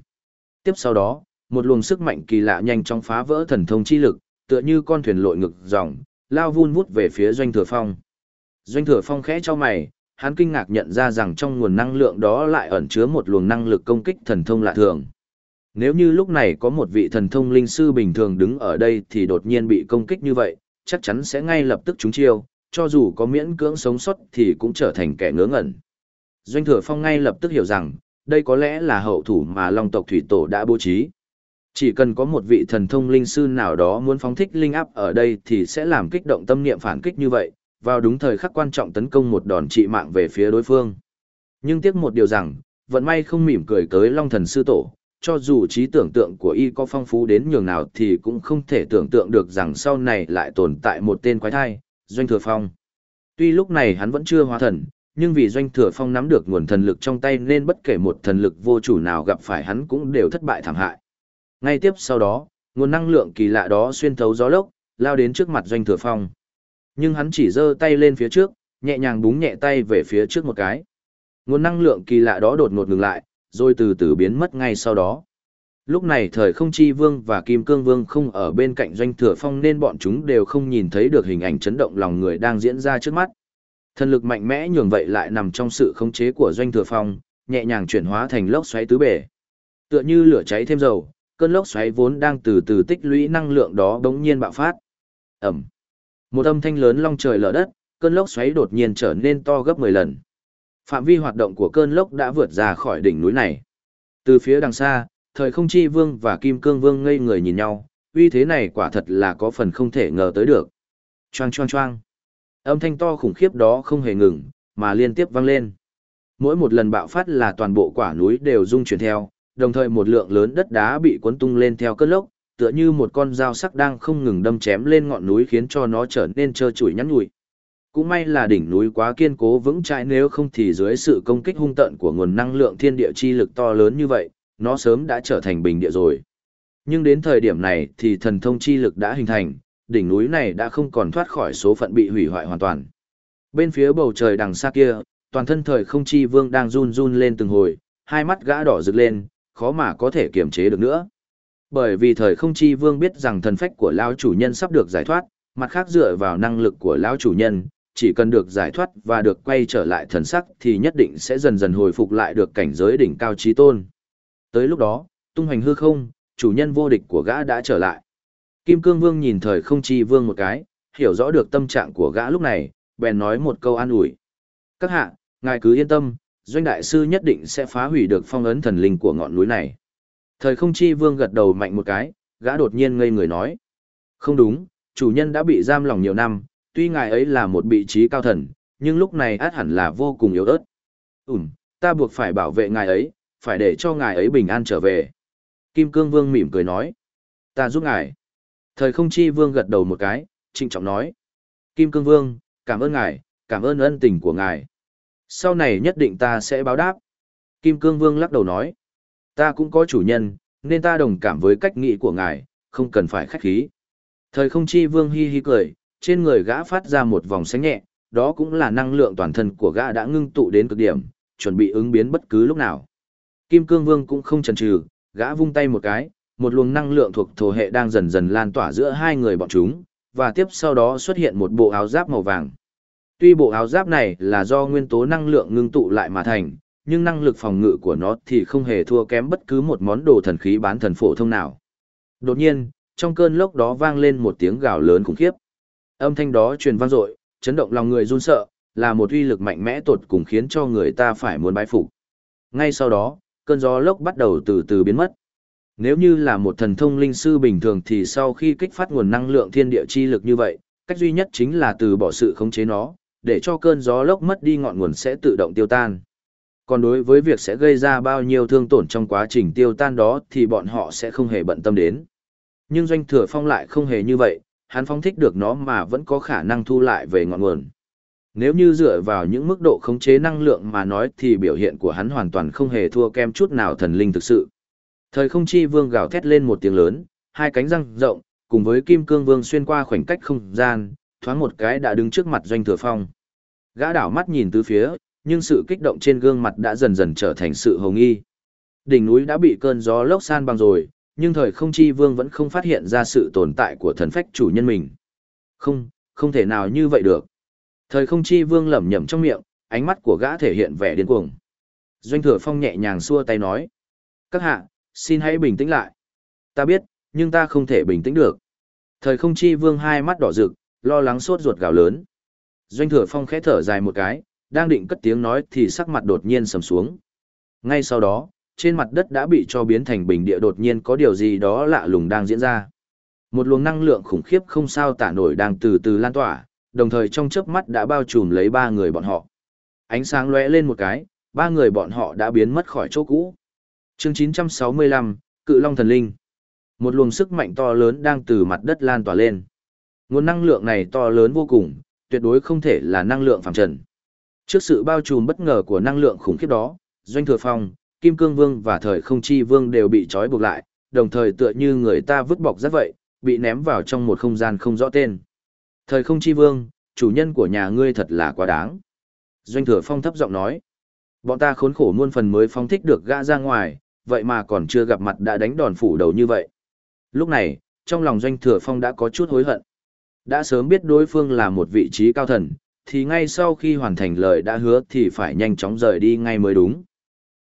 Tiếp sau đó, một luồng sức mạnh kỳ lạ nhanh chóng phá vỡ thần thông chi lực, tựa như con thuyền lội ngực dòng, lao vun vút về phía Doanh Thừa Phong. Doanh Thừa Phong khẽ cho mày, hắn kinh ngạc nhận ra rằng trong nguồn năng lượng đó lại ẩn chứa một luồng năng lực công kích thần thông lạ thường. Nếu như lúc này có một vị thần thông linh sư bình thường đứng ở đây thì đột nhiên bị công kích như vậy, chắc chắn sẽ ngay lập tức trúng chiêu, cho dù có miễn cưỡng sống sót thì cũng trở thành kẻ ngớ ngẩn. Doanh Thừa Phong ngay lập tức hiểu rằng, đây có lẽ là hậu thủ mà Long tộc Thủy Tổ đã bố trí. Chỉ cần có một vị thần thông linh sư nào đó muốn phóng thích linh áp ở đây thì sẽ làm kích động tâm niệm phản kích như vậy, vào đúng thời khắc quan trọng tấn công một đòn trị mạng về phía đối phương. Nhưng tiếc một điều rằng, vận may không mỉm cười tới Long thần sư tổ, cho dù trí tưởng tượng của y có phong phú đến nhường nào thì cũng không thể tưởng tượng được rằng sau này lại tồn tại một tên quái thai, Doanh Thừa Phong. Tuy lúc này hắn vẫn chưa hóa thần, nhưng vì Doanh Thừa Phong nắm được nguồn thần lực trong tay nên bất kể một thần lực vô chủ nào gặp phải hắn cũng đều thất bại thảm hại. Ngay tiếp sau đó, nguồn năng lượng kỳ lạ đó xuyên thấu gió lốc, lao đến trước mặt Doanh Thừa Phong. Nhưng hắn chỉ giơ tay lên phía trước, nhẹ nhàng búng nhẹ tay về phía trước một cái. Nguồn năng lượng kỳ lạ đó đột ngột ngừng lại, rồi từ từ biến mất ngay sau đó. Lúc này thời không chi vương và kim cương vương không ở bên cạnh doanh thừa phong nên bọn chúng đều không nhìn thấy được hình ảnh chấn động lòng người đang diễn ra trước mắt. Thần lực mạnh mẽ nhường vậy lại nằm trong sự khống chế của doanh thừa phong, nhẹ nhàng chuyển hóa thành lốc xoáy tứ bể. Tựa như lửa cháy thêm dầu, cơn lốc xoáy vốn đang từ từ tích lũy năng lượng đó bỗng nhiên bạo phát. Ẩm. Một âm thanh lớn long trời lở đất, cơn lốc xoáy đột nhiên trở nên to gấp 10 lần. Phạm vi hoạt động của cơn lốc đã vượt ra khỏi đỉnh núi này. Từ phía đằng xa, thời không chi vương và kim cương vương ngây người nhìn nhau, uy thế này quả thật là có phần không thể ngờ tới được. Choang choang choang. Âm thanh to khủng khiếp đó không hề ngừng, mà liên tiếp vang lên. Mỗi một lần bạo phát là toàn bộ quả núi đều rung chuyển theo, đồng thời một lượng lớn đất đá bị cuốn tung lên theo cơn lốc, tựa như một con dao sắc đang không ngừng đâm chém lên ngọn núi khiến cho nó trở nên trơ trụi nhắn nhủi. Cũng may là đỉnh núi quá kiên cố vững chãi nếu không thì dưới sự công kích hung tận của nguồn năng lượng thiên địa chi lực to lớn như vậy, nó sớm đã trở thành bình địa rồi. Nhưng đến thời điểm này thì thần thông chi lực đã hình thành, đỉnh núi này đã không còn thoát khỏi số phận bị hủy hoại hoàn toàn. Bên phía bầu trời đằng xa kia, toàn thân thời không chi vương đang run run lên từng hồi, hai mắt gã đỏ rực lên, khó mà có thể kiềm chế được nữa. Bởi vì thời không chi vương biết rằng thần phách của lão chủ nhân sắp được giải thoát, mặt khác dựa vào năng lực của lão chủ nhân, chỉ cần được giải thoát và được quay trở lại thần sắc thì nhất định sẽ dần dần hồi phục lại được cảnh giới đỉnh cao trí tôn. Tới lúc đó, tung hoành hư không, chủ nhân vô địch của gã đã trở lại. Kim Cương Vương nhìn thời không chi vương một cái, hiểu rõ được tâm trạng của gã lúc này, bèn nói một câu an ủi. Các hạ, ngài cứ yên tâm, doanh đại sư nhất định sẽ phá hủy được phong ấn thần linh của ngọn núi này. Thời không chi vương gật đầu mạnh một cái, gã đột nhiên ngây người nói. Không đúng, chủ nhân đã bị giam lòng nhiều năm, tuy ngài ấy là một vị trí cao thần, nhưng lúc này át hẳn là vô cùng yếu ớt. Ừm, ta buộc phải bảo vệ ngài ấy, phải để cho ngài ấy bình an trở về. Kim Cương Vương mỉm cười nói. Ta giúp ngài. Thời không chi vương gật đầu một cái, trịnh trọng nói. Kim Cương Vương, cảm ơn ngài, cảm ơn ân tình của ngài. Sau này nhất định ta sẽ báo đáp. Kim Cương Vương lắc đầu nói. Ta cũng có chủ nhân, nên ta đồng cảm với cách nghĩ của ngài, không cần phải khách khí. Thời không chi vương hi hi cười, trên người gã phát ra một vòng sánh nhẹ, đó cũng là năng lượng toàn thân của gã đã ngưng tụ đến cực điểm, chuẩn bị ứng biến bất cứ lúc nào. Kim Cương Vương cũng không chần chừ, gã vung tay một cái, một luồng năng lượng thuộc thổ hệ đang dần dần lan tỏa giữa hai người bọn chúng, và tiếp sau đó xuất hiện một bộ áo giáp màu vàng. Tuy bộ áo giáp này là do nguyên tố năng lượng ngưng tụ lại mà thành, nhưng năng lực phòng ngự của nó thì không hề thua kém bất cứ một món đồ thần khí bán thần phổ thông nào. Đột nhiên, trong cơn lốc đó vang lên một tiếng gào lớn khủng khiếp. Âm thanh đó truyền vang dội, chấn động lòng người run sợ, là một uy lực mạnh mẽ tột cùng khiến cho người ta phải muốn bái phục. Ngay sau đó, cơn gió lốc bắt đầu từ từ biến mất. Nếu như là một thần thông linh sư bình thường thì sau khi kích phát nguồn năng lượng thiên địa chi lực như vậy, cách duy nhất chính là từ bỏ sự khống chế nó, để cho cơn gió lốc mất đi ngọn nguồn sẽ tự động tiêu tan. Còn đối với việc sẽ gây ra bao nhiêu thương tổn trong quá trình tiêu tan đó thì bọn họ sẽ không hề bận tâm đến. Nhưng doanh thừa phong lại không hề như vậy, hắn phong thích được nó mà vẫn có khả năng thu lại về ngọn nguồn. Nếu như dựa vào những mức độ khống chế năng lượng mà nói thì biểu hiện của hắn hoàn toàn không hề thua kem chút nào thần linh thực sự. Thời không chi vương gào thét lên một tiếng lớn, hai cánh răng rộng, cùng với kim cương vương xuyên qua khoảnh cách không gian, thoáng một cái đã đứng trước mặt doanh thừa phong. Gã đảo mắt nhìn từ phía, nhưng sự kích động trên gương mặt đã dần dần trở thành sự hồng nghi. Đỉnh núi đã bị cơn gió lốc san bằng rồi, nhưng thời không chi vương vẫn không phát hiện ra sự tồn tại của thần phách chủ nhân mình. Không, không thể nào như vậy được. Thời không chi vương lẩm nhẩm trong miệng, ánh mắt của gã thể hiện vẻ điên cuồng. Doanh thừa phong nhẹ nhàng xua tay nói. Các hạ, xin hãy bình tĩnh lại. Ta biết, nhưng ta không thể bình tĩnh được. Thời không chi vương hai mắt đỏ rực, lo lắng sốt ruột gào lớn. Doanh thừa phong khẽ thở dài một cái, đang định cất tiếng nói thì sắc mặt đột nhiên sầm xuống. Ngay sau đó, trên mặt đất đã bị cho biến thành bình địa đột nhiên có điều gì đó lạ lùng đang diễn ra. Một luồng năng lượng khủng khiếp không sao tả nổi đang từ từ lan tỏa, đồng thời trong chớp mắt đã bao trùm lấy ba người bọn họ. Ánh sáng lóe lên một cái, ba người bọn họ đã biến mất khỏi chỗ cũ. Chương 965, Cự Long Thần Linh. Một luồng sức mạnh to lớn đang từ mặt đất lan tỏa lên. Nguồn năng lượng này to lớn vô cùng, tuyệt đối không thể là năng lượng phàm trần. Trước sự bao trùm bất ngờ của năng lượng khủng khiếp đó, Doanh Thừa Phong, Kim Cương Vương và Thời Không Chi Vương đều bị trói buộc lại, đồng thời tựa như người ta vứt bọc rất vậy, bị ném vào trong một không gian không rõ tên. Thời Không Chi Vương, chủ nhân của nhà ngươi thật là quá đáng. Doanh Thừa Phong thấp giọng nói, bọn ta khốn khổ muôn phần mới phong thích được gã ra ngoài, vậy mà còn chưa gặp mặt đã đánh đòn phủ đầu như vậy. Lúc này, trong lòng Doanh Thừa Phong đã có chút hối hận. Đã sớm biết đối phương là một vị trí cao thần, thì ngay sau khi hoàn thành lời đã hứa thì phải nhanh chóng rời đi ngay mới đúng.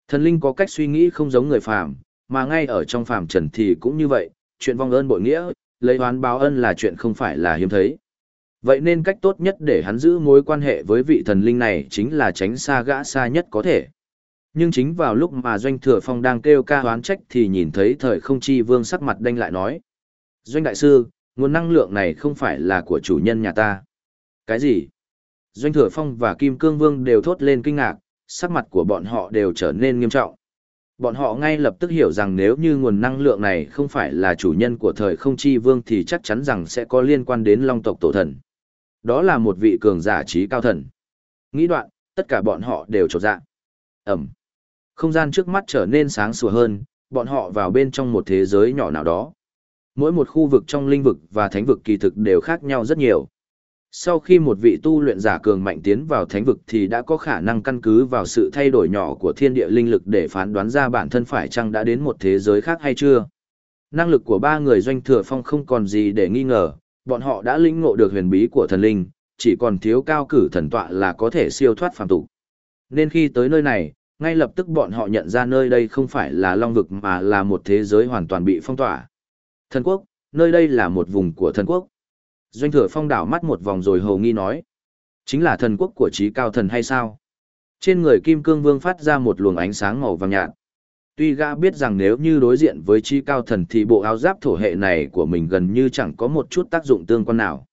Thần linh có cách suy nghĩ không giống người phàm, mà ngay ở trong phàm trần thì cũng như vậy, chuyện vong ơn bội nghĩa, lấy oán báo ân là chuyện không phải là hiếm thấy. Vậy nên cách tốt nhất để hắn giữ mối quan hệ với vị thần linh này chính là tránh xa gã xa nhất có thể. Nhưng chính vào lúc mà Doanh Thừa Phong đang kêu ca hoán trách thì nhìn thấy thời không chi vương sắc mặt đanh lại nói. Doanh Đại Sư, nguồn năng lượng này không phải là của chủ nhân nhà ta. Cái gì? Doanh Thừa Phong và Kim Cương Vương đều thốt lên kinh ngạc, sắc mặt của bọn họ đều trở nên nghiêm trọng. Bọn họ ngay lập tức hiểu rằng nếu như nguồn năng lượng này không phải là chủ nhân của thời không chi vương thì chắc chắn rằng sẽ có liên quan đến long tộc tổ thần. Đó là một vị cường giả trí cao thần. Nghĩ đoạn, tất cả bọn họ đều trột dạ. Ẩm. Không gian trước mắt trở nên sáng sủa hơn, bọn họ vào bên trong một thế giới nhỏ nào đó. Mỗi một khu vực trong linh vực và thánh vực kỳ thực đều khác nhau rất nhiều. Sau khi một vị tu luyện giả cường mạnh tiến vào thánh vực thì đã có khả năng căn cứ vào sự thay đổi nhỏ của thiên địa linh lực để phán đoán ra bản thân phải chăng đã đến một thế giới khác hay chưa. Năng lực của ba người doanh thừa phong không còn gì để nghi ngờ, bọn họ đã lĩnh ngộ được huyền bí của thần linh, chỉ còn thiếu cao cử thần tọa là có thể siêu thoát phàm tục. Nên khi tới nơi này, ngay lập tức bọn họ nhận ra nơi đây không phải là long vực mà là một thế giới hoàn toàn bị phong tỏa. Thần quốc, nơi đây là một vùng của thần quốc. Doanh thừa phong đảo mắt một vòng rồi hầu nghi nói. Chính là thần quốc của trí cao thần hay sao? Trên người Kim Cương Vương phát ra một luồng ánh sáng màu vàng nhạt. Tuy gã biết rằng nếu như đối diện với trí cao thần thì bộ áo giáp thổ hệ này của mình gần như chẳng có một chút tác dụng tương quan nào.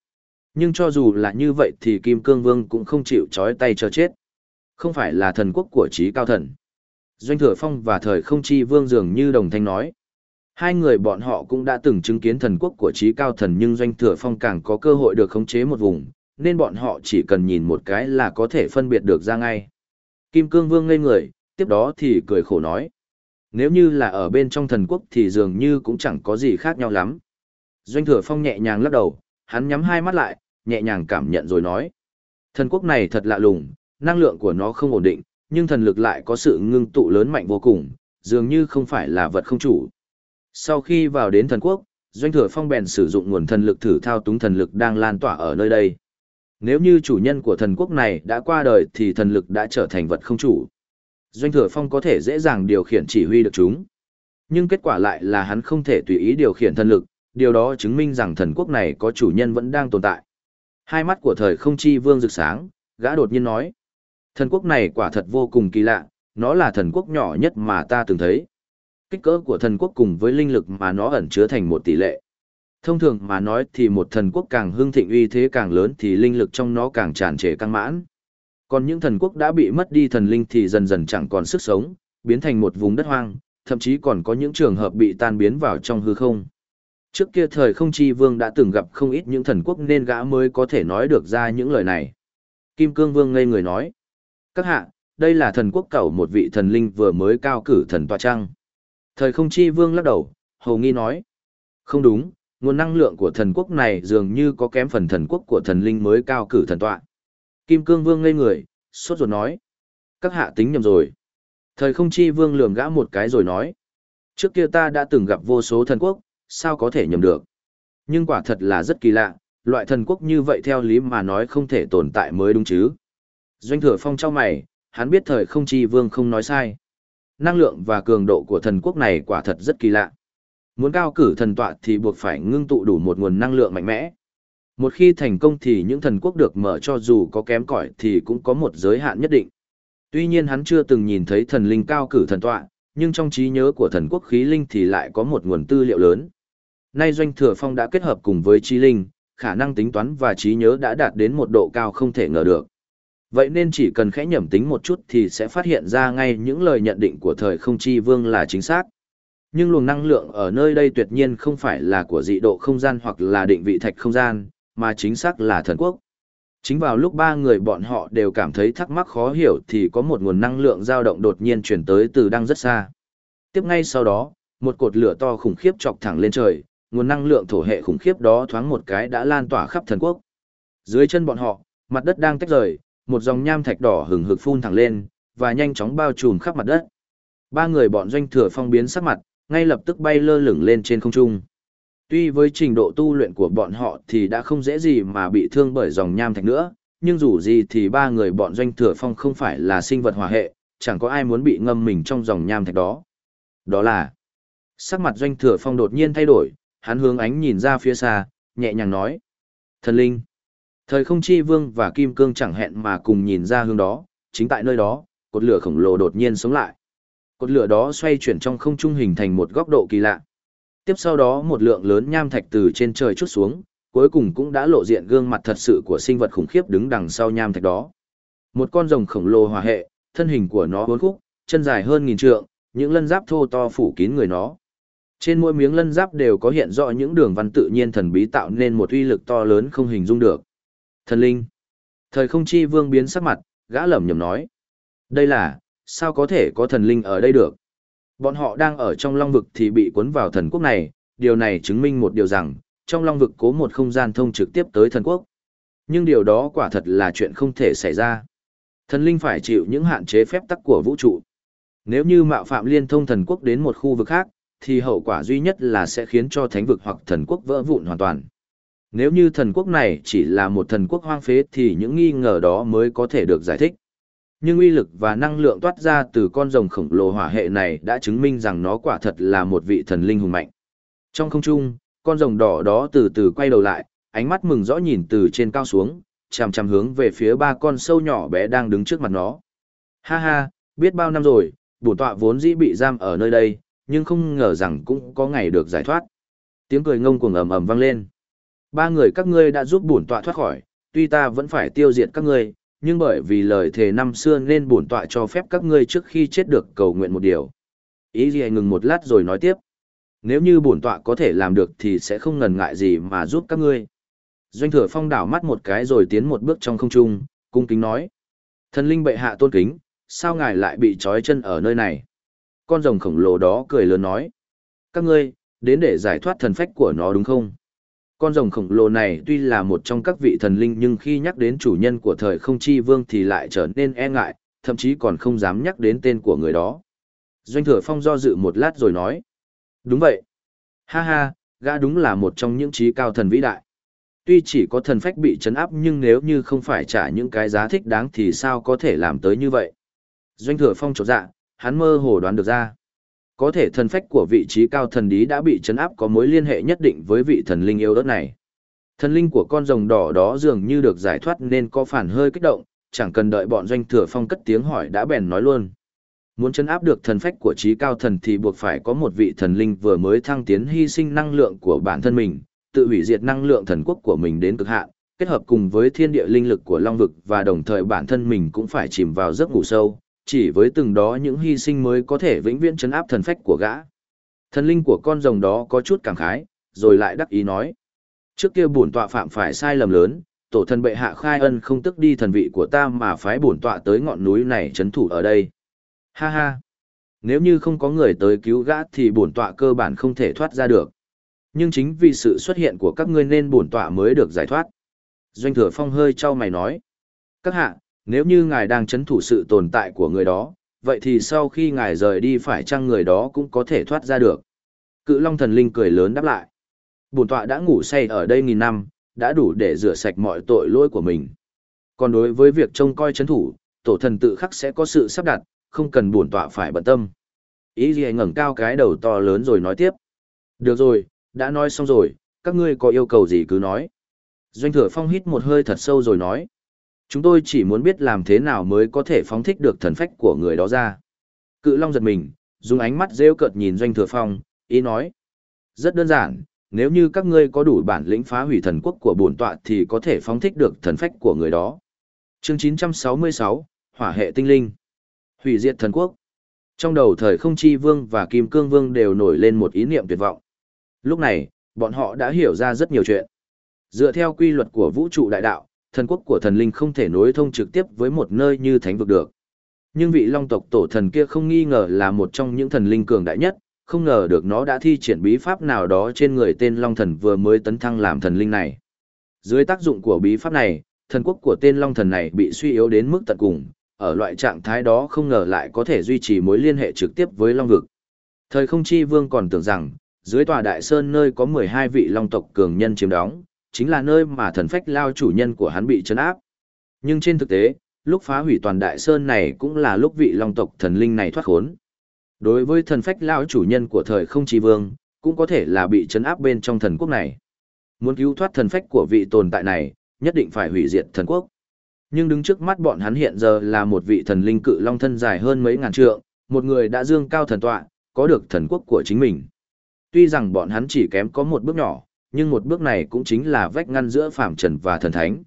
Nhưng cho dù là như vậy thì Kim Cương Vương cũng không chịu trói tay cho chết. Không phải là thần quốc của trí cao thần. Doanh Thừa Phong và Thời Không Chi Vương dường như đồng thanh nói. Hai người bọn họ cũng đã từng chứng kiến thần quốc của trí cao thần nhưng Doanh Thừa Phong càng có cơ hội được khống chế một vùng, nên bọn họ chỉ cần nhìn một cái là có thể phân biệt được ra ngay. Kim Cương Vương ngây người, tiếp đó thì cười khổ nói. Nếu như là ở bên trong thần quốc thì dường như cũng chẳng có gì khác nhau lắm. Doanh Thừa Phong nhẹ nhàng lắc đầu, hắn nhắm hai mắt lại, nhẹ nhàng cảm nhận rồi nói. Thần quốc này thật lạ lùng, năng lượng của nó không ổn định, nhưng thần lực lại có sự ngưng tụ lớn mạnh vô cùng, dường như không phải là vật không chủ. Sau khi vào đến thần quốc, Doanh Thừa Phong bèn sử dụng nguồn thần lực thử thao túng thần lực đang lan tỏa ở nơi đây. Nếu như chủ nhân của thần quốc này đã qua đời thì thần lực đã trở thành vật không chủ. Doanh Thừa Phong có thể dễ dàng điều khiển chỉ huy được chúng. Nhưng kết quả lại là hắn không thể tùy ý điều khiển thần lực, điều đó chứng minh rằng thần quốc này có chủ nhân vẫn đang tồn tại. Hai mắt của thời không chi vương rực sáng, gã đột nhiên nói. Thần quốc này quả thật vô cùng kỳ lạ, nó là thần quốc nhỏ nhất mà ta từng thấy. Kích cỡ của thần quốc cùng với linh lực mà nó ẩn chứa thành một tỷ lệ. Thông thường mà nói thì một thần quốc càng hưng thịnh uy thế càng lớn thì linh lực trong nó càng tràn trề căng mãn. Còn những thần quốc đã bị mất đi thần linh thì dần dần chẳng còn sức sống, biến thành một vùng đất hoang, thậm chí còn có những trường hợp bị tan biến vào trong hư không. Trước kia thời không chi vương đã từng gặp không ít những thần quốc nên gã mới có thể nói được ra những lời này. Kim Cương Vương ngây người nói. Các hạ, đây là thần quốc cầu một vị thần linh vừa mới cao cử thần tòa trăng. Thời không chi vương lắc đầu, hầu nghi nói. Không đúng, nguồn năng lượng của thần quốc này dường như có kém phần thần quốc của thần linh mới cao cử thần tọa. Kim cương vương ngây người, sốt ruột nói. Các hạ tính nhầm rồi. Thời không chi vương lườm gã một cái rồi nói. Trước kia ta đã từng gặp vô số thần quốc, sao có thể nhầm được. Nhưng quả thật là rất kỳ lạ, loại thần quốc như vậy theo lý mà nói không thể tồn tại mới đúng chứ. Doanh thừa phong trao mày, hắn biết thời không chi vương không nói sai. Năng lượng và cường độ của thần quốc này quả thật rất kỳ lạ. Muốn cao cử thần tọa thì buộc phải ngưng tụ đủ một nguồn năng lượng mạnh mẽ. Một khi thành công thì những thần quốc được mở cho dù có kém cỏi thì cũng có một giới hạn nhất định. Tuy nhiên hắn chưa từng nhìn thấy thần linh cao cử thần tọa, nhưng trong trí nhớ của thần quốc khí linh thì lại có một nguồn tư liệu lớn. Nay Doanh Thừa Phong đã kết hợp cùng với trí linh, khả năng tính toán và trí nhớ đã đạt đến một độ cao không thể ngờ được. Vậy nên chỉ cần khẽ nhẩm tính một chút thì sẽ phát hiện ra ngay những lời nhận định của thời không chi vương là chính xác. Nhưng luồng năng lượng ở nơi đây tuyệt nhiên không phải là của dị độ không gian hoặc là định vị thạch không gian, mà chính xác là thần quốc. Chính vào lúc ba người bọn họ đều cảm thấy thắc mắc khó hiểu thì có một nguồn năng lượng dao động đột nhiên chuyển tới từ đang rất xa. Tiếp ngay sau đó, một cột lửa to khủng khiếp chọc thẳng lên trời, nguồn năng lượng thổ hệ khủng khiếp đó thoáng một cái đã lan tỏa khắp thần quốc. Dưới chân bọn họ, mặt đất đang tách rời, một dòng nham thạch đỏ hừng hực phun thẳng lên, và nhanh chóng bao trùm khắp mặt đất. Ba người bọn doanh thừa phong biến sắc mặt, ngay lập tức bay lơ lửng lên trên không trung. Tuy với trình độ tu luyện của bọn họ thì đã không dễ gì mà bị thương bởi dòng nham thạch nữa, nhưng dù gì thì ba người bọn doanh thừa phong không phải là sinh vật hòa hệ, chẳng có ai muốn bị ngâm mình trong dòng nham thạch đó. Đó là, sắc mặt doanh thừa phong đột nhiên thay đổi, hắn hướng ánh nhìn ra phía xa, nhẹ nhàng nói. Thần linh. Thời không chi vương và kim cương chẳng hẹn mà cùng nhìn ra hướng đó, chính tại nơi đó, cột lửa khổng lồ đột nhiên sống lại. Cột lửa đó xoay chuyển trong không trung hình thành một góc độ kỳ lạ. Tiếp sau đó một lượng lớn nham thạch từ trên trời chút xuống, cuối cùng cũng đã lộ diện gương mặt thật sự của sinh vật khủng khiếp đứng đằng sau nham thạch đó. Một con rồng khổng lồ hòa hệ, thân hình của nó bốn khúc, chân dài hơn nghìn trượng, những lân giáp thô to phủ kín người nó. Trên mỗi miếng lân giáp đều có hiện rõ những đường văn tự nhiên thần bí tạo nên một uy lực to lớn không hình dung được. Thần linh. Thời không chi vương biến sắc mặt, gã lẩm nhẩm nói. Đây là, sao có thể có thần linh ở đây được? Bọn họ đang ở trong long vực thì bị cuốn vào thần quốc này, điều này chứng minh một điều rằng, trong long vực có một không gian thông trực tiếp tới thần quốc. Nhưng điều đó quả thật là chuyện không thể xảy ra. Thần linh phải chịu những hạn chế phép tắc của vũ trụ. Nếu như mạo phạm liên thông thần quốc đến một khu vực khác, thì hậu quả duy nhất là sẽ khiến cho thánh vực hoặc thần quốc vỡ vụn hoàn toàn. Nếu như thần quốc này chỉ là một thần quốc hoang phế thì những nghi ngờ đó mới có thể được giải thích. Nhưng uy lực và năng lượng toát ra từ con rồng khổng lồ hỏa hệ này đã chứng minh rằng nó quả thật là một vị thần linh hùng mạnh. Trong không trung, con rồng đỏ đó từ từ quay đầu lại, ánh mắt mừng rõ nhìn từ trên cao xuống, chằm chằm hướng về phía ba con sâu nhỏ bé đang đứng trước mặt nó. Ha ha, biết bao năm rồi, bổn tọa vốn dĩ bị giam ở nơi đây, nhưng không ngờ rằng cũng có ngày được giải thoát. Tiếng cười ngông cuồng ầm ầm vang lên. Ba người các ngươi đã giúp bổn tọa thoát khỏi, tuy ta vẫn phải tiêu diệt các ngươi, nhưng bởi vì lời thề năm xưa nên bổn tọa cho phép các ngươi trước khi chết được cầu nguyện một điều. Ý gì ngừng một lát rồi nói tiếp. Nếu như bổn tọa có thể làm được thì sẽ không ngần ngại gì mà giúp các ngươi. Doanh thừa phong đảo mắt một cái rồi tiến một bước trong không trung, cung kính nói. Thần linh bệ hạ tôn kính, sao ngài lại bị trói chân ở nơi này? Con rồng khổng lồ đó cười lớn nói. Các ngươi, đến để giải thoát thần phách của nó đúng không? Con rồng khổng lồ này tuy là một trong các vị thần linh nhưng khi nhắc đến chủ nhân của thời không chi vương thì lại trở nên e ngại, thậm chí còn không dám nhắc đến tên của người đó. Doanh thừa phong do dự một lát rồi nói. Đúng vậy. Ha ha, gã đúng là một trong những trí cao thần vĩ đại. Tuy chỉ có thần phách bị chấn áp nhưng nếu như không phải trả những cái giá thích đáng thì sao có thể làm tới như vậy. Doanh thừa phong trột dạ, hắn mơ hồ đoán được ra. Có thể thần phách của vị trí cao thần đí đã bị chấn áp có mối liên hệ nhất định với vị thần linh yêu đất này. Thần linh của con rồng đỏ đó dường như được giải thoát nên có phản hơi kích động, chẳng cần đợi bọn doanh thừa phong cất tiếng hỏi đã bèn nói luôn. Muốn chấn áp được thần phách của trí cao thần thì buộc phải có một vị thần linh vừa mới thăng tiến hy sinh năng lượng của bản thân mình, tự hủy diệt năng lượng thần quốc của mình đến cực hạn, kết hợp cùng với thiên địa linh lực của Long vực và đồng thời bản thân mình cũng phải chìm vào giấc ngủ sâu, chỉ với từng đó những hy sinh mới có thể vĩnh viễn chấn áp thần phách của gã. Thần linh của con rồng đó có chút cảm khái, rồi lại đắc ý nói. Trước kia bổn tọa phạm phải sai lầm lớn, tổ thần bệ hạ khai ân không tức đi thần vị của ta mà phái bổn tọa tới ngọn núi này chấn thủ ở đây. Ha ha! Nếu như không có người tới cứu gã thì bổn tọa cơ bản không thể thoát ra được. Nhưng chính vì sự xuất hiện của các ngươi nên bổn tọa mới được giải thoát. Doanh thừa phong hơi trao mày nói. Các hạ, nếu như ngài đang chấn thủ sự tồn tại của người đó, vậy thì sau khi ngài rời đi phải chăng người đó cũng có thể thoát ra được? Cự Long thần linh cười lớn đáp lại. Bổn tọa đã ngủ say ở đây nghìn năm, đã đủ để rửa sạch mọi tội lỗi của mình. Còn đối với việc trông coi chấn thủ, tổ thần tự khắc sẽ có sự sắp đặt, không cần bổn tọa phải bận tâm. Ý gì ngẩng cao cái đầu to lớn rồi nói tiếp. Được rồi, đã nói xong rồi, các ngươi có yêu cầu gì cứ nói. Doanh thừa phong hít một hơi thật sâu rồi nói. Chúng tôi chỉ muốn biết làm thế nào mới có thể phóng thích được thần phách của người đó ra. Cự Long giật mình, dùng ánh mắt rêu cợt nhìn Doanh Thừa Phong, ý nói. Rất đơn giản, nếu như các ngươi có đủ bản lĩnh phá hủy thần quốc của bổn tọa thì có thể phóng thích được thần phách của người đó. Chương 966, Hỏa hệ tinh linh. Hủy diệt thần quốc. Trong đầu thời không chi vương và kim cương vương đều nổi lên một ý niệm tuyệt vọng. Lúc này, bọn họ đã hiểu ra rất nhiều chuyện. Dựa theo quy luật của vũ trụ đại đạo, thần quốc của thần linh không thể nối thông trực tiếp với một nơi như thánh vực được. Nhưng vị long tộc tổ thần kia không nghi ngờ là một trong những thần linh cường đại nhất, không ngờ được nó đã thi triển bí pháp nào đó trên người tên long thần vừa mới tấn thăng làm thần linh này. Dưới tác dụng của bí pháp này, thần quốc của tên long thần này bị suy yếu đến mức tận cùng, ở loại trạng thái đó không ngờ lại có thể duy trì mối liên hệ trực tiếp với long vực. Thời không chi vương còn tưởng rằng, dưới tòa đại sơn nơi có 12 vị long tộc cường nhân chiếm đóng, chính là nơi mà thần phách lao chủ nhân của hắn bị chấn áp. Nhưng trên thực tế, lúc phá hủy toàn đại sơn này cũng là lúc vị long tộc thần linh này thoát khốn. Đối với thần phách lao chủ nhân của thời không chi vương, cũng có thể là bị chấn áp bên trong thần quốc này. Muốn cứu thoát thần phách của vị tồn tại này, nhất định phải hủy diệt thần quốc. Nhưng đứng trước mắt bọn hắn hiện giờ là một vị thần linh cự long thân dài hơn mấy ngàn trượng, một người đã dương cao thần tọa, có được thần quốc của chính mình. Tuy rằng bọn hắn chỉ kém có một bước nhỏ, nhưng một bước này cũng chính là vách ngăn giữa Phạm trần và thần thánh.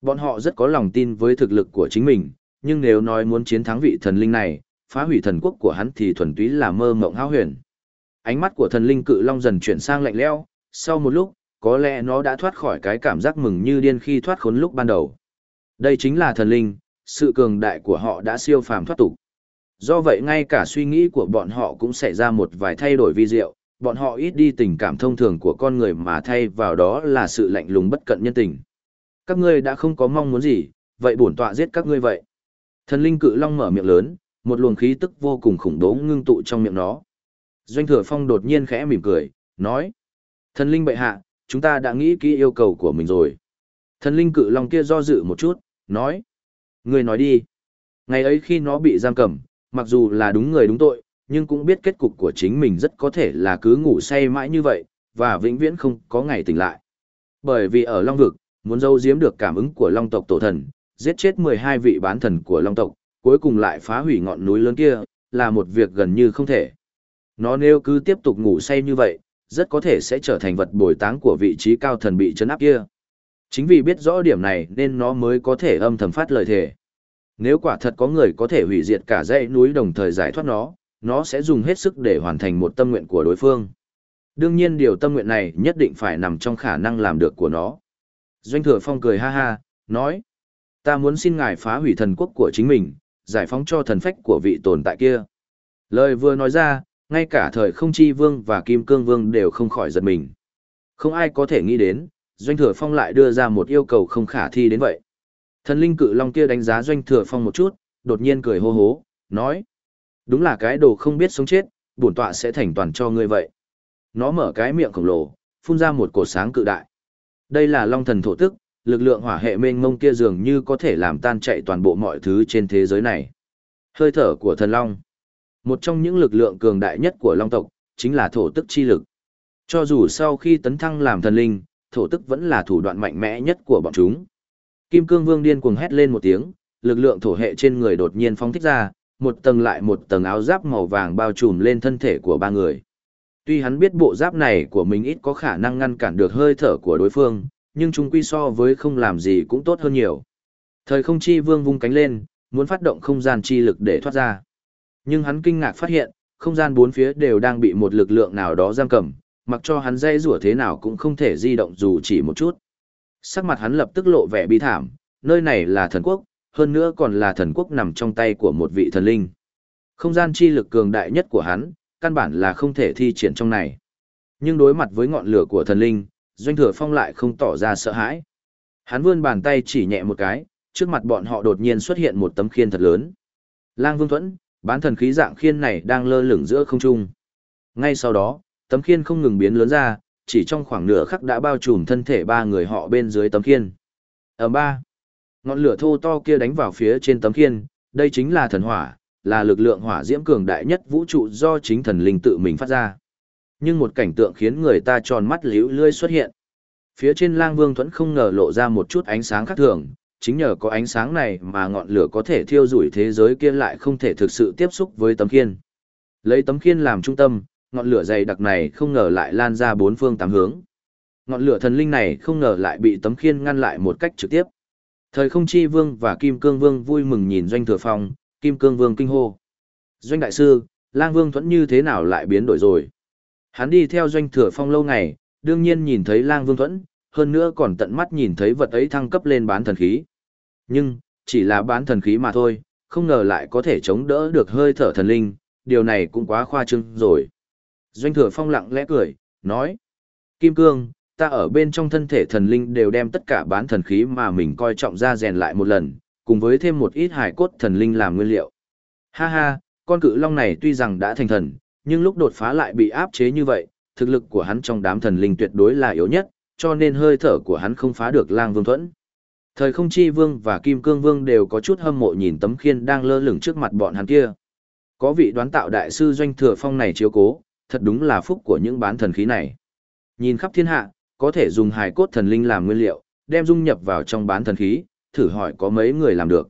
Bọn họ rất có lòng tin với thực lực của chính mình, nhưng nếu nói muốn chiến thắng vị thần linh này, phá hủy thần quốc của hắn thì thuần túy là mơ mộng hao huyền. Ánh mắt của thần linh cự long dần chuyển sang lạnh lẽo, sau một lúc, có lẽ nó đã thoát khỏi cái cảm giác mừng như điên khi thoát khốn lúc ban đầu. Đây chính là thần linh, sự cường đại của họ đã siêu phàm thoát tục. Do vậy ngay cả suy nghĩ của bọn họ cũng xảy ra một vài thay đổi vi diệu, bọn họ ít đi tình cảm thông thường của con người mà thay vào đó là sự lạnh lùng bất cận nhân tình. Các ngươi đã không có mong muốn gì, vậy bổn tọa giết các ngươi vậy. Thần linh cự long mở miệng lớn, một luồng khí tức vô cùng khủng bố ngưng tụ trong miệng nó. Doanh thừa phong đột nhiên khẽ mỉm cười, nói. Thần linh bệ hạ, chúng ta đã nghĩ kỹ yêu cầu của mình rồi. Thần linh cự long kia do dự một chút, nói. Người nói đi. Ngày ấy khi nó bị giam cầm, mặc dù là đúng người đúng tội, nhưng cũng biết kết cục của chính mình rất có thể là cứ ngủ say mãi như vậy, và vĩnh viễn không có ngày tỉnh lại. Bởi vì ở Long Vực, muốn dâu giếm được cảm ứng của Long tộc tổ thần, giết chết 12 vị bán thần của Long tộc, cuối cùng lại phá hủy ngọn núi lớn kia, là một việc gần như không thể. Nó nếu cứ tiếp tục ngủ say như vậy, rất có thể sẽ trở thành vật bồi táng của vị trí cao thần bị chấn áp kia. Chính vì biết rõ điểm này nên nó mới có thể âm thầm phát lời thề. Nếu quả thật có người có thể hủy diệt cả dãy núi đồng thời giải thoát nó, nó sẽ dùng hết sức để hoàn thành một tâm nguyện của đối phương. Đương nhiên điều tâm nguyện này nhất định phải nằm trong khả năng làm được của nó. Doanh thừa phong cười ha ha, nói. Ta muốn xin ngài phá hủy thần quốc của chính mình, giải phóng cho thần phách của vị tồn tại kia. Lời vừa nói ra, ngay cả thời không chi vương và kim cương vương đều không khỏi giật mình. Không ai có thể nghĩ đến, Doanh Thừa Phong lại đưa ra một yêu cầu không khả thi đến vậy. Thần linh cự long kia đánh giá Doanh Thừa Phong một chút, đột nhiên cười hô hố, nói. Đúng là cái đồ không biết sống chết, bổn tọa sẽ thành toàn cho ngươi vậy. Nó mở cái miệng khổng lồ, phun ra một cột sáng cự đại. Đây là long thần thổ tức, lực lượng hỏa hệ mênh mông kia dường như có thể làm tan chạy toàn bộ mọi thứ trên thế giới này. Hơi thở của thần long. Một trong những lực lượng cường đại nhất của long tộc, chính là thổ tức chi lực. Cho dù sau khi tấn thăng làm thần linh, thổ tức vẫn là thủ đoạn mạnh mẽ nhất của bọn chúng. Kim cương vương điên cuồng hét lên một tiếng, lực lượng thổ hệ trên người đột nhiên phóng thích ra, một tầng lại một tầng áo giáp màu vàng bao trùm lên thân thể của ba người. Tuy hắn biết bộ giáp này của mình ít có khả năng ngăn cản được hơi thở của đối phương, nhưng chúng quy so với không làm gì cũng tốt hơn nhiều. Thời không chi vương vung cánh lên, muốn phát động không gian chi lực để thoát ra. Nhưng hắn kinh ngạc phát hiện, không gian bốn phía đều đang bị một lực lượng nào đó giam cầm, mặc cho hắn dây rủa thế nào cũng không thể di động dù chỉ một chút. Sắc mặt hắn lập tức lộ vẻ bi thảm, nơi này là thần quốc, hơn nữa còn là thần quốc nằm trong tay của một vị thần linh. Không gian chi lực cường đại nhất của hắn, căn bản là không thể thi triển trong này. Nhưng đối mặt với ngọn lửa của thần linh, Doanh Thừa Phong lại không tỏ ra sợ hãi. Hắn vươn bàn tay chỉ nhẹ một cái, trước mặt bọn họ đột nhiên xuất hiện một tấm khiên thật lớn. Lang Vương Thuẫn, bán thần khí dạng khiên này đang lơ lửng giữa không trung. Ngay sau đó, tấm khiên không ngừng biến lớn ra, chỉ trong khoảng nửa khắc đã bao trùm thân thể ba người họ bên dưới tấm khiên. Ở ba, ngọn lửa thô to kia đánh vào phía trên tấm khiên, đây chính là thần hỏa, là lực lượng hỏa diễm cường đại nhất vũ trụ do chính thần linh tự mình phát ra. Nhưng một cảnh tượng khiến người ta tròn mắt liễu lươi xuất hiện. Phía trên lang vương thuẫn không ngờ lộ ra một chút ánh sáng khác thường, chính nhờ có ánh sáng này mà ngọn lửa có thể thiêu rủi thế giới kia lại không thể thực sự tiếp xúc với tấm khiên. Lấy tấm khiên làm trung tâm, ngọn lửa dày đặc này không ngờ lại lan ra bốn phương tám hướng. Ngọn lửa thần linh này không ngờ lại bị tấm khiên ngăn lại một cách trực tiếp. Thời không chi vương và kim cương vương vui mừng nhìn doanh thừa phong, kim cương vương kinh hô. Doanh đại sư, lang vương thuẫn như thế nào lại biến đổi rồi? Hắn đi theo doanh thừa phong lâu ngày, đương nhiên nhìn thấy lang vương thuẫn, hơn nữa còn tận mắt nhìn thấy vật ấy thăng cấp lên bán thần khí. Nhưng, chỉ là bán thần khí mà thôi, không ngờ lại có thể chống đỡ được hơi thở thần linh, điều này cũng quá khoa trương rồi. Doanh thừa phong lặng lẽ cười, nói. Kim cương, ta ở bên trong thân thể thần linh đều đem tất cả bán thần khí mà mình coi trọng ra rèn lại một lần, cùng với thêm một ít hải cốt thần linh làm nguyên liệu. Ha ha, con cự long này tuy rằng đã thành thần, nhưng lúc đột phá lại bị áp chế như vậy, thực lực của hắn trong đám thần linh tuyệt đối là yếu nhất, cho nên hơi thở của hắn không phá được lang vương thuẫn. Thời không chi vương và kim cương vương đều có chút hâm mộ nhìn tấm khiên đang lơ lửng trước mặt bọn hắn kia. Có vị đoán tạo đại sư doanh thừa phong này chiếu cố, thật đúng là phúc của những bán thần khí này. Nhìn khắp thiên hạ, có thể dùng hài cốt thần linh làm nguyên liệu, đem dung nhập vào trong bán thần khí, thử hỏi có mấy người làm được.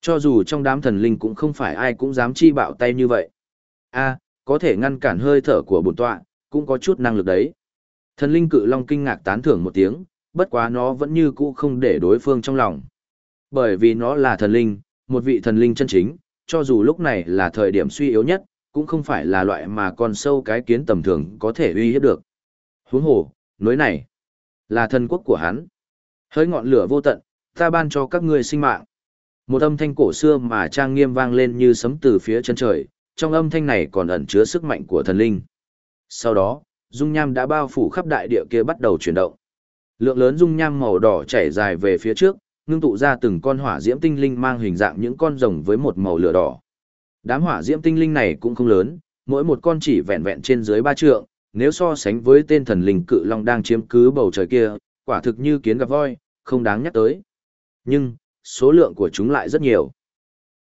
Cho dù trong đám thần linh cũng không phải ai cũng dám chi bạo tay như vậy. a có thể ngăn cản hơi thở của bổn tọa, cũng có chút năng lực đấy. Thần linh cự long kinh ngạc tán thưởng một tiếng, bất quá nó vẫn như cũ không để đối phương trong lòng. Bởi vì nó là thần linh, một vị thần linh chân chính, cho dù lúc này là thời điểm suy yếu nhất, cũng không phải là loại mà con sâu cái kiến tầm thường có thể uy hiếp được. Huống hồ, núi này, là thần quốc của hắn. Hơi ngọn lửa vô tận, ta ban cho các ngươi sinh mạng. Một âm thanh cổ xưa mà trang nghiêm vang lên như sấm từ phía chân trời, trong âm thanh này còn ẩn chứa sức mạnh của thần linh. Sau đó, dung nham đã bao phủ khắp đại địa kia bắt đầu chuyển động. Lượng lớn dung nham màu đỏ chảy dài về phía trước, ngưng tụ ra từng con hỏa diễm tinh linh mang hình dạng những con rồng với một màu lửa đỏ. Đám hỏa diễm tinh linh này cũng không lớn, mỗi một con chỉ vẹn vẹn trên dưới ba trượng, nếu so sánh với tên thần linh cự long đang chiếm cứ bầu trời kia, quả thực như kiến gặp voi, không đáng nhắc tới. Nhưng, số lượng của chúng lại rất nhiều.